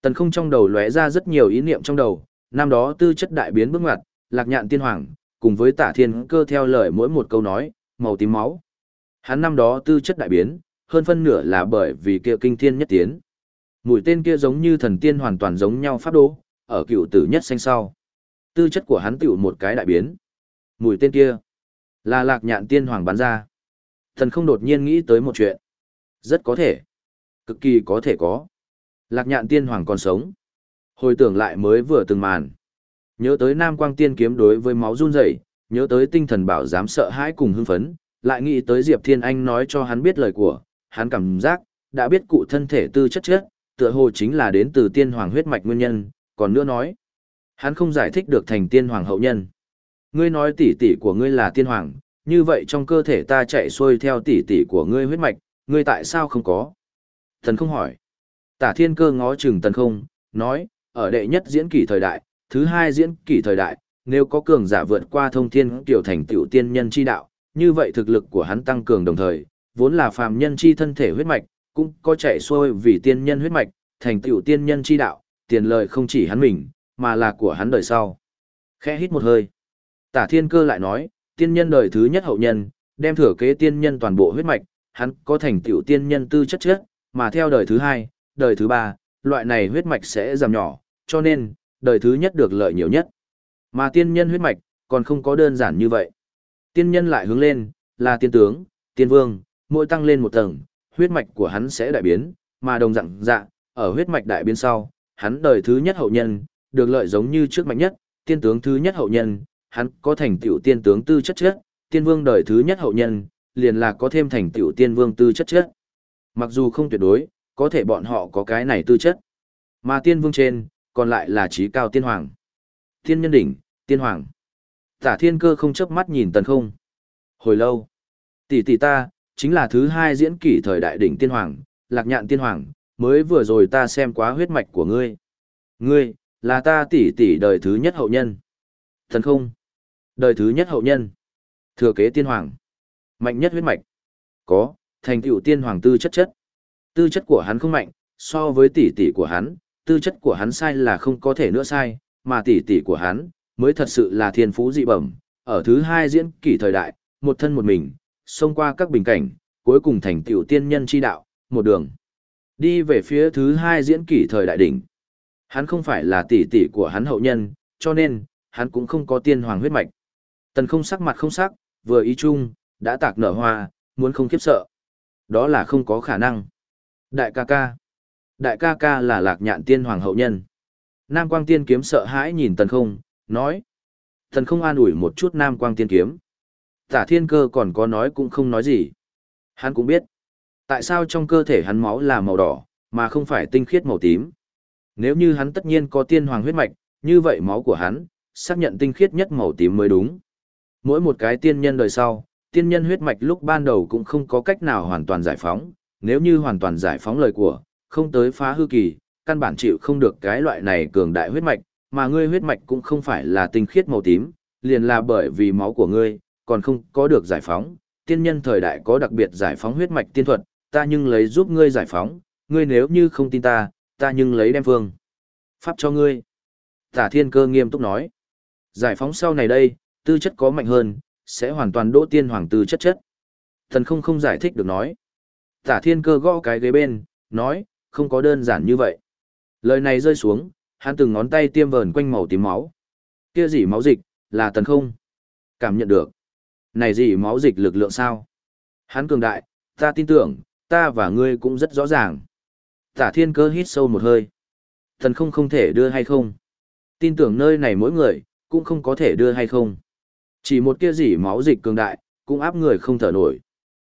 Tần không trong đầu lóe ra rất nhiều ý niệm trong đầu, năm đó tư chất đại biến bước ngoặt, lạc nhạn tiên hoàng, cùng với tả thiên cơ theo lời mỗi một câu nói, màu tím máu. Hắn năm đó tư chất đại biến, hơn phân nửa là bởi vì kia kinh thiên nhất tiến. Mũi tên kia giống như thần tiên hoàn toàn giống nhau pháp đố, ở cựu tử nhất xanh sau. Tư chất của hắn tiểu một cái đại biến. Mũi tên kia là lạc nhạn tiên hoàng bắn ra. Thần không đột nhiên nghĩ tới một chuyện. Rất có thể. Cực kỳ có thể có. Lạc nhạn tiên hoàng còn sống. Hồi tưởng lại mới vừa từng màn. Nhớ tới Nam Quang Tiên kiếm đối với máu run rẩy, nhớ tới tinh thần bảo dám sợ hãi cùng hưng phấn, lại nghĩ tới Diệp Thiên Anh nói cho hắn biết lời của, hắn cảm giác, đã biết cụ thân thể tư chất chất, tựa hồ chính là đến từ tiên hoàng huyết mạch nguyên nhân, còn nữa nói, hắn không giải thích được thành tiên hoàng hậu nhân. Ngươi nói tỷ tỷ của ngươi là tiên hoàng, như vậy trong cơ thể ta chạy xuôi theo tỷ tỷ của ngươi huyết mạch, ngươi tại sao không có? Thần không hỏi. Tả thiên cơ ngó chừng tần không, nói, ở đệ nhất diễn kỷ thời đại, thứ hai diễn kỷ thời đại, nếu có cường giả vượt qua thông thiên tiểu thành tiểu tiên nhân chi đạo, như vậy thực lực của hắn tăng cường đồng thời, vốn là phàm nhân chi thân thể huyết mạch, cũng có chạy xuôi vì tiên nhân huyết mạch, thành tựu tiên nhân chi đạo, tiền lợi không chỉ hắn mình, mà là của hắn đời sau. Khẽ hít một hơi. Tả thiên cơ lại nói, tiên nhân đời thứ nhất hậu nhân, đem thừa kế tiên nhân toàn bộ huyết mạch, hắn có thành tựu tiên nhân tư chất chất, mà theo đời thứ hai, đời thứ ba, loại này huyết mạch sẽ giảm nhỏ, cho nên, đời thứ nhất được lợi nhiều nhất. Mà tiên nhân huyết mạch, còn không có đơn giản như vậy. Tiên nhân lại hướng lên, là tiên tướng, tiên vương, mỗi tăng lên một tầng, huyết mạch của hắn sẽ đại biến, mà đồng dạng dạ, ở huyết mạch đại biến sau, hắn đời thứ nhất hậu nhân, được lợi giống như trước mạnh nhất, tiên tướng thứ nhất hậu nhân, hắn có thành tựu tiên tướng tư chất chất, tiên vương đời thứ nhất hậu nhân, liền là có thêm thành tựu tiên vương tư chất chất. Mặc dù không tuyệt đối, có thể bọn họ có cái này tư chất. Mà tiên vương trên, còn lại là trí cao tiên hoàng. Tiên nhân đỉnh, tiên hoàng. Tả thiên cơ không chớp mắt nhìn tần không. Hồi lâu, tỷ tỷ ta, chính là thứ hai diễn kỷ thời đại đỉnh tiên hoàng, lạc nhạn tiên hoàng, mới vừa rồi ta xem quá huyết mạch của ngươi. Ngươi, là ta tỷ tỷ đời thứ nhất hậu nhân. Thần không? Đời thứ nhất hậu nhân. Thừa kế tiên hoàng. Mạnh nhất huyết mạch. Có, thành tựu tiên hoàng tư chất chất. Tư chất của hắn không mạnh, so với tỷ tỷ của hắn, tư chất của hắn sai là không có thể nữa sai, mà tỷ tỷ của hắn, mới thật sự là thiên phú dị bẩm. Ở thứ hai diễn kỷ thời đại, một thân một mình, xông qua các bình cảnh, cuối cùng thành tiểu tiên nhân chi đạo, một đường. Đi về phía thứ hai diễn kỷ thời đại đỉnh. Hắn không phải là tỷ tỷ của hắn hậu nhân, cho nên, hắn cũng không có tiên hoàng huyết mạch. Tần không sắc mặt không sắc, vừa ý chung, đã tạc nở hoa, muốn không khiếp sợ. Đó là không có khả năng. Đại ca ca. Đại ca ca là lạc nhạn tiên hoàng hậu nhân. Nam quang tiên kiếm sợ hãi nhìn tần không, nói. Tần không an ủi một chút nam quang tiên kiếm. Tả thiên cơ còn có nói cũng không nói gì. Hắn cũng biết. Tại sao trong cơ thể hắn máu là màu đỏ, mà không phải tinh khiết màu tím. Nếu như hắn tất nhiên có tiên hoàng huyết mạch, như vậy máu của hắn, xác nhận tinh khiết nhất màu tím mới đúng. Mỗi một cái tiên nhân đời sau, tiên nhân huyết mạch lúc ban đầu cũng không có cách nào hoàn toàn giải phóng, nếu như hoàn toàn giải phóng lời của, không tới phá hư kỳ, căn bản chịu không được cái loại này cường đại huyết mạch, mà ngươi huyết mạch cũng không phải là tinh khiết màu tím, liền là bởi vì máu của ngươi, còn không có được giải phóng, tiên nhân thời đại có đặc biệt giải phóng huyết mạch tiên thuật, ta nhưng lấy giúp ngươi giải phóng, ngươi nếu như không tin ta, ta nhưng lấy đem phương. Pháp cho ngươi. Tả thiên cơ nghiêm túc nói. Giải phóng sau này đây, tư chất có mạnh hơn, sẽ hoàn toàn đỗ tiên hoàng tư chất chất. Thần không không giải thích được nói. Tả thiên cơ gõ cái ghế bên, nói, không có đơn giản như vậy. Lời này rơi xuống, hắn từng ngón tay tiêm vờn quanh màu tím máu. Kia gì máu dịch, là tần không. Cảm nhận được. Này gì máu dịch lực lượng sao? Hắn cường đại, ta tin tưởng, ta và ngươi cũng rất rõ ràng. Tả thiên cơ hít sâu một hơi. thần không không thể đưa hay không? Tin tưởng nơi này mỗi người, cũng không có thể đưa hay không? Chỉ một kia gì máu dịch cường đại, cũng áp người không thở nổi.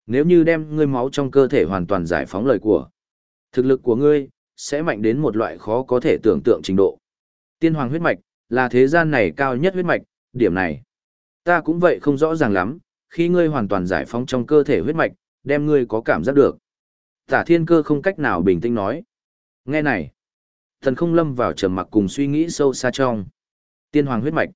Nếu như đem ngươi máu trong cơ thể hoàn toàn giải phóng lời của, thực lực của ngươi sẽ mạnh đến một loại khó có thể tưởng tượng trình độ. Tiên hoàng huyết mạch là thế gian này cao nhất huyết mạch, điểm này ta cũng vậy không rõ ràng lắm, khi ngươi hoàn toàn giải phóng trong cơ thể huyết mạch, đem ngươi có cảm giác được. Tả thiên cơ không cách nào bình tĩnh nói. Nghe này, thần không lâm vào trầm mặc cùng suy nghĩ sâu xa trong. Tiên hoàng huyết mạch.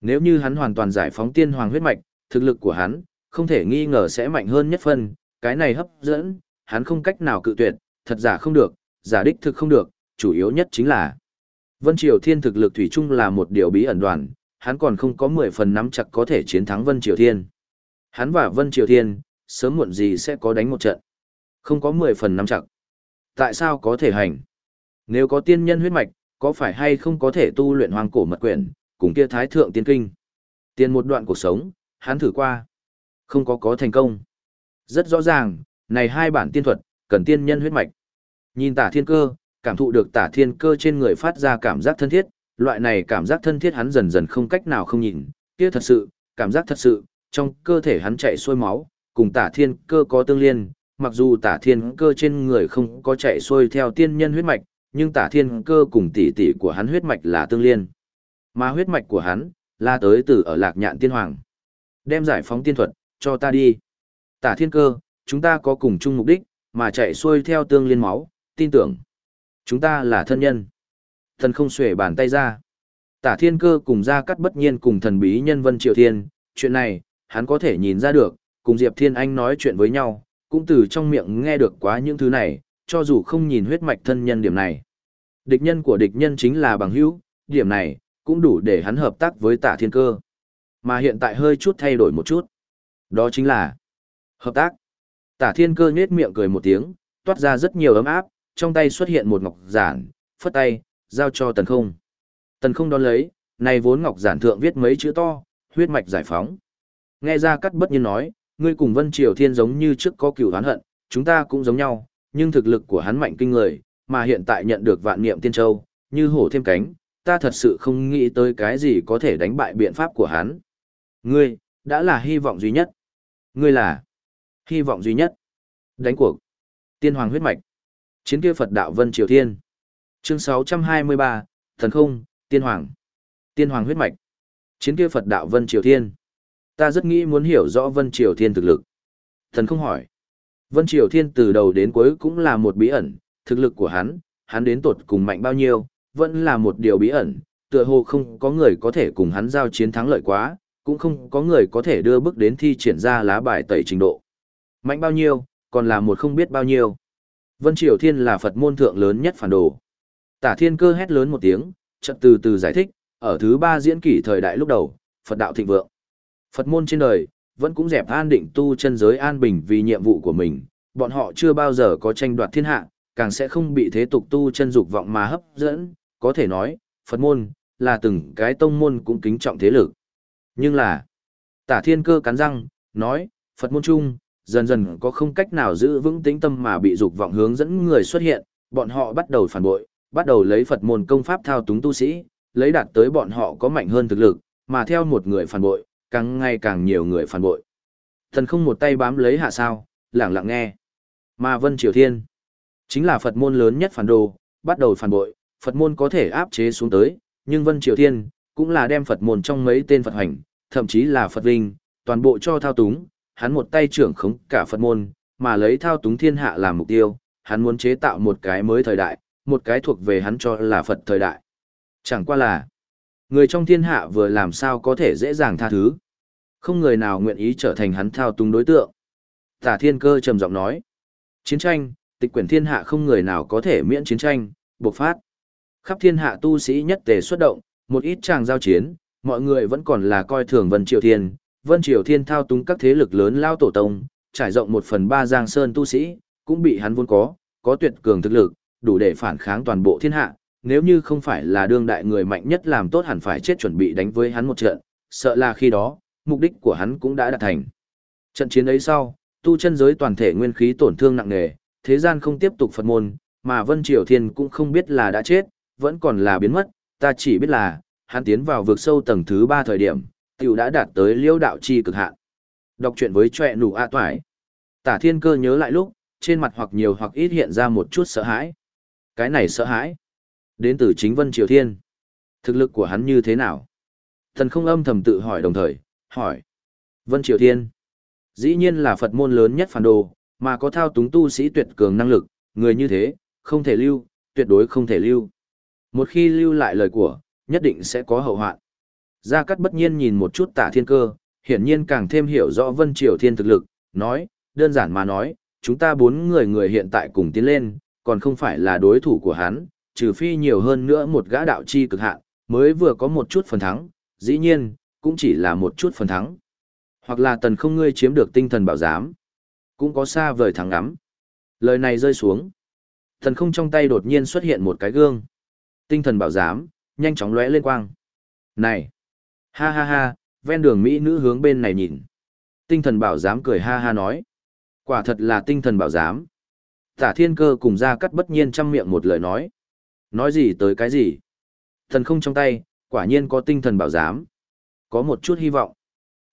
Nếu như hắn hoàn toàn giải phóng tiên hoàng huyết mạch, thực lực của hắn, không thể nghi ngờ sẽ mạnh hơn nhất phân, cái này hấp dẫn, hắn không cách nào cự tuyệt, thật giả không được, giả đích thực không được, chủ yếu nhất chính là Vân Triều Thiên thực lực thủy chung là một điều bí ẩn đoàn, hắn còn không có 10 phần nắm chặt có thể chiến thắng Vân Triều Thiên. Hắn và Vân Triều Thiên, sớm muộn gì sẽ có đánh một trận. Không có 10 phần nắm chặt. Tại sao có thể hành? Nếu có tiên nhân huyết mạch, có phải hay không có thể tu luyện hoàng cổ mật quyển, cùng kia thái thượng tiên kinh? Tiên một đoạn cuộc sống, hắn thử qua. Không có có thành công. Rất rõ ràng, này hai bản tiên thuật, cần tiên nhân huyết mạch. Nhìn tả thiên cơ, cảm thụ được tả thiên cơ trên người phát ra cảm giác thân thiết, loại này cảm giác thân thiết hắn dần dần không cách nào không nhìn, kia thật sự, cảm giác thật sự, trong cơ thể hắn chạy xuôi máu, cùng tả thiên cơ có tương liên, mặc dù tả thiên cơ trên người không có chạy xuôi theo tiên nhân huyết mạch, nhưng tả thiên cơ cùng tỷ tỷ của hắn huyết mạch là tương liên. Mà huyết mạch của hắn, là tới từ ở lạc nhạn tiên hoàng. Đem giải phóng tiên thuật, cho ta đi. Tả thiên cơ, chúng ta có cùng chung mục đích, mà chạy xuôi theo tương liên máu, tin tưởng. Chúng ta là thân nhân. Thần không xuể bàn tay ra. Tả thiên cơ cùng ra cắt bất nhiên cùng thần bí nhân vân triều thiên, chuyện này, hắn có thể nhìn ra được, cùng Diệp Thiên Anh nói chuyện với nhau, cũng từ trong miệng nghe được quá những thứ này, cho dù không nhìn huyết mạch thân nhân điểm này. Địch nhân của địch nhân chính là bằng hữu, điểm này, cũng đủ để hắn hợp tác với tả thiên cơ. Mà hiện tại hơi chút thay đổi một chút. Đó chính là hợp tác. Tả thiên cơ nhết miệng cười một tiếng, toát ra rất nhiều ấm áp, trong tay xuất hiện một ngọc giản, phất tay, giao cho tần không. Tần không đón lấy, này vốn ngọc giản thượng viết mấy chữ to, huyết mạch giải phóng. Nghe ra cắt bất nhiên nói, ngươi cùng Vân Triều Thiên giống như trước có cửu oán hận, chúng ta cũng giống nhau, nhưng thực lực của hắn mạnh kinh người, mà hiện tại nhận được vạn niệm tiên châu, như hổ thêm cánh, ta thật sự không nghĩ tới cái gì có thể đánh bại biện pháp của hắn. Ngươi, đã là hy vọng duy nhất. Ngươi là hy vọng duy nhất. Đánh cuộc. Tiên hoàng huyết mạch. Chiến kia Phật đạo Vân Triều Thiên. Chương 623, Thần không, Tiên hoàng. Tiên hoàng huyết mạch. Chiến kia Phật đạo Vân Triều Thiên. Ta rất nghĩ muốn hiểu rõ Vân Triều Thiên thực lực. Thần không hỏi. Vân Triều Thiên từ đầu đến cuối cũng là một bí ẩn, thực lực của hắn, hắn đến tột cùng mạnh bao nhiêu, vẫn là một điều bí ẩn, tựa hồ không có người có thể cùng hắn giao chiến thắng lợi quá, cũng không có người có thể đưa bước đến thi triển ra lá bài tẩy trình độ. Mạnh bao nhiêu, còn là một không biết bao nhiêu. Vân Triều Thiên là Phật môn thượng lớn nhất phản đồ. Tả Thiên Cơ hét lớn một tiếng, chậm từ từ giải thích, ở thứ ba diễn kỷ thời đại lúc đầu, Phật đạo thịnh vượng. Phật môn trên đời, vẫn cũng dẹp an định tu chân giới an bình vì nhiệm vụ của mình, bọn họ chưa bao giờ có tranh đoạt thiên hạ, càng sẽ không bị thế tục tu chân dục vọng mà hấp dẫn, có thể nói, Phật môn, là từng cái tông môn cũng kính trọng thế lực. Nhưng là, tả thiên cơ cắn răng, nói, Phật môn chung, dần dần có không cách nào giữ vững tính tâm mà bị dục vọng hướng dẫn người xuất hiện, bọn họ bắt đầu phản bội, bắt đầu lấy Phật môn công pháp thao túng tu sĩ, lấy đạt tới bọn họ có mạnh hơn thực lực, mà theo một người phản bội, càng ngày càng nhiều người phản bội. Thần không một tay bám lấy hạ sao, lặng lặng nghe. Mà Vân Triều Thiên, chính là Phật môn lớn nhất phản đồ, bắt đầu phản bội, Phật môn có thể áp chế xuống tới, nhưng Vân Triều Thiên, cũng là đem Phật môn trong mấy tên Phật hành, thậm chí là Phật Vinh, toàn bộ cho thao túng, hắn một tay trưởng khống cả Phật môn, mà lấy thao túng thiên hạ làm mục tiêu, hắn muốn chế tạo một cái mới thời đại, một cái thuộc về hắn cho là Phật thời đại. Chẳng qua là, người trong thiên hạ vừa làm sao có thể dễ dàng tha thứ. Không người nào nguyện ý trở thành hắn thao túng đối tượng. Tả thiên cơ trầm giọng nói, chiến tranh, tịch quyển thiên hạ không người nào có thể miễn chiến tranh, bộc phát. Khắp thiên hạ tu sĩ nhất tề xuất động, một ít tràng giao chiến, mọi người vẫn còn là coi thường Vân Triều Thiên. Vân Triều Thiên thao túng các thế lực lớn lao tổ tông, trải rộng một phần ba giang sơn tu sĩ, cũng bị hắn vốn có, có tuyệt cường thực lực, đủ để phản kháng toàn bộ thiên hạ. Nếu như không phải là đương đại người mạnh nhất làm tốt hẳn phải chết chuẩn bị đánh với hắn một trận, sợ là khi đó, mục đích của hắn cũng đã đạt thành. Trận chiến ấy sau, tu chân giới toàn thể nguyên khí tổn thương nặng nề, thế gian không tiếp tục Phật môn, mà Vân Triều Thiên cũng không biết là đã chết, vẫn còn là biến mất, ta chỉ biết là, hắn tiến vào vực sâu tầng thứ ba thời điểm, tiểu đã đạt tới liêu đạo chi cực hạn. Đọc truyện với trẻ nụ a toải. Tả thiên cơ nhớ lại lúc, trên mặt hoặc nhiều hoặc ít hiện ra một chút sợ hãi. Cái này sợ hãi. Đến từ chính Vân Triều Thiên. Thực lực của hắn như thế nào? Thần không âm thầm tự hỏi đồng thời, hỏi. Vân Triều Thiên. Dĩ nhiên là Phật môn lớn nhất phản đồ, mà có thao túng tu sĩ tuyệt cường năng lực, người như thế, không thể lưu, tuyệt đối không thể lưu. Một khi lưu lại lời của, nhất định sẽ có hậu hoạn. Gia Cát bất nhiên nhìn một chút tả thiên cơ, hiển nhiên càng thêm hiểu rõ Vân Triều Thiên thực lực, nói, đơn giản mà nói, chúng ta bốn người người hiện tại cùng tiến lên, còn không phải là đối thủ của hắn, trừ phi nhiều hơn nữa một gã đạo chi cực hạn, mới vừa có một chút phần thắng, dĩ nhiên, cũng chỉ là một chút phần thắng. Hoặc là tần không ngươi chiếm được tinh thần bảo giám, cũng có xa vời thắng ngắm. Lời này rơi xuống. Thần không trong tay đột nhiên xuất hiện một cái gương. Tinh thần bảo giám, nhanh chóng lóe lên quang. Này! Ha ha ha, ven đường Mỹ nữ hướng bên này nhìn. Tinh thần bảo giám cười ha ha nói. Quả thật là tinh thần bảo giám. Tả thiên cơ cùng ra cắt bất nhiên chăm miệng một lời nói. Nói gì tới cái gì? Thần không trong tay, quả nhiên có tinh thần bảo giám. Có một chút hy vọng.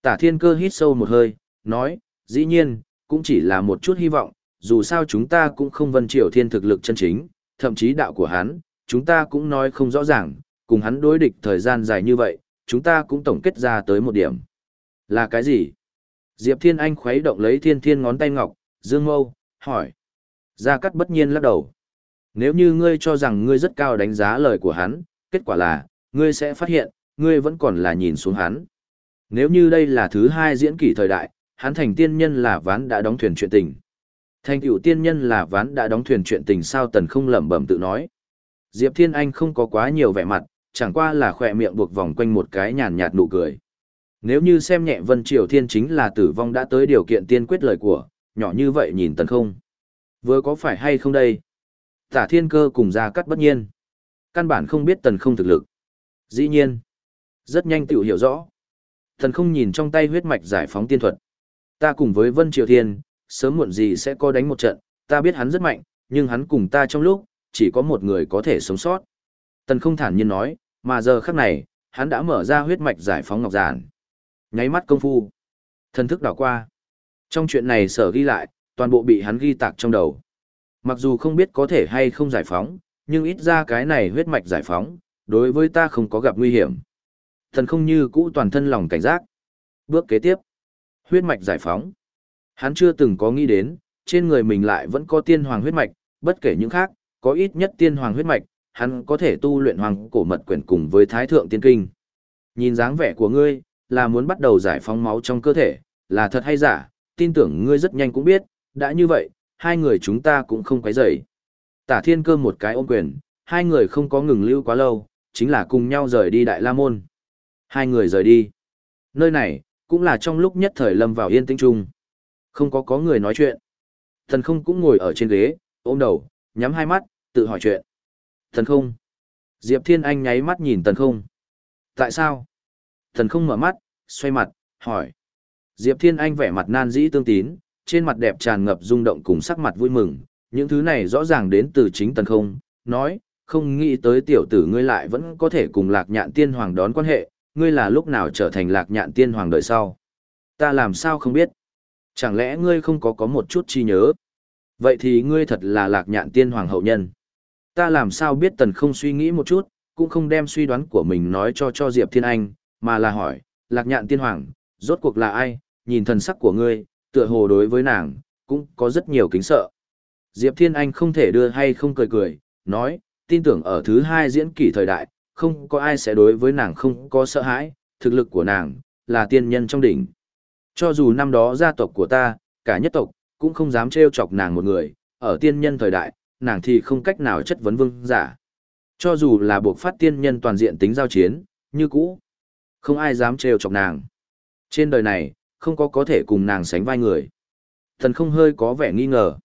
Tả thiên cơ hít sâu một hơi, nói, dĩ nhiên, cũng chỉ là một chút hy vọng, dù sao chúng ta cũng không vân triều thiên thực lực chân chính, thậm chí đạo của hắn, chúng ta cũng nói không rõ ràng, cùng hắn đối địch thời gian dài như vậy, chúng ta cũng tổng kết ra tới một điểm. Là cái gì? Diệp Thiên Anh khuấy động lấy thiên thiên ngón tay ngọc, dương mâu, hỏi. Gia Cát bất nhiên lắc đầu. Nếu như ngươi cho rằng ngươi rất cao đánh giá lời của hắn, kết quả là, ngươi sẽ phát hiện, ngươi vẫn còn là nhìn xuống hắn. Nếu như đây là thứ hai diễn kỷ thời đại, hắn thành tiên nhân là ván đã đóng thuyền chuyện tình. Thành cựu tiên nhân là ván đã đóng thuyền chuyện tình sao tần không lẩm bẩm tự nói. Diệp Thiên Anh không có quá nhiều vẻ mặt, chẳng qua là khỏe miệng buộc vòng quanh một cái nhàn nhạt nụ cười. Nếu như xem nhẹ Vân Triều Thiên chính là tử vong đã tới điều kiện tiên quyết lời của, nhỏ như vậy nhìn tần không. Vừa có phải hay không đây? Tả thiên cơ cùng ra cắt bất nhiên. Căn bản không biết tần không thực lực. Dĩ nhiên. Rất nhanh tự hiểu rõ. Thần không nhìn trong tay huyết mạch giải phóng tiên thuật. Ta cùng với Vân Triều Thiên, sớm muộn gì sẽ có đánh một trận, ta biết hắn rất mạnh, nhưng hắn cùng ta trong lúc, chỉ có một người có thể sống sót. Tần không thản nhiên nói, mà giờ khắc này, hắn đã mở ra huyết mạch giải phóng ngọc giản. Nháy mắt công phu. Thần thức đảo qua. Trong chuyện này sở ghi lại, toàn bộ bị hắn ghi tạc trong đầu. Mặc dù không biết có thể hay không giải phóng, nhưng ít ra cái này huyết mạch giải phóng, đối với ta không có gặp nguy hiểm. Thần không như cũ toàn thân lòng cảnh giác. Bước kế tiếp. Huyết mạch giải phóng. Hắn chưa từng có nghĩ đến, trên người mình lại vẫn có tiên hoàng huyết mạch, bất kể những khác, có ít nhất tiên hoàng huyết mạch, hắn có thể tu luyện hoàng cổ mật quyển cùng với thái thượng tiên kinh. Nhìn dáng vẻ của ngươi, là muốn bắt đầu giải phóng máu trong cơ thể, là thật hay giả, tin tưởng ngươi rất nhanh cũng biết, đã như vậy, hai người chúng ta cũng không quấy rầy. Tả thiên cơ một cái ôm quyền, hai người không có ngừng lưu quá lâu, chính là cùng nhau rời đi Đại La Môn. Hai người rời đi. Nơi này, cũng là trong lúc nhất thời lâm vào yên tĩnh chung. Không có có người nói chuyện. Thần không cũng ngồi ở trên ghế, ôm đầu, nhắm hai mắt, tự hỏi chuyện. Thần không. Diệp Thiên Anh nháy mắt nhìn Thần không. Tại sao? Thần không mở mắt, xoay mặt, hỏi. Diệp Thiên Anh vẻ mặt nan dĩ tương tín, trên mặt đẹp tràn ngập rung động cùng sắc mặt vui mừng. Những thứ này rõ ràng đến từ chính tần không, nói, không nghĩ tới tiểu tử ngươi lại vẫn có thể cùng lạc nhạn tiên hoàng đón quan hệ, ngươi là lúc nào trở thành lạc nhạn tiên hoàng đời sau. Ta làm sao không biết? Chẳng lẽ ngươi không có có một chút chi nhớ? Vậy thì ngươi thật là lạc nhạn tiên hoàng hậu nhân. Ta làm sao biết tần không suy nghĩ một chút, cũng không đem suy đoán của mình nói cho cho Diệp Thiên Anh, mà là hỏi, lạc nhạn tiên hoàng, rốt cuộc là ai, nhìn thần sắc của ngươi, tựa hồ đối với nàng, cũng có rất nhiều kính sợ. Diệp Thiên Anh không thể đưa hay không cười cười, nói, tin tưởng ở thứ hai diễn kỷ thời đại, không có ai sẽ đối với nàng không có sợ hãi, thực lực của nàng, là tiên nhân trong đỉnh. Cho dù năm đó gia tộc của ta, cả nhất tộc, cũng không dám trêu chọc nàng một người, ở tiên nhân thời đại, nàng thì không cách nào chất vấn vương giả. Cho dù là buộc phát tiên nhân toàn diện tính giao chiến, như cũ, không ai dám trêu chọc nàng. Trên đời này, không có có thể cùng nàng sánh vai người. Thần không hơi có vẻ nghi ngờ.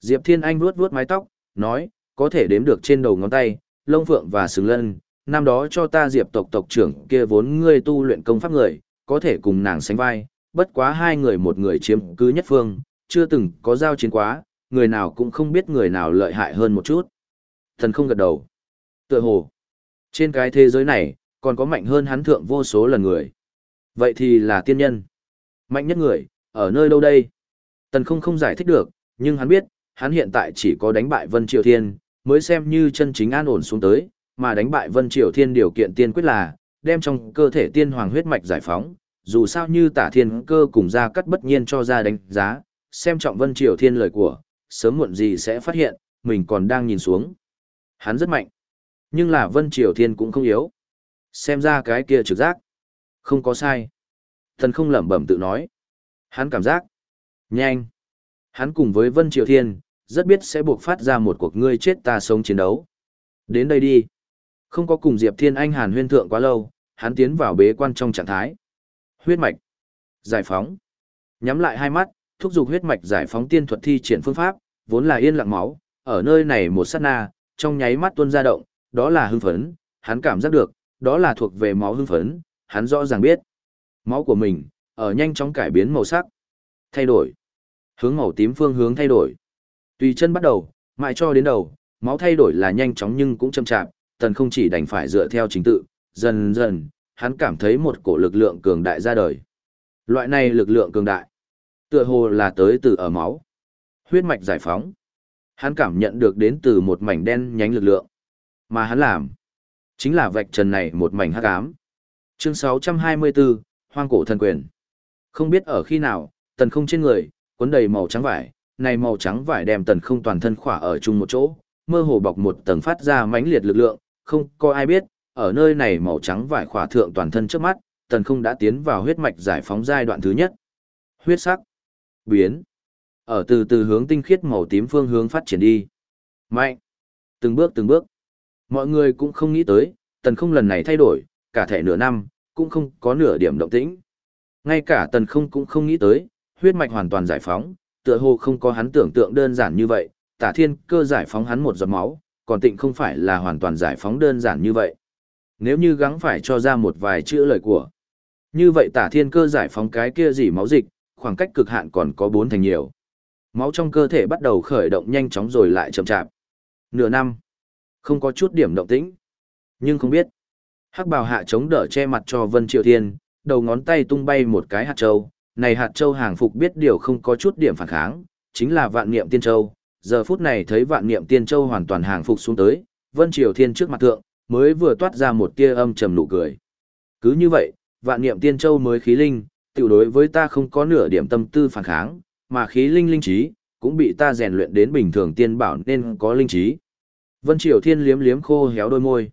Diệp Thiên Anh vuốt vuốt mái tóc, nói, có thể đếm được trên đầu ngón tay, lông phượng và sừng lân, năm đó cho ta Diệp tộc tộc trưởng kia vốn ngươi tu luyện công pháp người, có thể cùng nàng sánh vai, bất quá hai người một người chiếm cứ nhất phương, chưa từng có giao chiến quá, người nào cũng không biết người nào lợi hại hơn một chút. Thần không gật đầu. Tựa hồ, trên cái thế giới này, còn có mạnh hơn hắn thượng vô số lần người. Vậy thì là tiên nhân. Mạnh nhất người, ở nơi đâu đây? Tần không không giải thích được, nhưng hắn biết, hắn hiện tại chỉ có đánh bại Vân Triều Thiên, mới xem như chân chính an ổn xuống tới, mà đánh bại Vân Triều Thiên điều kiện tiên quyết là, đem trong cơ thể tiên hoàng huyết mạch giải phóng, dù sao như tả thiên cơ cùng ra cắt bất nhiên cho ra đánh giá, xem trọng Vân Triều Thiên lời của, sớm muộn gì sẽ phát hiện, mình còn đang nhìn xuống. Hắn rất mạnh, nhưng là Vân Triều Thiên cũng không yếu. Xem ra cái kia trực giác, không có sai. Thần không lẩm bẩm tự nói. Hắn cảm giác, nhanh. Hắn cùng với Vân Triều Thiên, rất biết sẽ buộc phát ra một cuộc ngươi chết ta sống chiến đấu. Đến đây đi. Không có cùng Diệp Thiên Anh Hàn huyên thượng quá lâu, hắn tiến vào bế quan trong trạng thái. Huyết mạch. Giải phóng. Nhắm lại hai mắt, thúc giục huyết mạch giải phóng tiên thuật thi triển phương pháp, vốn là yên lặng máu, ở nơi này một sát na, trong nháy mắt tuôn ra động, đó là hưng phấn, hắn cảm giác được, đó là thuộc về máu hưng phấn, hắn rõ ràng biết. Máu của mình, ở nhanh chóng cải biến màu sắc, thay đổi. Hướng màu tím phương hướng thay đổi. Tùy chân bắt đầu, mãi cho đến đầu, máu thay đổi là nhanh chóng nhưng cũng chậm chạp, tần không chỉ đành phải dựa theo trình tự, dần dần, hắn cảm thấy một cổ lực lượng cường đại ra đời. Loại này lực lượng cường đại, tựa hồ là tới từ ở máu. Huyết mạch giải phóng. Hắn cảm nhận được đến từ một mảnh đen nhánh lực lượng. Mà hắn làm, chính là vạch trần này một mảnh hắc ám. Chương 624, Hoang cổ thần quyền. Không biết ở khi nào, tần không trên người, cuốn đầy màu trắng vải, này màu trắng vải đem tần không toàn thân khỏa ở chung một chỗ, mơ hồ bọc một tầng phát ra mãnh liệt lực lượng, không có ai biết, ở nơi này màu trắng vải khỏa thượng toàn thân trước mắt, tần không đã tiến vào huyết mạch giải phóng giai đoạn thứ nhất. Huyết sắc, biến, ở từ từ hướng tinh khiết màu tím phương hướng phát triển đi. Mạnh, từng bước từng bước. Mọi người cũng không nghĩ tới, tần không lần này thay đổi, cả thể nửa năm, cũng không có nửa điểm động tĩnh. Ngay cả tần không cũng không nghĩ tới, huyết mạch hoàn toàn giải phóng, tựa hồ không có hắn tưởng tượng đơn giản như vậy, tả thiên cơ giải phóng hắn một giọt máu, còn tịnh không phải là hoàn toàn giải phóng đơn giản như vậy. Nếu như gắng phải cho ra một vài chữ lời của. Như vậy tả thiên cơ giải phóng cái kia gì máu dịch, khoảng cách cực hạn còn có bốn thành nhiều. Máu trong cơ thể bắt đầu khởi động nhanh chóng rồi lại chậm chạp. Nửa năm, không có chút điểm động tĩnh. Nhưng không biết, hắc bào hạ chống đỡ che mặt cho Vân Triệu Thiên, đầu ngón tay tung bay một cái hạt châu, này hạt châu hàng phục biết điều không có chút điểm phản kháng, chính là vạn niệm tiên châu. Giờ phút này thấy vạn niệm tiên châu hoàn toàn hàng phục xuống tới, Vân Triều Thiên trước mặt thượng, mới vừa toát ra một tia âm trầm nụ cười. Cứ như vậy, vạn niệm tiên châu mới khí linh, tiểu đối với ta không có nửa điểm tâm tư phản kháng, mà khí linh linh trí, cũng bị ta rèn luyện đến bình thường tiên bảo nên có linh trí. Vân Triều Thiên liếm liếm khô héo đôi môi.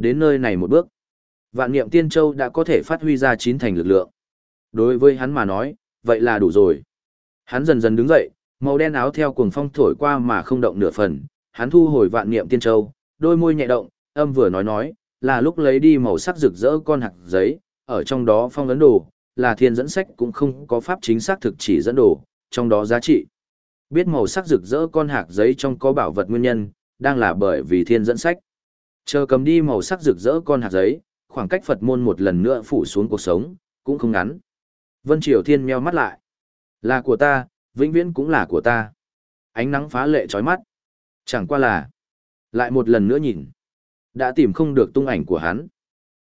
Đến nơi này một bước, vạn niệm tiên châu đã có thể phát huy ra chín thành lực lượng. Đối với hắn mà nói, vậy là đủ rồi. Hắn dần dần đứng dậy, màu đen áo theo cuồng phong thổi qua mà không động nửa phần, hắn thu hồi vạn niệm tiên châu, đôi môi nhẹ động, âm vừa nói nói, là lúc lấy đi màu sắc rực rỡ con hạt giấy, ở trong đó phong ấn đồ, là thiên dẫn sách cũng không có pháp chính xác thực chỉ dẫn đồ, trong đó giá trị. Biết màu sắc rực rỡ con hạt giấy trong có bảo vật nguyên nhân, đang là bởi vì thiên dẫn sách. Chờ cầm đi màu sắc rực rỡ con hạt giấy, khoảng cách Phật môn một lần nữa phủ xuống cuộc sống, cũng không ngắn. Vân Triều Thiên meo mắt lại. Là của ta, vĩnh viễn cũng là của ta. Ánh nắng phá lệ chói mắt. Chẳng qua là, lại một lần nữa nhìn. Đã tìm không được tung ảnh của hắn.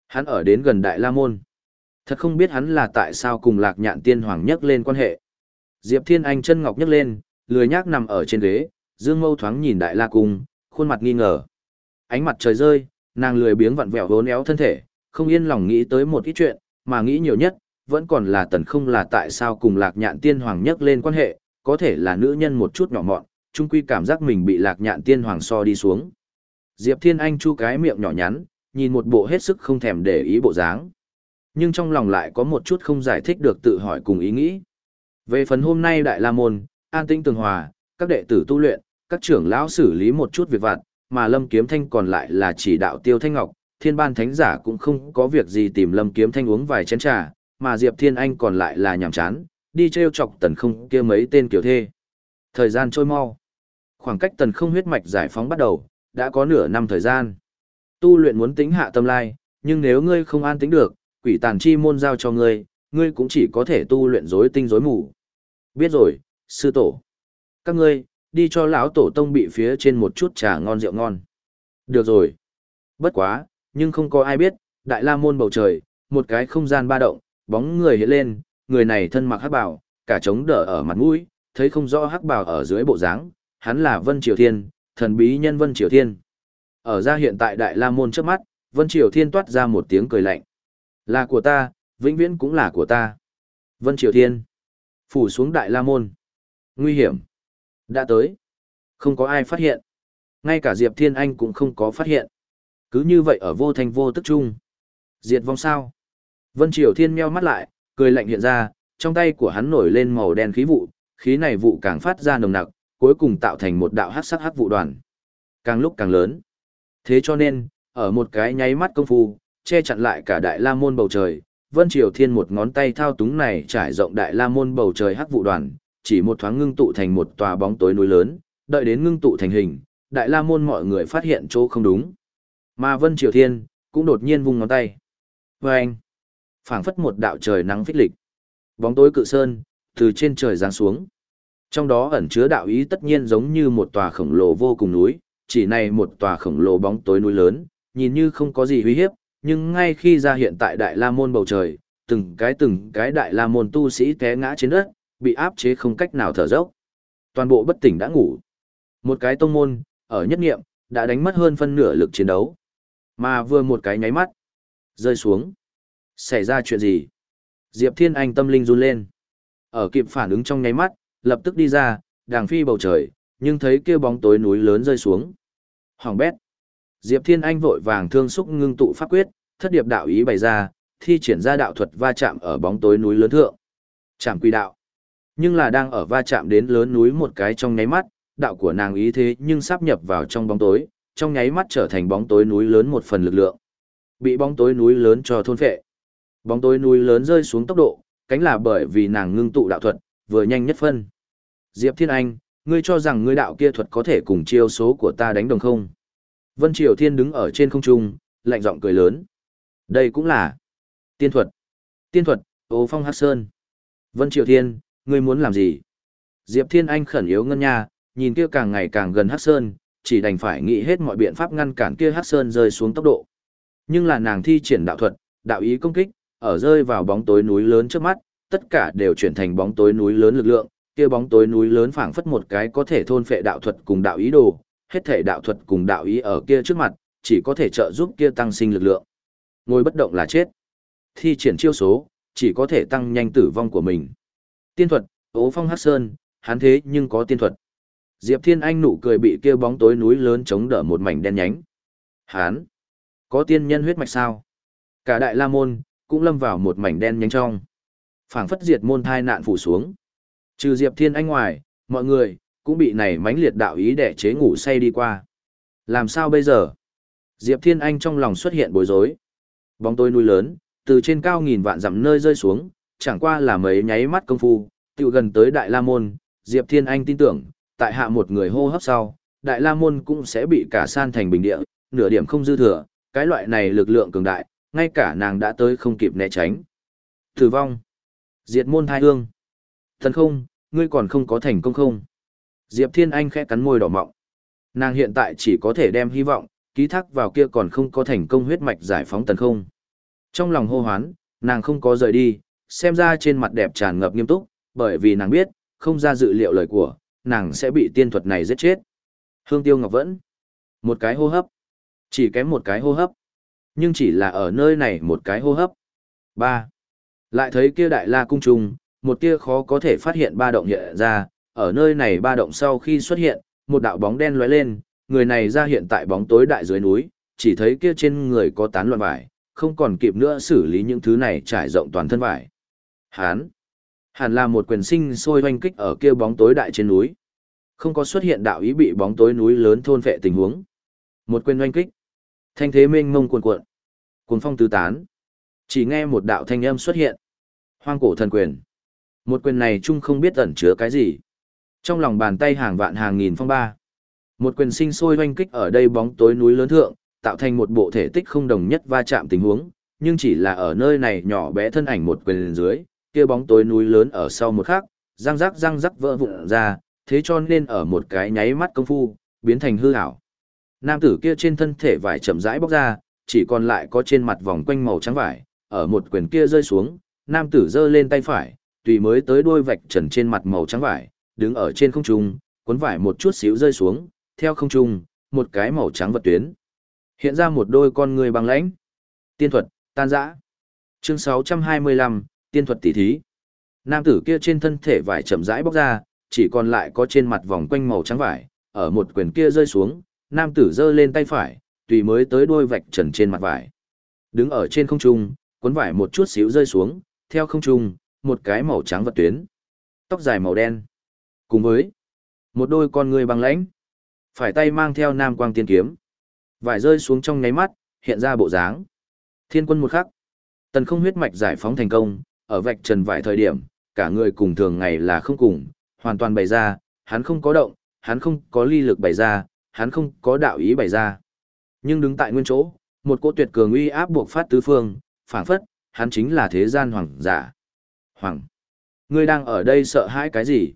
Hắn ở đến gần Đại La Môn. Thật không biết hắn là tại sao cùng lạc nhạn tiên hoàng nhắc lên quan hệ. Diệp Thiên Anh chân ngọc nhấc lên, lười nhác nằm ở trên ghế, dương mâu thoáng nhìn Đại La Cung, khuôn mặt nghi ngờ. Ánh mặt trời rơi, nàng lười biếng vặn vẹo vốn éo thân thể, không yên lòng nghĩ tới một ít chuyện, mà nghĩ nhiều nhất, vẫn còn là tần không là tại sao cùng lạc nhạn tiên hoàng nhắc lên quan hệ, có thể là nữ nhân một chút nhỏ mọn, chung quy cảm giác mình bị lạc nhạn tiên hoàng so đi xuống. Diệp Thiên Anh chu cái miệng nhỏ nhắn, nhìn một bộ hết sức không thèm để ý bộ dáng. Nhưng trong lòng lại có một chút không giải thích được tự hỏi cùng ý nghĩ. Về phần hôm nay Đại La Môn, an tĩnh tường hòa, các đệ tử tu luyện, các trưởng lão xử lý một chút việc vặt, mà Lâm Kiếm Thanh còn lại là chỉ đạo Tiêu Thanh Ngọc, thiên ban thánh giả cũng không có việc gì tìm Lâm Kiếm Thanh uống vài chén trà, mà Diệp Thiên Anh còn lại là nhàm chán, đi treo chọc tần không kia mấy tên kiểu thê. Thời gian trôi mau. Khoảng cách tần không huyết mạch giải phóng bắt đầu, đã có nửa năm thời gian. Tu luyện muốn tính hạ tâm lai, nhưng nếu ngươi không an tính được, quỷ tàn chi môn giao cho ngươi, ngươi cũng chỉ có thể tu luyện rối tinh rối mù. Biết rồi, sư tổ. Các ngươi, đi cho lão tổ tông bị phía trên một chút trà ngon rượu ngon. Được rồi. Bất quá, nhưng không có ai biết, đại la môn bầu trời, một cái không gian ba động, bóng người hiện lên, người này thân mặc hắc bào, cả trống đỡ ở mặt mũi, thấy không rõ hắc bào ở dưới bộ dáng, hắn là Vân Triều Thiên, thần bí nhân Vân Triều Thiên. Ở ra hiện tại Đại La Môn trước mắt, Vân Triều Thiên toát ra một tiếng cười lạnh. Là của ta, vĩnh viễn cũng là của ta. Vân Triều Thiên. Phủ xuống Đại La Môn. Nguy hiểm. Đã tới. Không có ai phát hiện. Ngay cả Diệp Thiên Anh cũng không có phát hiện. Cứ như vậy ở vô thành vô tức chung. Diệt vong sao. Vân Triều Thiên meo mắt lại, cười lạnh hiện ra, trong tay của hắn nổi lên màu đen khí vụ, khí này vụ càng phát ra nồng nặc, cuối cùng tạo thành một đạo hắc sắc hắc vụ đoàn. Càng lúc càng lớn. Thế cho nên, ở một cái nháy mắt công phu, che chặn lại cả đại la môn bầu trời, Vân Triều Thiên một ngón tay thao túng này trải rộng đại la môn bầu trời hắc vụ đoàn, chỉ một thoáng ngưng tụ thành một tòa bóng tối núi lớn, đợi đến ngưng tụ thành hình, đại la môn mọi người phát hiện chỗ không đúng. Mà Vân Triều Thiên cũng đột nhiên vung ngón tay. Và anh, phảng phất một đạo trời nắng phích lịch. Bóng tối cự sơn, từ trên trời giáng xuống. Trong đó ẩn chứa đạo ý tất nhiên giống như một tòa khổng lồ vô cùng núi, chỉ này một tòa khổng lồ bóng tối núi lớn, nhìn như không có gì uy hiếp, nhưng ngay khi ra hiện tại Đại La Môn bầu trời, từng cái từng cái Đại La Môn tu sĩ té ngã trên đất, bị áp chế không cách nào thở dốc. Toàn bộ bất tỉnh đã ngủ. Một cái tông môn, ở nhất nghiệm, đã đánh mất hơn phân nửa lực chiến đấu. Mà vừa một cái nháy mắt, rơi xuống. Xảy ra chuyện gì? Diệp Thiên Anh tâm linh run lên. Ở kịp phản ứng trong nháy mắt, lập tức đi ra, đàng phi bầu trời, nhưng thấy kia bóng tối núi lớn rơi xuống. Hoàng bét. Diệp Thiên Anh vội vàng thương xúc ngưng tụ pháp quyết, thất điệp đạo ý bày ra, thi triển ra đạo thuật va chạm ở bóng tối núi lớn thượng. Chạm quy đạo. Nhưng là đang ở va chạm đến lớn núi một cái trong nháy mắt, đạo của nàng ý thế nhưng sắp nhập vào trong bóng tối, trong nháy mắt trở thành bóng tối núi lớn một phần lực lượng. Bị bóng tối núi lớn cho thôn phệ. Bóng tối núi lớn rơi xuống tốc độ, cánh là bởi vì nàng ngưng tụ đạo thuật, vừa nhanh nhất phân. Diệp Thiên Anh, ngươi cho rằng ngươi đạo kia thuật có thể cùng chiêu số của ta đánh đồng không? Vân Triều Thiên đứng ở trên không trung, lạnh giọng cười lớn. Đây cũng là tiên thuật. Tiên thuật, Ô Phong Hắc Sơn. Vân Triều Thiên, ngươi muốn làm gì? Diệp Thiên Anh khẩn yếu ngân nha, nhìn kia càng ngày càng gần Hắc Sơn, chỉ đành phải nghĩ hết mọi biện pháp ngăn cản kia Hắc Sơn rơi xuống tốc độ. Nhưng là nàng thi triển đạo thuật, đạo ý công kích, ở rơi vào bóng tối núi lớn trước mắt, tất cả đều chuyển thành bóng tối núi lớn lực lượng, kia bóng tối núi lớn phảng phất một cái có thể thôn phệ đạo thuật cùng đạo ý đồ, hết thể đạo thuật cùng đạo ý ở kia trước mặt, chỉ có thể trợ giúp kia tăng sinh lực lượng. Ngồi bất động là chết. Thi triển chiêu số, chỉ có thể tăng nhanh tử vong của mình. Tiên thuật, ố phong hát sơn, hắn thế nhưng có tiên thuật. Diệp Thiên Anh nụ cười bị kia bóng tối núi lớn chống đỡ một mảnh đen nhánh. Hán, có tiên nhân huyết mạch sao? Cả đại la môn, cũng lâm vào một mảnh đen nhánh trong. phảng phất diệt môn thai nạn phủ xuống. Trừ Diệp Thiên Anh ngoài, mọi người, cũng bị này mãnh liệt đạo ý để chế ngủ say đi qua. Làm sao bây giờ? Diệp Thiên Anh trong lòng xuất hiện bối rối. Bóng tối núi lớn, từ trên cao nghìn vạn dặm nơi rơi xuống, chẳng qua là mấy nháy mắt công phu, tiểu gần tới Đại La Môn, Diệp Thiên Anh tin tưởng, tại hạ một người hô hấp sau, Đại La Môn cũng sẽ bị cả san thành bình địa, nửa điểm không dư thừa, cái loại này lực lượng cường đại, ngay cả nàng đã tới không kịp né tránh. Tử vong. Diệt môn thai hương. Thần không, ngươi còn không có thành công không? Diệp Thiên Anh khẽ cắn môi đỏ mọng. Nàng hiện tại chỉ có thể đem hy vọng, ký thác vào kia còn không có thành công huyết mạch giải phóng tần không. Trong lòng hô hoán, nàng không có rời đi, xem ra trên mặt đẹp tràn ngập nghiêm túc, bởi vì nàng biết, không ra dự liệu lời của, nàng sẽ bị tiên thuật này giết chết. Hương Tiêu Ngọc vẫn. Một cái hô hấp. Chỉ kém một cái hô hấp. Nhưng chỉ là ở nơi này một cái hô hấp. ba Lại thấy kia đại la cung trùng, một tia khó có thể phát hiện ba động hiện ra, ở nơi này ba động sau khi xuất hiện, một đạo bóng đen lóe lên, người này ra hiện tại bóng tối đại dưới núi, chỉ thấy kia trên người có tán loạn vải, không còn kịp nữa xử lý những thứ này trải rộng toàn thân vải. Hán, hẳn là một quyền sinh sôi hoanh kích ở kia bóng tối đại trên núi. Không có xuất hiện đạo ý bị bóng tối núi lớn thôn phệ tình huống. Một quyền hoanh kích. Thanh thế mênh mông cuồn cuộn. Cuồng phong tứ tán. Chỉ nghe một đạo thanh âm xuất hiện. Hoang cổ thần quyền. Một quyền này chung không biết ẩn chứa cái gì. Trong lòng bàn tay hàng vạn hàng nghìn phong ba. Một quyền sinh sôi hoanh kích ở đây bóng tối núi lớn thượng, tạo thành một bộ thể tích không đồng nhất va chạm tình huống, nhưng chỉ là ở nơi này nhỏ bé thân ảnh một quyền dưới, kia bóng tối núi lớn ở sau một khắc, răng rắc răng rắc vỡ vụn ra, thế cho nên ở một cái nháy mắt công phu, biến thành hư ảo. Nam tử kia trên thân thể vải chậm rãi bóc ra, chỉ còn lại có trên mặt vòng quanh màu trắng vải, ở một quyền kia rơi xuống, nam tử giơ lên tay phải, tùy mới tới đôi vạch trần trên mặt màu trắng vải, đứng ở trên không trung, cuốn vải một chút xíu rơi xuống, theo không trung, một cái màu trắng vật tuyến. Hiện ra một đôi con người bằng lãnh. Tiên thuật, tan dã. Chương 625, tiên thuật tỷ thí. Nam tử kia trên thân thể vải chậm rãi bóc ra, chỉ còn lại có trên mặt vòng quanh màu trắng vải, ở một quyền kia rơi xuống, nam tử giơ lên tay phải, tùy mới tới đôi vạch trần trên mặt vải. Đứng ở trên không trung, cuốn vải một chút xíu rơi xuống, theo không trung, một cái màu trắng vật tuyến. Tóc dài màu đen. Cùng với một đôi con người bằng lãnh. Phải tay mang theo nam quang tiên kiếm. Vải rơi xuống trong nháy mắt, hiện ra bộ dáng. Thiên quân một khắc. Tần không huyết mạch giải phóng thành công, ở vạch trần vải thời điểm, cả người cùng thường ngày là không cùng, hoàn toàn bày ra, hắn không có động, hắn không có ly lực bày ra, hắn không có đạo ý bày ra. Nhưng đứng tại nguyên chỗ, một cỗ tuyệt cường uy áp buộc phát tứ phương, phảng phất, hắn chính là thế gian hoàng giả. Hoàng, ngươi đang ở đây sợ hãi cái gì?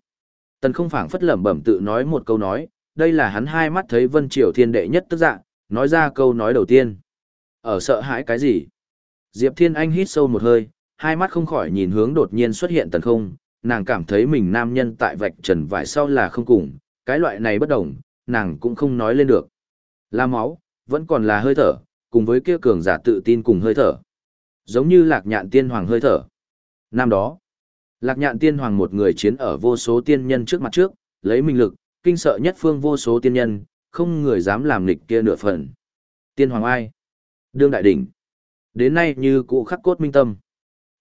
Tần không phảng phất lẩm bẩm tự nói một câu nói, đây là hắn hai mắt thấy Vân Triều Thiên đệ nhất tức dạng, nói ra câu nói đầu tiên. Ở sợ hãi cái gì? Diệp Thiên Anh hít sâu một hơi, hai mắt không khỏi nhìn hướng đột nhiên xuất hiện tần không, nàng cảm thấy mình nam nhân tại vạch trần vải sau là không cùng, cái loại này bất đồng, nàng cũng không nói lên được. Là máu, vẫn còn là hơi thở, cùng với kia cường giả tự tin cùng hơi thở. Giống như lạc nhạn tiên hoàng hơi thở. Năm đó, lạc nhạn tiên hoàng một người chiến ở vô số tiên nhân trước mặt trước, lấy minh lực, kinh sợ nhất phương vô số tiên nhân, không người dám làm nghịch kia nửa phần. Tiên hoàng ai? Đương đại đỉnh. Đến nay như cụ khắc cốt minh tâm.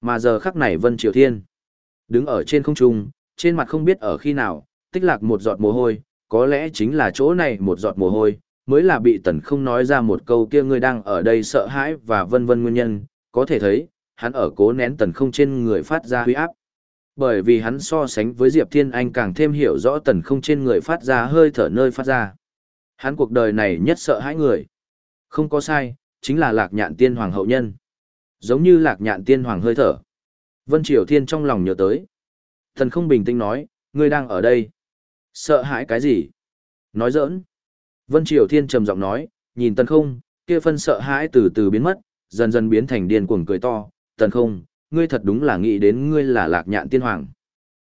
Mà giờ khắc này Vân Triều Thiên. Đứng ở trên không trung, trên mặt không biết ở khi nào, tích lạc một giọt mồ hôi, có lẽ chính là chỗ này một giọt mồ hôi, mới là bị tần không nói ra một câu kia ngươi đang ở đây sợ hãi và vân vân nguyên nhân, có thể thấy, hắn ở cố nén tần không trên người phát ra huy áp. Bởi vì hắn so sánh với Diệp Thiên Anh càng thêm hiểu rõ tần không trên người phát ra hơi thở nơi phát ra. Hắn cuộc đời này nhất sợ hãi người. Không có sai, chính là lạc nhạn tiên hoàng hậu nhân. Giống như lạc nhạn tiên hoàng hơi thở. Vân Triều Thiên trong lòng nhớ tới. Thần không bình tĩnh nói, ngươi đang ở đây. Sợ hãi cái gì? Nói giỡn. Vân Triều Thiên trầm giọng nói, nhìn tần không, kia phân sợ hãi từ từ biến mất, dần dần biến thành điên cuồng cười to. Tần không, ngươi thật đúng là nghĩ đến ngươi là lạc nhạn tiên hoàng.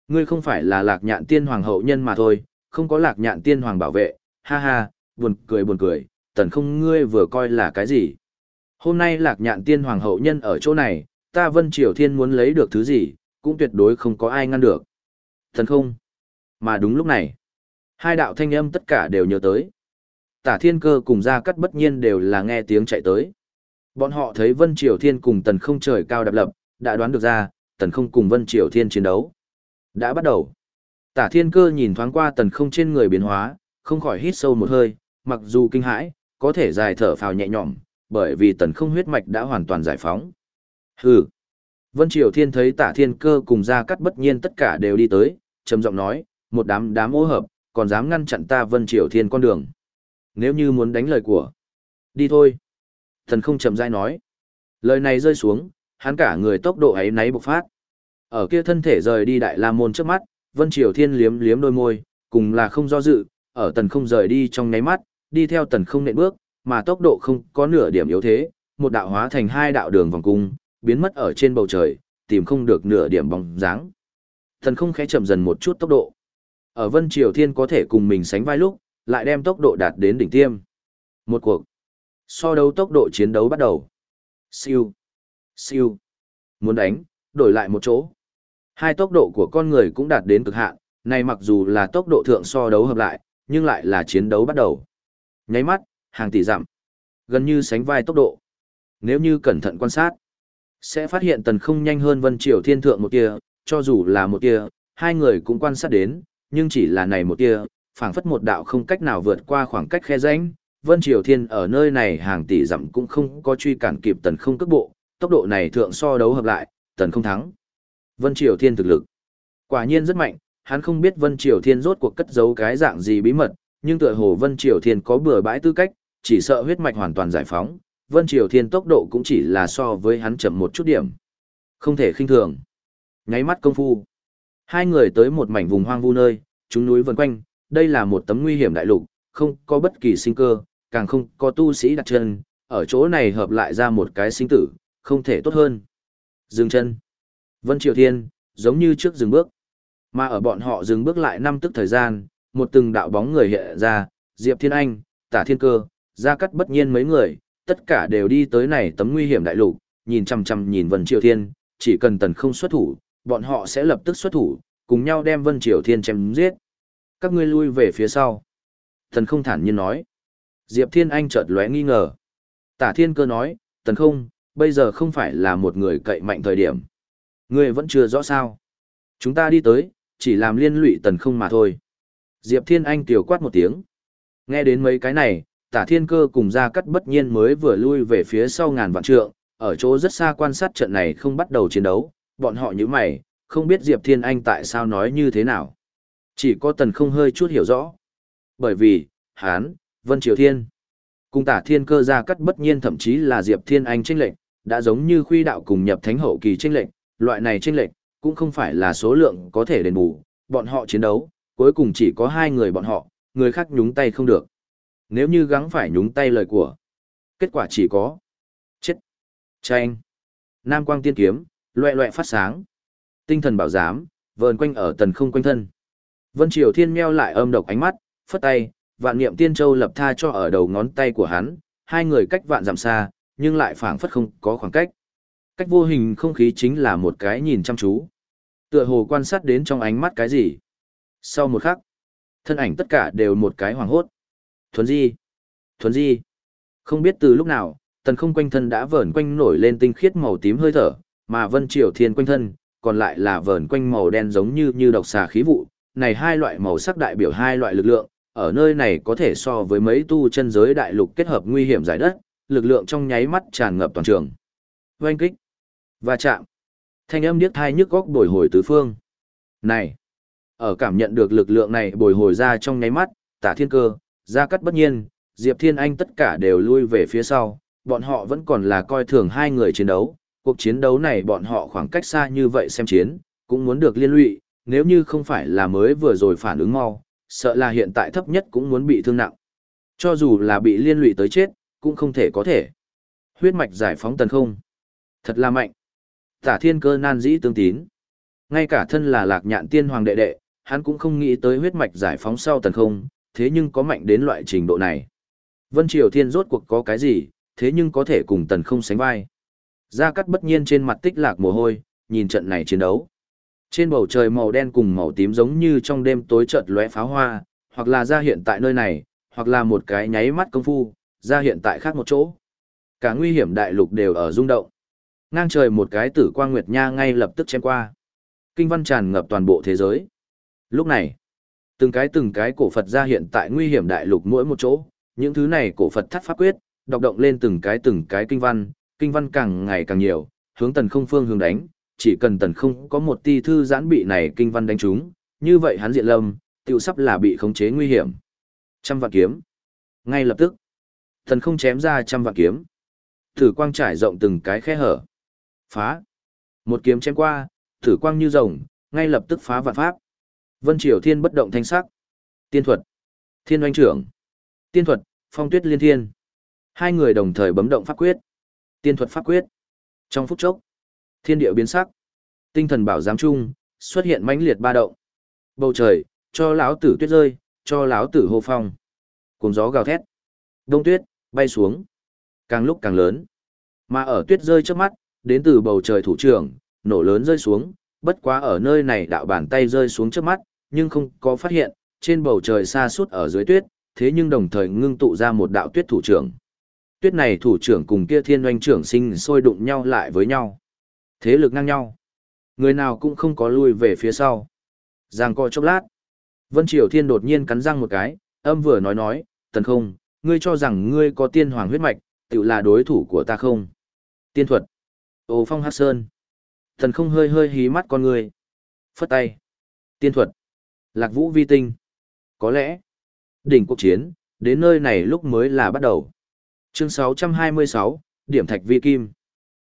Ngươi không phải là lạc nhạn tiên hoàng hậu nhân mà thôi, không có lạc nhạn tiên hoàng bảo vệ, ha ha, buồn cười buồn cười, tần không ngươi vừa coi là cái gì. Hôm nay lạc nhạn tiên hoàng hậu nhân ở chỗ này, ta vân triều thiên muốn lấy được thứ gì, cũng tuyệt đối không có ai ngăn được. Thần không. Mà đúng lúc này, hai đạo thanh âm tất cả đều nhớ tới. Tả thiên cơ cùng gia cắt bất nhiên đều là nghe tiếng chạy tới. Bọn họ thấy vân triều thiên cùng tần không trời cao đạp lập, đã đoán được ra, tần không cùng vân triều thiên chiến đấu. Đã bắt đầu. Tả thiên cơ nhìn thoáng qua tần không trên người biến hóa, không khỏi hít sâu một hơi, mặc dù kinh hãi, có thể dài thở phào nhẹ nhõm, bởi vì tần không huyết mạch đã hoàn toàn giải phóng. Hừ. Vân Triều Thiên thấy Tả Thiên Cơ cùng Gia Cắt bất nhiên tất cả đều đi tới, trầm giọng nói, một đám đám ô hợp, còn dám ngăn chặn ta Vân Triều Thiên con đường. Nếu như muốn đánh lời của, Đi thôi. Thần không chậm rãi nói. Lời này rơi xuống, hắn cả người tốc độ ấy náy bộc phát. Ở kia thân thể rời đi đại la môn trước mắt, Vân Triều Thiên liếm liếm đôi môi, cùng là không do dự, ở tần không rời đi trong nháy mắt, đi theo tần không nện bước, mà tốc độ không có nửa điểm yếu thế, một đạo hóa thành hai đạo đường vòng cung, biến mất ở trên bầu trời, tìm không được nửa điểm bóng dáng. Thần không khẽ chậm dần một chút tốc độ. Ở Vân Triều Thiên có thể cùng mình sánh vai lúc, lại đem tốc độ đạt đến đỉnh tiêm. Một cuộc. So đấu tốc độ chiến đấu bắt đầu. Siêu. Siêu. Muốn đánh, đổi lại một chỗ. Hai tốc độ của con người cũng đạt đến cực hạn, này mặc dù là tốc độ thượng so đấu hợp lại, nhưng lại là chiến đấu bắt đầu. Nháy mắt, hàng tỷ dặm. Gần như sánh vai tốc độ. Nếu như cẩn thận quan sát, sẽ phát hiện tần không nhanh hơn Vân Triều Thiên Thượng một kia, cho dù là một kia, hai người cũng quan sát đến, nhưng chỉ là này một kia, phảng phất một đạo không cách nào vượt qua khoảng cách khe rãnh. Vân Triều Thiên ở nơi này hàng tỷ dặm cũng không có truy cản kịp tần không cước bộ, tốc độ này thượng so đấu hợp lại, tần không thắng. Vân Triều Thiên thực lực. Quả nhiên rất mạnh, hắn không biết Vân Triều Thiên rốt cuộc cất giấu cái dạng gì bí mật, nhưng tựa hồ Vân Triều Thiên có bừa bãi tư cách, chỉ sợ huyết mạch hoàn toàn giải phóng, Vân Triều Thiên tốc độ cũng chỉ là so với hắn chậm một chút điểm. Không thể khinh thường. Nháy mắt công phu. Hai người tới một mảnh vùng hoang vu nơi, chúng núi vần quanh, đây là một tấm nguy hiểm đại lục, không có bất kỳ sinh cơ, càng không có tu sĩ đặt chân, ở chỗ này hợp lại ra một cái sinh tử, không thể tốt hơn. Dừng chân. Vân Triều Thiên, giống như trước dừng bước. Mà ở bọn họ dừng bước lại năm tức thời gian, một từng đạo bóng người hiện ra, Diệp Thiên Anh, Tả Thiên Cơ, Gia Cắt bất nhiên mấy người, tất cả đều đi tới này tấm nguy hiểm đại lục, nhìn chằm chằm nhìn Vân Triều Thiên, chỉ cần tần không xuất thủ, bọn họ sẽ lập tức xuất thủ, cùng nhau đem Vân Triều Thiên chém giết. Các ngươi lui về phía sau. Tần không thản nhiên nói. Diệp Thiên Anh chợt lóe nghi ngờ. Tả Thiên Cơ nói, tần không, bây giờ không phải là một người cậy mạnh thời điểm. Ngươi vẫn chưa rõ sao. Chúng ta đi tới, chỉ làm liên lụy tần không mà thôi. Diệp Thiên Anh tiểu quát một tiếng. Nghe đến mấy cái này, tả thiên cơ cùng ra cắt bất nhiên mới vừa lui về phía sau ngàn vạn trượng, ở chỗ rất xa quan sát trận này không bắt đầu chiến đấu, bọn họ như mày, không biết Diệp Thiên Anh tại sao nói như thế nào. Chỉ có tần không hơi chút hiểu rõ. Bởi vì, Hán, Vân Triều Thiên, cùng tả thiên cơ ra cắt bất nhiên thậm chí là Diệp Thiên Anh tranh lệnh, đã giống như khuy đạo cùng nhập thánh hậu kỳ tranh lệnh, loại này tranh lệnh, cũng không phải là số lượng có thể đền bù, bọn họ chiến đấu, cuối cùng chỉ có hai người bọn họ, người khác nhúng tay không được. Nếu như gắng phải nhúng tay lời của, kết quả chỉ có chết. Tranh. Nam quang tiên kiếm, loẹ loẹ phát sáng. Tinh thần bảo giám, vờn quanh ở tần không quanh thân. Vân Triều Thiên meo lại âm độc ánh mắt, phất tay, vạn niệm tiên châu lập tha cho ở đầu ngón tay của hắn, hai người cách vạn dặm xa, nhưng lại phảng phất không có khoảng cách. Cách vô hình không khí chính là một cái nhìn chăm chú. Tựa hồ quan sát đến trong ánh mắt cái gì. Sau một khắc, thân ảnh tất cả đều một cái hoàng hốt. Thuấn di, thuấn di. Không biết từ lúc nào, tần không quanh thân đã vờn quanh nổi lên tinh khiết màu tím hơi thở, mà vân triều thiên quanh thân, còn lại là vờn quanh màu đen giống như như độc xà khí vụ. Này hai loại màu sắc đại biểu hai loại lực lượng, ở nơi này có thể so với mấy tu chân giới đại lục kết hợp nguy hiểm giải đất, lực lượng trong nháy mắt tràn ngập toàn trường. Oanh kích, và chạm, thanh âm điếc thai nhức góc bồi hồi tứ phương. Này, ở cảm nhận được lực lượng này bồi hồi ra trong nháy mắt, tả thiên cơ, gia cắt bất nhiên, Diệp Thiên Anh tất cả đều lui về phía sau, bọn họ vẫn còn là coi thường hai người chiến đấu, cuộc chiến đấu này bọn họ khoảng cách xa như vậy xem chiến, cũng muốn được liên lụy, nếu như không phải là mới vừa rồi phản ứng mau, sợ là hiện tại thấp nhất cũng muốn bị thương nặng. Cho dù là bị liên lụy tới chết, cũng không thể có thể. Huyết mạch giải phóng tần không. Thật là mạnh. Tả thiên cơ nan dĩ tương tín. Ngay cả thân là lạc nhạn tiên hoàng đệ đệ, hắn cũng không nghĩ tới huyết mạch giải phóng sau tần không, thế nhưng có mạnh đến loại trình độ này. Vân Triều Thiên rốt cuộc có cái gì, thế nhưng có thể cùng tần không sánh vai. Gia Cát bất nhiên trên mặt tích lạc mồ hôi, nhìn trận này chiến đấu. Trên bầu trời màu đen cùng màu tím giống như trong đêm tối chợt lóe pháo hoa, hoặc là ra hiện tại nơi này, hoặc là một cái nháy mắt công phu, ra hiện tại khác một chỗ. Cả nguy hiểm đại lục đều ở rung động. Ngang trời một cái tử quang nguyệt nha ngay lập tức chém qua. Kinh văn tràn ngập toàn bộ thế giới. Lúc này, từng cái từng cái cổ Phật ra hiện tại nguy hiểm đại lục mỗi một chỗ, những thứ này cổ Phật thắt pháp quyết, đọc động lên từng cái từng cái kinh văn, kinh văn càng ngày càng nhiều, hướng tần không phương hướng đánh, chỉ cần tần không có một ti thư giãn bị này kinh văn đánh trúng, như vậy hắn diện lâm, tiêu sắp là bị khống chế nguy hiểm. Trăm vạn kiếm. Ngay lập tức, Thần không chém ra trăm vạn kiếm. thử quang trải rộng từng cái khe hở. Phá. Một kiếm chém qua, thử quang như rồng, ngay lập tức phá vạn pháp. Vân Triều Thiên bất động thanh sắc. Tiên thuật. Thiên oanh trưởng. Tiên thuật, phong tuyết liên thiên. Hai người đồng thời bấm động pháp quyết. Tiên thuật pháp quyết. Trong phút chốc, thiên địa biến sắc. Tinh thần bảo giám trung, xuất hiện mãnh liệt ba động. Bầu trời, cho lão tử tuyết rơi, cho lão tử hô phong. Cùng gió gào thét. Đông tuyết, bay xuống. Càng lúc càng lớn. Mà ở tuyết rơi trước mắt, đến từ bầu trời thủ trưởng, nổ lớn rơi xuống, bất quá ở nơi này đạo bàn tay rơi xuống trước mắt, nhưng không có phát hiện, trên bầu trời xa suốt ở dưới tuyết, thế nhưng đồng thời ngưng tụ ra một đạo tuyết thủ trưởng. Tuyết này thủ trưởng cùng kia thiên oanh trưởng sinh sôi đụng nhau lại với nhau. Thế lực ngang nhau. Người nào cũng không có lui về phía sau. Giang coi chốc lát. Vân Triều Thiên đột nhiên cắn răng một cái, âm vừa nói nói, tần không, ngươi cho rằng ngươi có tiên hoàng huyết mạch, tự là đối thủ của ta không? Tiên thuật. Ô phong hát sơn. Tần không hơi hơi hí mắt con người Phất tay. Tiên thuật. Lạc vũ vi tinh. Có lẽ, đỉnh cuộc chiến, đến nơi này lúc mới là bắt đầu. Chương 626, Điểm Thạch Vi Kim.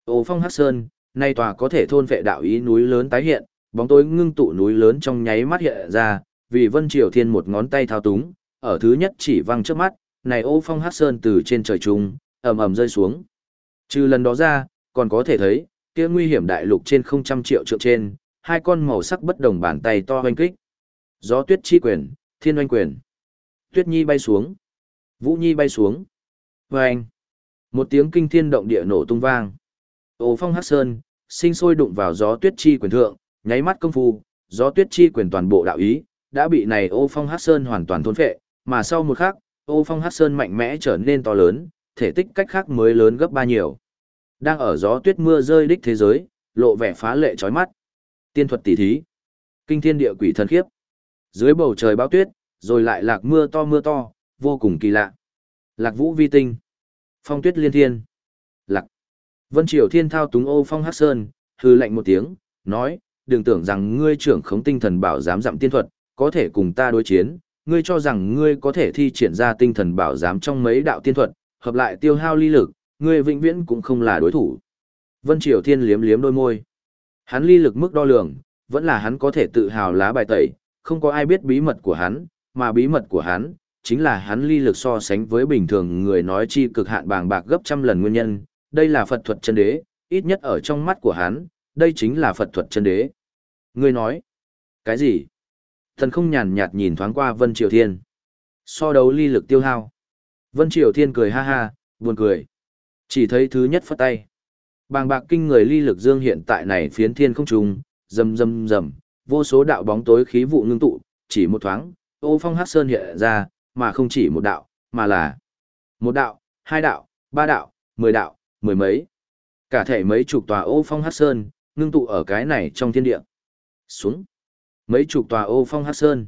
Ô phong hát sơn, nay tòa có thể thôn vệ đạo ý núi lớn tái hiện, bóng tối ngưng tụ núi lớn trong nháy mắt hiện ra, vì Vân Triều Thiên một ngón tay thao túng, ở thứ nhất chỉ văng trước mắt, này ô phong hát sơn từ trên trời trung, ầm ầm rơi xuống. Trừ lần đó ra, còn có thể thấy, kia nguy hiểm đại lục trên không trăm triệu trượng trên, hai con màu sắc bất đồng bàn tay to hoành kích. Gió tuyết chi quyền, thiên oanh quyền. Tuyết nhi bay xuống. Vũ nhi bay xuống. Vâng. Một tiếng kinh thiên động địa nổ tung vang. Ô phong hát sơn, sinh sôi đụng vào gió tuyết chi quyền thượng, nháy mắt công phu, gió tuyết chi quyền toàn bộ đạo ý, đã bị này ô phong hát sơn hoàn toàn thôn phệ, mà sau một khắc, ô phong hát sơn mạnh mẽ trở nên to lớn, thể tích cách khác mới lớn gấp ba nhiều. Đang ở gió tuyết mưa rơi đích thế giới, lộ vẻ phá lệ chói mắt. Tiên thuật tỷ thí, kinh thiên địa quỷ thần khiếp. Dưới bầu trời bão tuyết, rồi lại lạc mưa to mưa to, vô cùng kỳ lạ. Lạc vũ vi tinh, phong tuyết liên thiên. Lạc. Vân Triều Thiên thao túng ô phong hát sơn, hư lạnh một tiếng, nói, đừng tưởng rằng ngươi trưởng khống tinh thần bảo dám dặm tiên thuật, có thể cùng ta đối chiến, ngươi cho rằng ngươi có thể thi triển ra tinh thần bảo giám trong mấy đạo tiên thuật, hợp lại tiêu hao ly lực, ngươi vĩnh viễn cũng không là đối thủ. Vân Triều Thiên liếm liếm đôi môi. Hắn ly lực mức đo lường, vẫn là hắn có thể tự hào lá bài tẩy, không có ai biết bí mật của hắn, mà bí mật của hắn, chính là hắn ly lực so sánh với bình thường người nói chi cực hạn bàng bạc gấp trăm lần nguyên nhân, đây là Phật thuật chân đế, ít nhất ở trong mắt của hắn, đây chính là Phật thuật chân đế. Ngươi nói, cái gì? Thần không nhàn nhạt nhìn thoáng qua Vân Triều Thiên. So đấu ly lực tiêu hao. Vân Triều Thiên cười ha ha, buồn cười. Chỉ thấy thứ nhất phất tay. Bàng bạc kinh người ly lực dương hiện tại này phiến thiên không trùng, rầm rầm rầm, vô số đạo bóng tối khí vụ ngưng tụ, chỉ một thoáng, ô phong hắc sơn hiện ra, mà không chỉ một đạo, mà là một đạo, hai đạo, ba đạo, mười đạo, mười mấy. Cả thể mấy chục tòa ô phong hắc sơn, ngưng tụ ở cái này trong thiên địa. Xuống. Mấy chục tòa ô phong hắc sơn.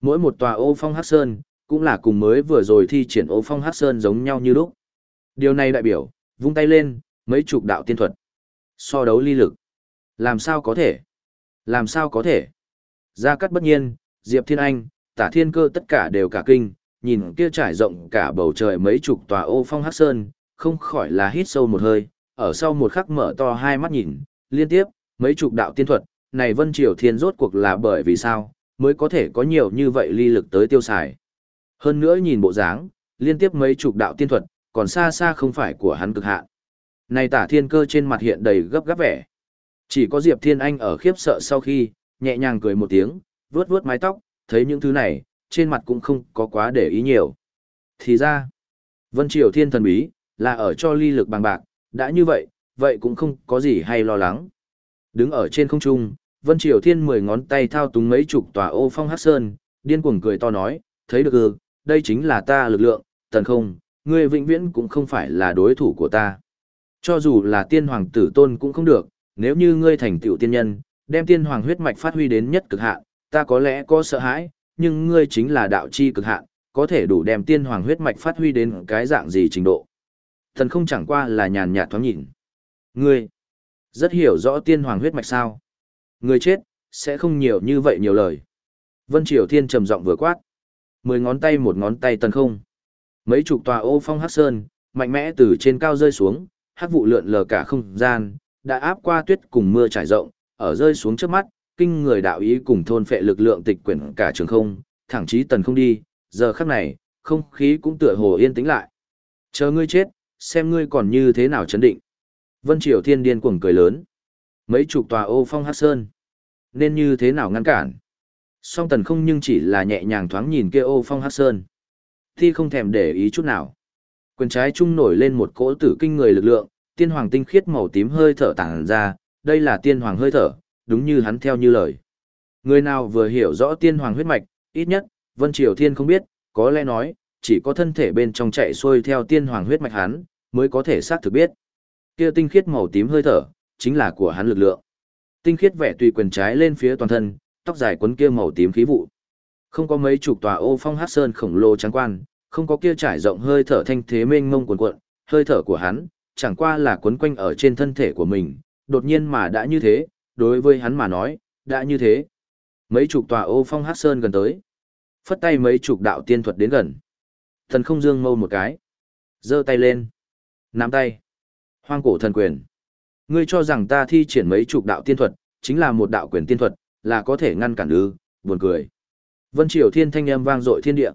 Mỗi một tòa ô phong hắc sơn, cũng là cùng mới vừa rồi thi triển ô phong hắc sơn giống nhau như lúc. Điều này đại biểu, vung tay lên, mấy chục đạo tiên thuật. So đấu ly lực. Làm sao có thể? Làm sao có thể? Gia cắt bất nhiên, Diệp Thiên Anh, tả thiên cơ tất cả đều cả kinh, nhìn kia trải rộng cả bầu trời mấy chục tòa ô phong Hắc sơn, không khỏi là hít sâu một hơi, ở sau một khắc mở to hai mắt nhìn, liên tiếp, mấy chục đạo tiên thuật, này Vân Triều Thiên rốt cuộc là bởi vì sao, mới có thể có nhiều như vậy ly lực tới tiêu xài. Hơn nữa nhìn bộ dáng, liên tiếp mấy chục đạo tiên thuật, còn xa xa không phải của hắn cực hạn. Này tả thiên cơ trên mặt hiện đầy gấp gáp vẻ. Chỉ có Diệp Thiên Anh ở khiếp sợ sau khi, nhẹ nhàng cười một tiếng, vuốt vuốt mái tóc, thấy những thứ này, trên mặt cũng không có quá để ý nhiều. Thì ra, Vân Triều Thiên thần bí, là ở cho ly lực bằng bạc, đã như vậy, vậy cũng không có gì hay lo lắng. Đứng ở trên không trung, Vân Triều Thiên mười ngón tay thao túng mấy chục tòa ô phong hát sơn, điên cuồng cười to nói, thấy được ư, đây chính là ta lực lượng, tần không, ngươi vĩnh viễn cũng không phải là đối thủ của ta. Cho dù là tiên hoàng tử tôn cũng không được, nếu như ngươi thành tựu tiên nhân, đem tiên hoàng huyết mạch phát huy đến nhất cực hạn, ta có lẽ có sợ hãi, nhưng ngươi chính là đạo chi cực hạn, có thể đủ đem tiên hoàng huyết mạch phát huy đến cái dạng gì trình độ. Thần không chẳng qua là nhàn nhạt thoáng nhìn. Ngươi, rất hiểu rõ tiên hoàng huyết mạch sao. Ngươi chết, sẽ không nhiều như vậy nhiều lời. Vân Triều Thiên trầm giọng vừa quát. Mười ngón tay một ngón tay tần không. Mấy chục tòa ô phong hắc sơn, mạnh mẽ từ trên cao rơi xuống, hắc vụ lượn lờ cả không gian, đã áp qua tuyết cùng mưa trải rộng, ở rơi xuống trước mắt, kinh người đạo ý cùng thôn phệ lực lượng tịch quyển cả trường không, thẳng chí tần không đi, giờ khắc này, không khí cũng tựa hồ yên tĩnh lại. Chờ ngươi chết, xem ngươi còn như thế nào chấn định. Vân Triều Thiên điên cuồng cười lớn. Mấy chục tòa ô phong hắc sơn, nên như thế nào ngăn cản? Song tần không nhưng chỉ là nhẹ nhàng thoáng nhìn kia ô phong hắc sơn. Thi không thèm để ý chút nào. Quyền trái trung nổi lên một cỗ tử kinh người lực lượng, tiên hoàng tinh khiết màu tím hơi thở tàng ra, đây là tiên hoàng hơi thở, đúng như hắn theo như lời. Người nào vừa hiểu rõ tiên hoàng huyết mạch, ít nhất, Vân Triều Thiên không biết, có lẽ nói, chỉ có thân thể bên trong chạy xuôi theo tiên hoàng huyết mạch hắn, mới có thể xác thực biết. Kia tinh khiết màu tím hơi thở, chính là của hắn lực lượng. Tinh khiết vẻ tùy quyền trái lên phía toàn thân, tóc dài quấn kia màu tím khí vụ. Không có mấy chục tòa ô phong hát sơn khổng lồ trắng quan, không có kia trải rộng hơi thở thanh thế mênh mông cuồn cuộn, hơi thở của hắn, chẳng qua là quấn quanh ở trên thân thể của mình, đột nhiên mà đã như thế, đối với hắn mà nói, đã như thế. Mấy chục tòa ô phong hát sơn gần tới. Phất tay mấy chục đạo tiên thuật đến gần. Thần không dương mâu một cái. giơ tay lên. Nắm tay. Hoang cổ thần quyền. Ngươi cho rằng ta thi triển mấy chục đạo tiên thuật, chính là một đạo quyền tiên thuật, là có thể ngăn cản ư, buồn cười. Vân Triều Thiên thanh âm vang dội thiên địa.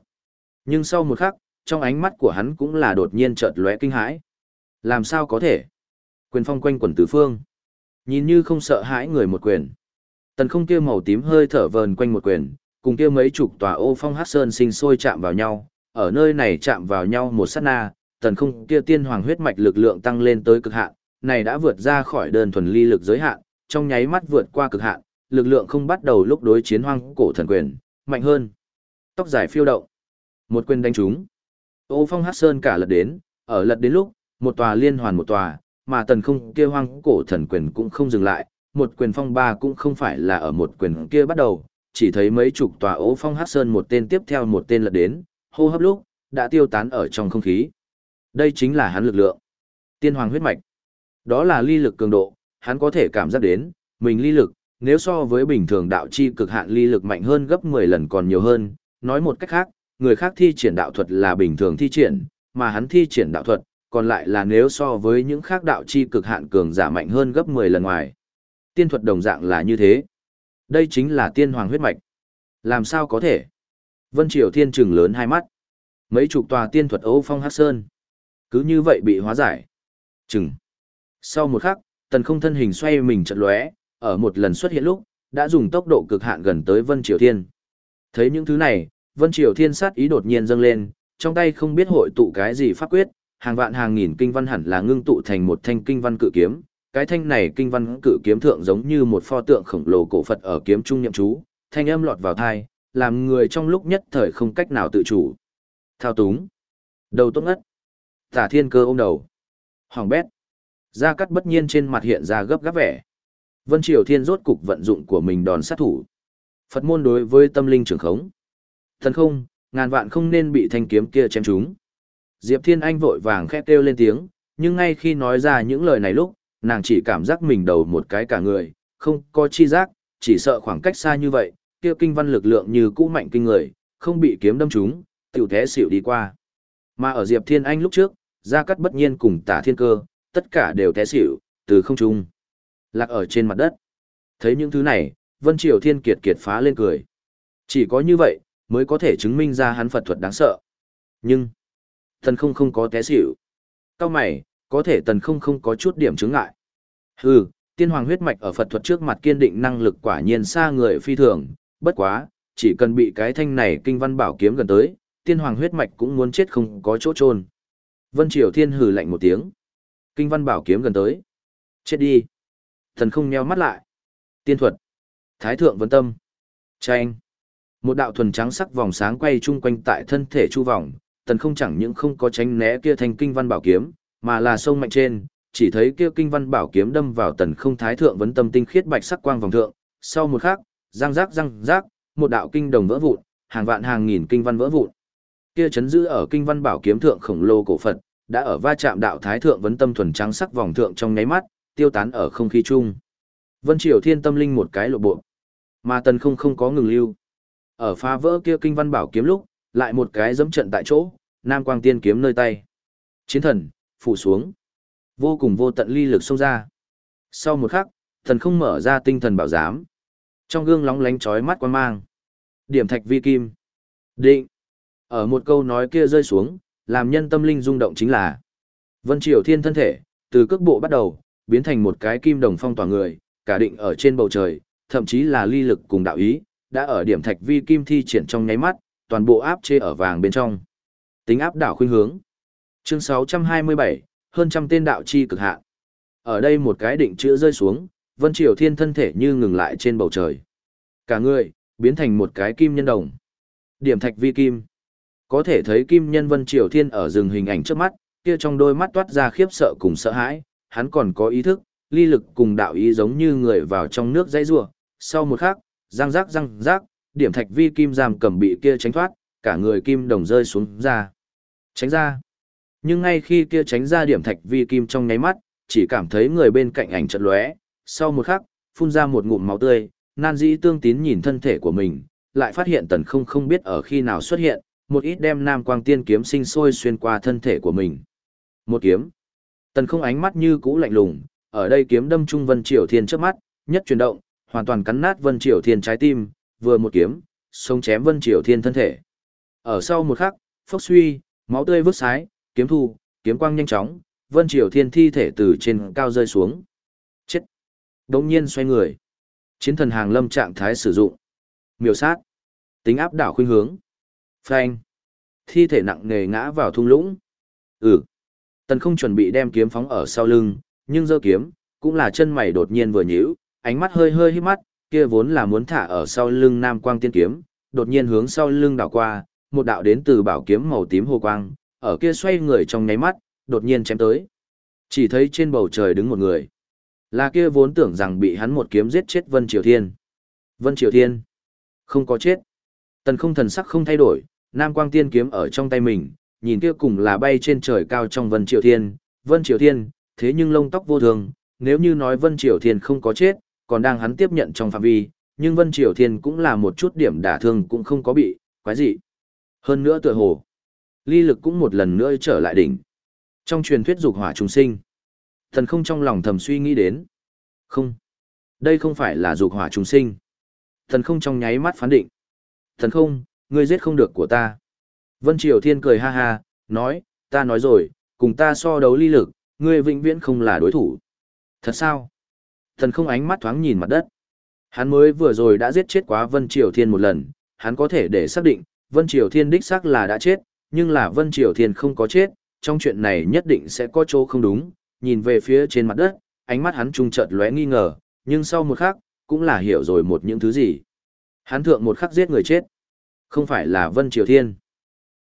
Nhưng sau một khắc, trong ánh mắt của hắn cũng là đột nhiên chợt lóe kinh hãi. Làm sao có thể? Quyền phong quanh quần tứ phương. Nhìn như không sợ hãi người một quyền. Tần không kia màu tím hơi thở vờn quanh một quyền, cùng kia mấy chục tòa ô phong hát sơn sinh sôi chạm vào nhau. Ở nơi này chạm vào nhau một sát na, tần không kia tiên hoàng huyết mạch lực lượng tăng lên tới cực hạn, này đã vượt ra khỏi đơn thuần ly lực giới hạn, trong nháy mắt vượt qua cực hạn, lực lượng không bắt đầu lúc đối chiến hoang cổ thần quyền, mạnh hơn. Tóc dài phiêu động, một quyền đánh trúng. Ô Phong Hắc Sơn cả lật đến, ở lật đến lúc, một tòa liên hoàn một tòa, mà tần không kia hoang cổ thần quyền cũng không dừng lại, một quyền phong ba cũng không phải là ở một quyền kia bắt đầu, chỉ thấy mấy chục tòa ố phong hắc sơn một tên tiếp theo một tên lật đến, hô hấp lúc, đã tiêu tán ở trong không khí. Đây chính là hắn lực lượng. Tiên hoàng huyết mạch. Đó là ly lực cường độ, hắn có thể cảm giác đến, mình ly lực, nếu so với bình thường đạo chi cực hạn ly lực mạnh hơn gấp 10 lần còn nhiều hơn, nói một cách khác, người khác thi triển đạo thuật là bình thường thi triển, mà hắn thi triển đạo thuật, còn lại là nếu so với những khác đạo chi cực hạn cường giả mạnh hơn gấp 10 lần ngoài. Tiên thuật đồng dạng là như thế. Đây chính là tiên hoàng huyết mạch. Làm sao có thể? Vân Triều Thiên trừng lớn hai mắt. Mấy chục tòa tiên thuật Âu Phong Hắc Sơn. Cứ như vậy bị hóa giải. Chừng. Sau một khắc, tần không thân hình xoay mình chợt lóe, ở một lần xuất hiện lúc, đã dùng tốc độ cực hạn gần tới Vân Triều Thiên. Thấy những thứ này, Vân Triều Thiên sát ý đột nhiên dâng lên, trong tay không biết hội tụ cái gì pháp quyết, hàng vạn hàng nghìn kinh văn hẳn là ngưng tụ thành một thanh kinh văn cự kiếm. Cái thanh này kinh văn cự kiếm thượng giống như một pho tượng khổng lồ cổ Phật ở kiếm trung nhậm chú, thanh âm lọt vào thai, làm người trong lúc nhất thời không cách nào tự chủ. Thao túng. Đầu tốt ngất. Tả thiên cơ ôm đầu. Hoàng bét. Gia cắt bất nhiên trên mặt hiện ra gấp gáp vẻ. Vân Triều Thiên rốt cục vận dụng của mình đòn sát thủ. Phật môn đối với tâm linh trường khống. Thần không, ngàn vạn không nên bị thanh kiếm kia chém trúng. Diệp Thiên Anh vội vàng khét kêu lên tiếng, nhưng ngay khi nói ra những lời này lúc, nàng chỉ cảm giác mình đầu một cái cả người, không có chi giác, chỉ sợ khoảng cách xa như vậy, kia kinh văn lực lượng như cũ mạnh kinh người, không bị kiếm đâm trúng, tiểu thế xỉu đi qua. Mà ở Diệp Thiên Anh lúc trước, Gia Cát bất nhiên cùng tả thiên cơ, tất cả đều té xỉu, từ không trung. Lạc ở trên mặt đất. Thấy những thứ này, Vân Triều Thiên kiệt kiệt phá lên cười. Chỉ có như vậy, mới có thể chứng minh ra hắn Phật thuật đáng sợ. Nhưng, tần không không có té xỉu. Cao mày, có thể tần không không có chút điểm chứng ngại. Hừ, tiên hoàng huyết mạch ở Phật thuật trước mặt kiên định năng lực quả nhiên xa người phi thường, bất quá, chỉ cần bị cái thanh này kinh văn bảo kiếm gần tới, tiên hoàng huyết mạch cũng muốn chết không có chỗ trôn. Vân Triều Thiên hừ lạnh một tiếng. Kinh văn bảo kiếm gần tới. Chết đi. Thần không nheo mắt lại. Tiên thuật. Thái thượng vân tâm. Tranh. Một đạo thuần trắng sắc vòng sáng quay chung quanh tại thân thể chu vòng, tần không chẳng những không có tránh né kia thành kinh văn bảo kiếm, mà là sông mạnh trên, chỉ thấy kia kinh văn bảo kiếm đâm vào tần không thái thượng vấn tâm tinh khiết bạch sắc quang vòng thượng, sau một khắc, răng rác răng rác, một đạo kinh đồng vỡ vụn, hàng vạn hàng nghìn kinh văn vỡ vụn. Kia chấn giữ ở kinh văn bảo kiếm thượng khổng lồ cổ Phật, đã ở va chạm đạo thái thượng vấn tâm thuần trắng sắc vòng thượng trong nháy mắt, tiêu tán ở không khí chung. Vân Triều Thiên tâm linh một cái lộ bộ, mà tần không không có ngừng lưu. Ở phá vỡ kia kinh văn bảo kiếm lúc, lại một cái dẫm trận tại chỗ, nam quang tiên kiếm nơi tay. Chiến thần, phủ xuống. Vô cùng vô tận ly lực xông ra. Sau một khắc, thần không mở ra tinh thần bảo giám. Trong gương lóng lánh chói mắt quan mang. Điểm thạch vi kim. Định. Ở một câu nói kia rơi xuống, làm nhân tâm linh rung động chính là Vân Triều Thiên thân thể, từ cước bộ bắt đầu, biến thành một cái kim đồng phong tỏa người, cả định ở trên bầu trời, thậm chí là ly lực cùng đạo ý, đã ở điểm thạch vi kim thi triển trong nháy mắt, toàn bộ áp chế ở vàng bên trong. Tính áp đảo khuynh hướng. Chương 627, hơn trăm tên đạo chi cực hạn. Ở đây một cái định chữ rơi xuống, Vân Triều Thiên thân thể như ngừng lại trên bầu trời. Cả người, biến thành một cái kim nhân đồng. Điểm thạch vi kim. Có thể thấy kim nhân Vân Triều Thiên ở rừng hình ảnh trước mắt, kia trong đôi mắt toát ra khiếp sợ cùng sợ hãi, hắn còn có ý thức, ly lực cùng đạo ý giống như người vào trong nước dãy rủa. Sau một khắc, răng rác răng rác, điểm thạch vi kim giam cầm bị kia tránh thoát, cả người kim đồng rơi xuống ra. Tránh ra. Nhưng ngay khi kia tránh ra điểm thạch vi kim trong nháy mắt, chỉ cảm thấy người bên cạnh ảnh chợt lóe, sau một khắc, phun ra một ngụm máu tươi, nan dĩ tương tín nhìn thân thể của mình, lại phát hiện tần không không biết ở khi nào xuất hiện, một ít đem nam quang tiên kiếm sinh sôi xuyên qua thân thể của mình. Một kiếm. Tần không ánh mắt như cũ lạnh lùng, ở đây kiếm đâm trung Vân Triều Thiên trước mắt, nhất chuyển động, hoàn toàn cắn nát Vân Triều Thiên trái tim, vừa một kiếm, sống chém Vân Triều Thiên thân thể. Ở sau một khắc, phốc suy, máu tươi vứt sái, kiếm thu, kiếm quang nhanh chóng, Vân Triều Thiên thi thể từ trên cao rơi xuống. Chết. Đống nhiên xoay người. Chiến thần hàng lâm trạng thái sử dụng. Miêu sát. Tính áp đảo khuynh hướng. Phanh. Thi thể nặng nề ngã vào thung lũng. Ừ. Tần không chuẩn bị đem kiếm phóng ở sau lưng, nhưng giơ kiếm, cũng là chân mày đột nhiên vừa nhíu, ánh mắt hơi hơi hít mắt, kia vốn là muốn thả ở sau lưng Nam Quang Tiên kiếm, đột nhiên hướng sau lưng đảo qua, một đạo đến từ bảo kiếm màu tím hồ quang, ở kia xoay người trong nháy mắt, đột nhiên chém tới. Chỉ thấy trên bầu trời đứng một người. Là kia vốn tưởng rằng bị hắn một kiếm giết chết Vân Triều Thiên. Vân Triều Thiên. Không có chết. Tần không thần sắc không thay đổi, Nam Quang Tiên kiếm ở trong tay mình, nhìn kia cùng là bay trên trời cao trong Vân Triều Thiên. Vân Triều Thiên, thế nhưng lông tóc vô thường, nếu như nói Vân Triều Thiên không có chết, còn đang hắn tiếp nhận trong phạm vi, nhưng Vân Triều Thiên cũng là một chút điểm đả thương cũng không có bị, quái gì. Hơn nữa tựa hồ, ly lực cũng một lần nữa trở lại đỉnh. Trong truyền thuyết dục hỏa trùng sinh, thần không trong lòng thầm suy nghĩ đến. Không, đây không phải là dục hỏa trùng sinh. Thần không trong nháy mắt phán định. Thần không, ngươi giết không được của ta. Vân Triều Thiên cười ha ha, nói, ta nói rồi, cùng ta so đấu ly lực, ngươi vĩnh viễn không là đối thủ. Thật sao? Thần không ánh mắt thoáng nhìn mặt đất. Hắn mới vừa rồi đã giết chết quá Vân Triều Thiên một lần, hắn có thể để xác định, Vân Triều Thiên đích xác là đã chết, nhưng là Vân Triều Thiên không có chết, trong chuyện này nhất định sẽ có chỗ không đúng, nhìn về phía trên mặt đất, ánh mắt hắn trung chợt lóe nghi ngờ, nhưng sau một khắc, cũng là hiểu rồi một những thứ gì. Hắn thượng một khắc giết người chết, không phải là Vân Triều Thiên.